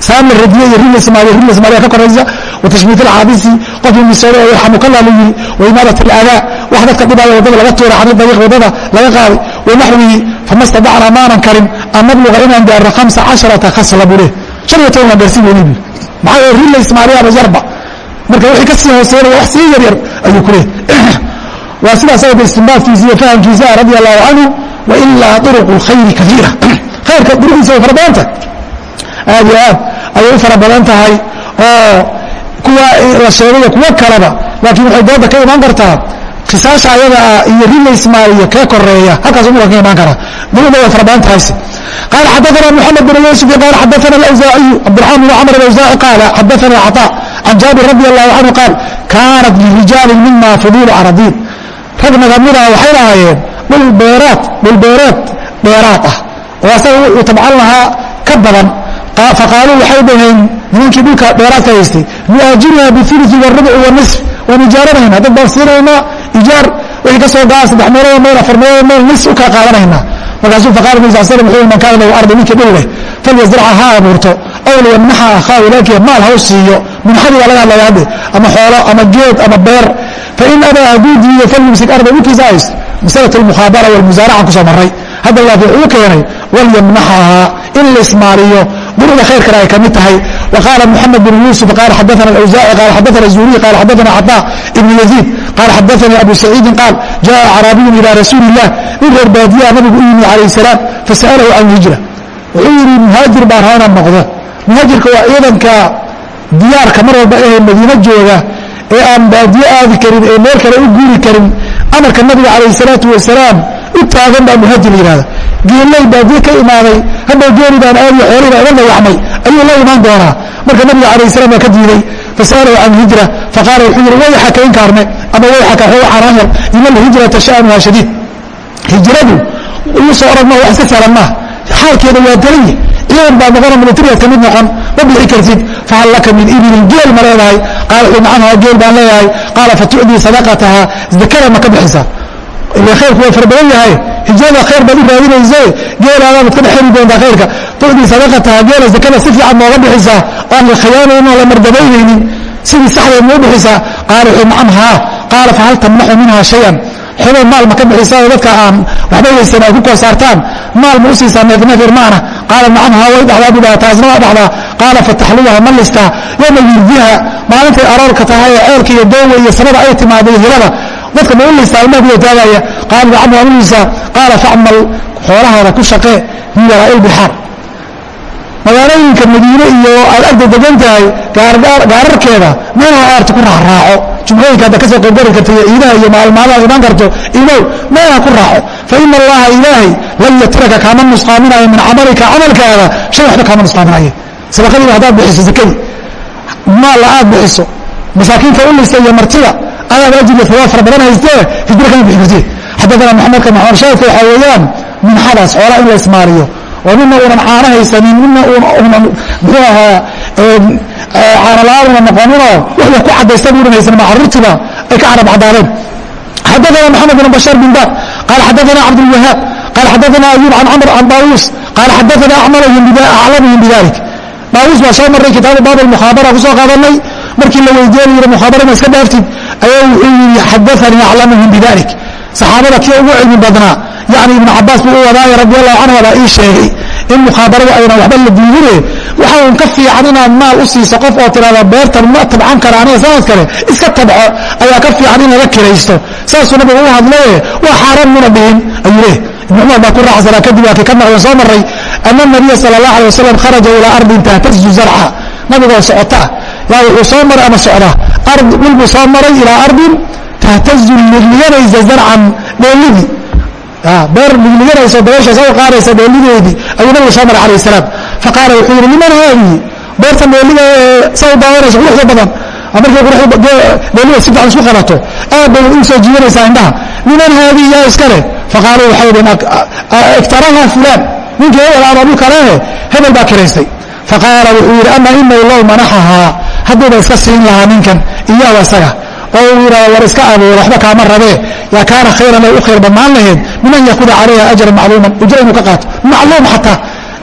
salaam la radiye iyo rin ismaaliya rin ismaaliya ka koraysa wa tashmiit alxaabisi qofkii misoole oo yarxamukallah la yiri wa imaadat alaadaa wax dadka dhibaya waddada laga tuura cani dariiq waddada laga qaaday wa naxwihi fama stadacnaa maanan karin an nabluga inaan gaarno hamsa casharata khasla buu leh shan iyo toban waan gaarsiin weyni bu maxaa yeele rin la ismaaliyaaba yarba. Marka wixii ka sii hooseeyana wax sii yaryar ayuu ku leeyahy waa sidaas awgeed istinbaadkiisa iyo fahamkiisa radi allahu canhu wailaa uruqu lkhayri kaiira khayrka duruqiisa way fara badan tahay aad iyo aad ayay u fara badan tahay oo kuwa la sheegayo kuwo kaleba laakiin waxay dooda ka imaan kartaa kisaasha ayaga ah iyo rin ismaaliya kee koreeya halkaas umuka ka imaan karaa duruqda way fara badan tahayse قال xdثna محمد بن يوسف قال xdثna الأوزاعي عبدالرحمن بن cمر الأوزاعي قال xdثna عطاء عن جابر رضي الله عنه قال كانت لرجاaل منا فضول أراضين rag nagamida waxay lahaayeen dhul beeraad dhul beereed dheeraad ah oo asaga wuxuu tabcan lahaa ka badan. Faqaaluu waxay dhaheen nimankii dhulka dheeraadka haystay nu'aajiruha biulii wاrubci wanisf waan ijaaranaynaa dad baan siinaynaa ijaar wixii ka soo gaaa saddex meelood meel afar meelood meel nis u kala qaadanaynaa. Markaasuu faqala nabi sal slm wuxuu man kaana lahu ardi ninkii dhul leh falyasraca ha abuurto. Aw liyamnaxa akhaahu ilaakiya maal ha u siiyo. Munxadiga laga hadlaya hadde ama xoolo ama geed ama beer. Fain abaa hadduu diido falyumsik arda dhulkiisa haysto masalat lmukhaabara walmusaaraca ku soo maray hadda laakiin wuxuu keenay walyamnaxahaa in la ismaaliyo duruda khayrkana ay ka mid tahay wa qaala muxamed bn yuusuf qaala xadaana awsaaci qaala xadaana zuuriy qaala xadaana caطaa ibn yaziid qaala xadaanii abu saciidin qaal jaءa acraabiyun ilى rasuuli الlah nin reer baadiyaa nabigu u yimi calayh salaam fasa'alahu can hijra wuxuu yidhi muhaajir baan raa inaan noqdo muhaajirka waa ciidanka diyaarka mar walba ee madiino jooga ee aan baadiye aadi karin ee meel kale u guuri karin amarka nabiga calayh salaatu wasalaam u taagan baa muhaajir yihahda geellay baadiye ka imaaday hadhow geeli baan aadiyo xoolii baa iga dayacmay ayuu la imaan doonaa. Marka nabiga calayh salam baa ka diiday fasa'alahu can hijra faqaala wuxuu yidhi wayxaka inkaarne ama wayxaka xoo canaanyar ina alhijrata sha'nuha shadiid. Hijradu uu soo orag maa wax iska sahlan maaha xaalkeeda waa daranye ciidan baa noqona militariyaad ka mid noqon ma bixi kartid fahal laka min ibilin geel ma leedahay. Qaala wuxuu nacanhaa geel baan leeyahay. Qaala fatucdii sadaqataha zakada ma ka bixisaa ila khayrku waa fara badan yahay. Hijrada khayr baad u raadinayse geelaadaad ka dhex heli doontaa khayrka. Tucdii sadaqataha geela zakada si fiican nooga bixisaa oan la khiyaanaynin oo la mardabaynaynin sidii saxdeed mau bixisaa qaala wuxuu nacam haa. Qaala fahal tamnaxu minha shayan? Xogo maal ma ka bixisaa oo dadka aan waxba weysan ay ku kor saartaan. Maal ma u siisaa neefneef irmaana qaala nacam haa way dhacdaa buu dhaha taasna waa dhacdaa qaala fataxluwaha ma listaa yoma yurdiha maalintay aroorka tahay ee ceelka iyo doowa iyo sanada ay timaada hilada dadka ma u listaa ilmaha ku wataagaya qaala nacam waa u lisaa qaala facmal xoolahaada ku shaqee hiyaraa ilbixaar magaalooyinka madiine iyo aad agda degan tahay gaararkeeda meelaha aarta ku raacraaco. Jumhooyinka hadda ka soo qaybgari karta iyo ciidaha iyo maalmaadaad imaan karto imow meelaha ku raaco. Fa ina allaha ilaahay lan yatraka kaama nusqaaminayo min camalika camalkaada shay waxba kaama nusqaaminayo. Sadaqadiiba haddaad bixiso zakadii. Maalla aad bixiso masaakiinta u lista iyo martida. Ayaad ajir fawaad fara badan haystee hijro kama bixi kartid. Xaddaana maxamedka maxamed shaahidka waxaa weeyaan minxadaas xoolaa in la ismaaliyo. Oo nina uunan caano haysanin nina unan muxuu ahaa caanola'aan una noqoninoo wax wax ku cadaysta buunan haysanin ma carruurtiiba ay ka carab cadaadeen xadaana maxamed bn bashaar bin baab qaala xadaana cabdulwahaab qaala xadaana ayuub can camr can daawuus qaala xadaana acmalahum bidalik. Daawuus baa soo marray kitaabu baab almukhaabara ku soo qaadanay markii la mukhaabara ma iska dhaaftid ayaa wuxuu yidhi xadaanii aclamuhum bidalik saxaabada kii ugu cilmi badnaa yani ibnu cabaas buu u wadaaya radi allahu canhu baa ii sheegay in mukhaabaradu aynan waxba la diidine waxa un ka fiican inaad maal u siiso qof oo tirahda beertan ma tabcan kara aniga sanad kale iska tabco ayaa ka fiican in laga kiraysto. Saasuu nabigu u hadlaye waa xaaraan muna dhihin. Ayuu leh ibn cumar baa ku raacsanaa kadib waa kii ka maqlan soo maray ana nabiya sala allah alay wasalam kharaja ilaa ardin tahtazu zarca nabigoo socota laa wuxuu soo maray ama socdaa dhul buu soo maray ilaa ardin tahtazu ligliganaysa zarcan dheelidii beer ligliganayso dabeesha soo qaadaysa dheelideedii ayuu nabigu soo maray calayh salaam faqaala wuxuu yidhi liman haadihi beerta dheelida ee saa u daawanaysa quruxda badan markay dheelida si fiican isku qalato aad bay u soo jiidanaysaa indhaha liman haadihi yaa iskale faqaaluu waxay dheen iktaraha fulaan ninkii hebel ama dhulka lehe hebel baa kiraystay faqaala wuxuu yidhi ama inahu low manaxahaa hadduuba iska siin lahaa ninkan iyaaba isaga. Oo uu yidhahdo war iska abuuro waxba kaama rabee. Yaa kaana khayran ay u khayr badnaan laheyd min an yakuda calayha ajran macluuman? Ujra inuu ka qaato. Macluum xataa.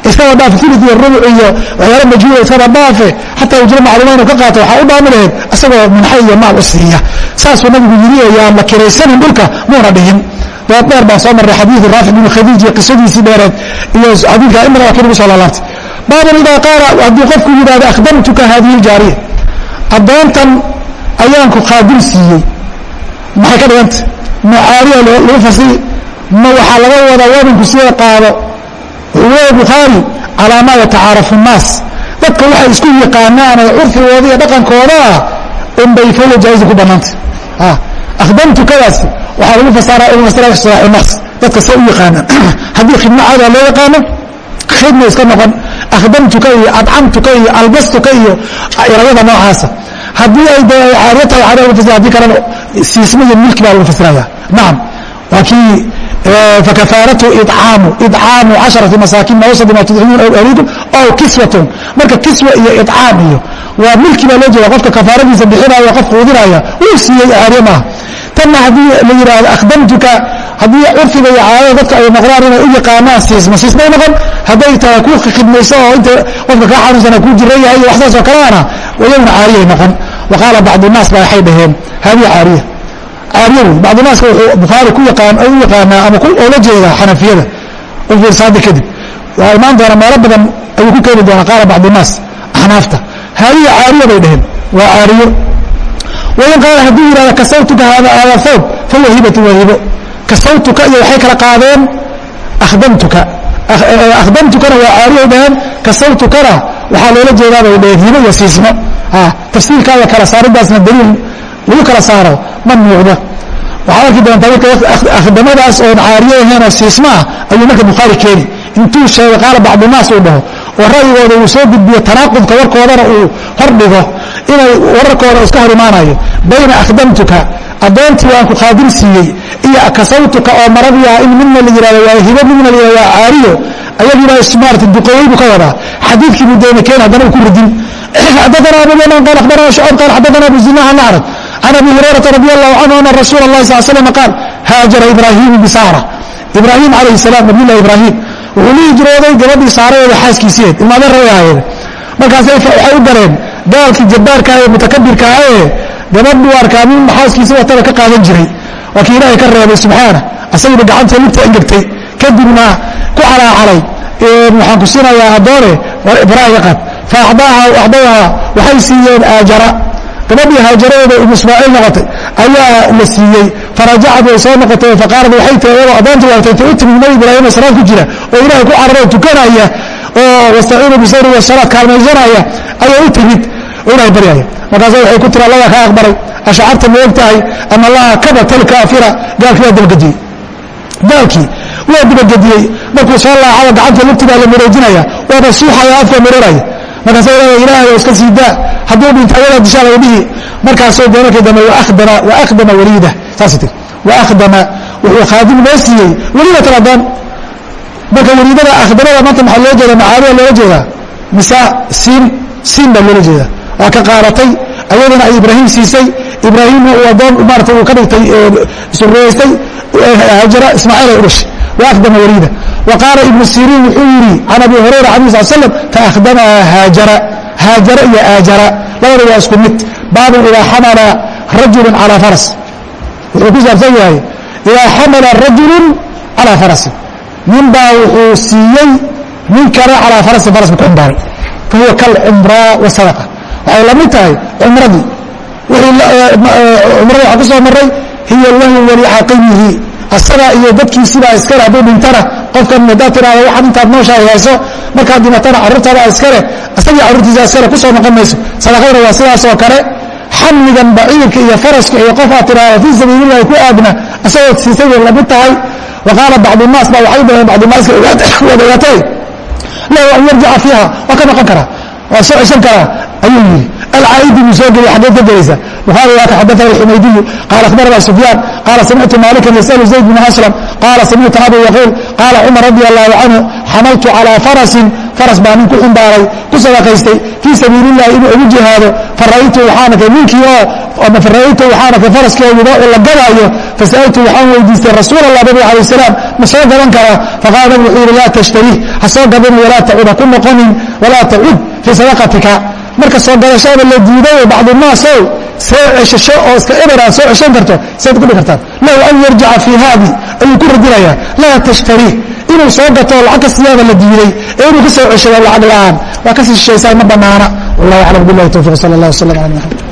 Iskaba dhaafe ulu iyo rubuc iyo waxyaala majhuula iskaba dhaafe. Xataa ujro macluuma inuu ka qaato waxaa u dhaami laheyd isagoo minxa iyo maal u siiya. Saasuu nabigu yiri yaan la kiraysanin dhulka? Muuna dhihin. Dood dheer baan soo marray xadiidu raafic binu khadiij iyo qisadiisii dheereed iyo xadiidka imana waa kii nagu soo laalaabtay baaban idaa qaala hadduu qofku yidhahdo akhdamtuka haadihi ljaariya. Addoontan ayaan ku qaabil siiyey. Maxay ka dhiganta ma caariya lagu fasiri? Ma waxaa laga wadaa wadanku sida qaado? Wuxuu bukhaari calaa maa yatacaarafu nnaas dadka waxay isku yaqaanaan ee curfigooda iyo dhaqankooda ah unbay fawla jaa'iza ku bannaantay. Akhdamtukadaasi waxaa lagu fasara lagu fasira isilaaxu naas. Dadka say u yaqaanaan. Haddii khidmo caada loo yaqaano khidma iska noqon akhdamtuka iyo adcamtuka iyo albastuka iyo erayada noocaasa haddii ay tahay haddii kalena siisma iyo milki baa lagu fasiraya nacam waa kii fakafaaratu icaamu icaamu casharati masaakiin ma wasadi ma tudcimuun aw ahlikum ow kiswatun marka kiswa iyo icaam iyo waa milki baa loo jeeda qofka kafaaradiisa bixinaya qof quudinaya wuu siiyey caariye maaha tanna haddii la yidhaahdo akhdamtuka haddii curfiga iyo caadada dadka ay noqdaan inay u yaqaanaan siisma siismay noqon hadday tahay ku khidmayso oo inta qofka kaa xanuunsana kuu jiran yahay iyo waxsaas oo kaleana iyaguna caariyay noqon. Wa qaala bacdu naas ba waxay dhaheen haadihi caariya. Caariya wey bacdu naaska wuxuu bukhaari ku yaqaan u yaqaanaa ama oola jeedaa xanafiyada. U fiirsaada kadib waa imaan doona meelo badan ayuu ku keeni doonaa qaala bacdu naas axnaafta. Haadihi caariya bay dhaheen waa caariyo wain qaala hadduu yihahdo kasawtuka hada thawb fahuwa hibatu waa hibo kasawtuka iyo waxay kala qaadeen akhdamtuka akhdamtukana waa caariyoy dhaheen kasawtukana waxaa loola jeedaa bay dhaheen hibo iyo siismo tafsiirkaada kala saaridaasna daliil lagu kala saaro ma muuqdo waxaad arki doontaa marka akhdamadaas oon caariyo ahayn oo siismo ah ayuu marka bukhaari keeni intuu sheegay qaala bacdunaas uu dhaho oo ra'yigooda uu soo gudbiyo tanaaqudka warkoodana uu hor dhigo inay wararkooda iska hor imaanayo bayna akhdamtuka addoontii waan ku khaadir siiyey iyo kasawtuka oo maradii ah in midna la yihahdo waa hibo midna la yihahdo waa caariyo ayagiibaa ismaarata duqeeyey buu ka wadaa. Xadiidkii buu deena keeni haddana uu ku radin. Xadaana abu yaman qaal akhbarana shucayb qaal xadaana abu zinaha nacrad can abi hurayrata radi allahu canhu ana rasuula اllahi sal slam qaal haajara ibraahimu bisaara ibraahim calayh salaam nabiyullahi ibraahim wuxuu la hijrooday gabadhii saaradeeda xaaskiisiied ilmaadeen rabay ahaayeen markaasay waxay u galeen gaalkii jabbaarkaa ee mutakabirkaa ee gabadhuu arkaa nin xaaskiisa wataba ka qaadan jiray. Waa kii ilaahay ka reebay subxaana asaguna gacanta lugta engegtay kadibna ku calaacalay waxaan ku siinayaa addoone baraa iga qaad fa acdaaha acdayaha waxay siiyeen aajara. Gabadhii haajareeda ibnu ismaaciil noqotay ayaa la siiyey. Farajacad way soo noqotay faqaalad waxay tahay iyadoo addoonta waartay ta u timid nabi ibraahima salaad ku jira oo ilaahay ku cararoo tukanaya oo wastaciinu bisabri wasalaad kaalmaysanaya ayay u timid ilahay baryaya markaasa waxay ku tiri allagaa kaa aqbalay ashcarta ma og tahay ana allaha kabata alkaafira gaalkii waa dabagediyey gaalkii waa dabagediyey markuu soo laacada gacanta lugti baa la maroojinaya waaba suuxaya afka maroraya markaasa leeya ilaahay oo iska sii daa. Hadduu dhinta ayadaa dishaa laga dhihi. Markaasoo dee markii dambe wa akhdama waliida. Saasay tiri. Wa akhdama wuxuu khaadim loo siiyey waliidatan addoon marka waliidada akhdamada maanta maxaa loo jeedaa? Macaaliya loola jeedaa? Mise siin siin baa loola jeedaa waa ka qaadatay ayadana ay ibraahim siisay. Ibraahimna uu addoon maarata uu ka dhigtay isuraystay hajara ismaaciil ay u dhashay. Wa akhdama waliida. Wa ibnu siriin wuxuu yidhi can abi hurayra can nabi slam faakhdamaha haajara. Haajara iyo aajara labada waa isku mid. Baabun idaa xamala rajulu calaa faras. Wuxuu ku saabsan yahay idaa xamala rajulu calaa farasin nin baa wuxuu siiyey nin kale calaa farasin faras buu ku cumbaaray fa huwa wasadaqa waxay la mid tahay cumradii. Cumrada waxaa ku soo maray hiya lahu walicaaqimihi asaga iyo dadkiisibaa iskale hadduu dhintana qofkan haddaad tiraahdo waxaad intaad nooshahay hayso markaad dhimatana carruurtaada iskale isagii carruurtiisa iskale ku soo noqon mayso. Sadaqaduna waa sidaas oo kale xamligan baciirka iyo faraska iyo qof aad tiraahdo fii sabiilillahi ku aadna isagoo siisay bay la mid tahay. Wa qaala bacdu naas ba waxay dhaheen bacdunaaska wadagatay lahu an yarjica fiiha waa ka noqon karaa waa soo ceshan karaa ayuu yidhi alcaaidi buu soo geliy xaggeed ka gelaysa buhaari waa ka xadaana alxumaydiyu qaala akhbarana sufyaan qaala samictu maalikan yasalu zayd bn aslam qaala samictu abu yaquul qaala cumar radi allahu canhu xamaltu calaa farasin faras baa nin ku xumbaaray ku sadaqaystay fii sabiili illahi inuu ugu jihaado fara'aytu waxaan arkay ninkii oo ama fara'aytu waxaan arkay faraskii oo yudaacu la gadaayo fasa'altu waxaan weydiistay rasuul allah nabi alayh salaam ma soo gadan karaa faqaala nabi wuxuu yidhi laa tashtariih ha soo gadan walaa tacud ha ku noqonin walaa tacud fii sadaqatika marka soo gadashada la diiday bacdunaasow soo ceshasho oo iska aad soo ceshan karto saad ku dhi kartaan lahu an yarjica fii haadi ayuu ku radinayaa laa tashtariih inuu soo gato lacag ka siyaada la diiday ee inuu ka soo ceshado lacag la'aan waa ka sii shishaysaa ma banaana wallahu aclam billahi towfiq sala allah wasalam ala maxamed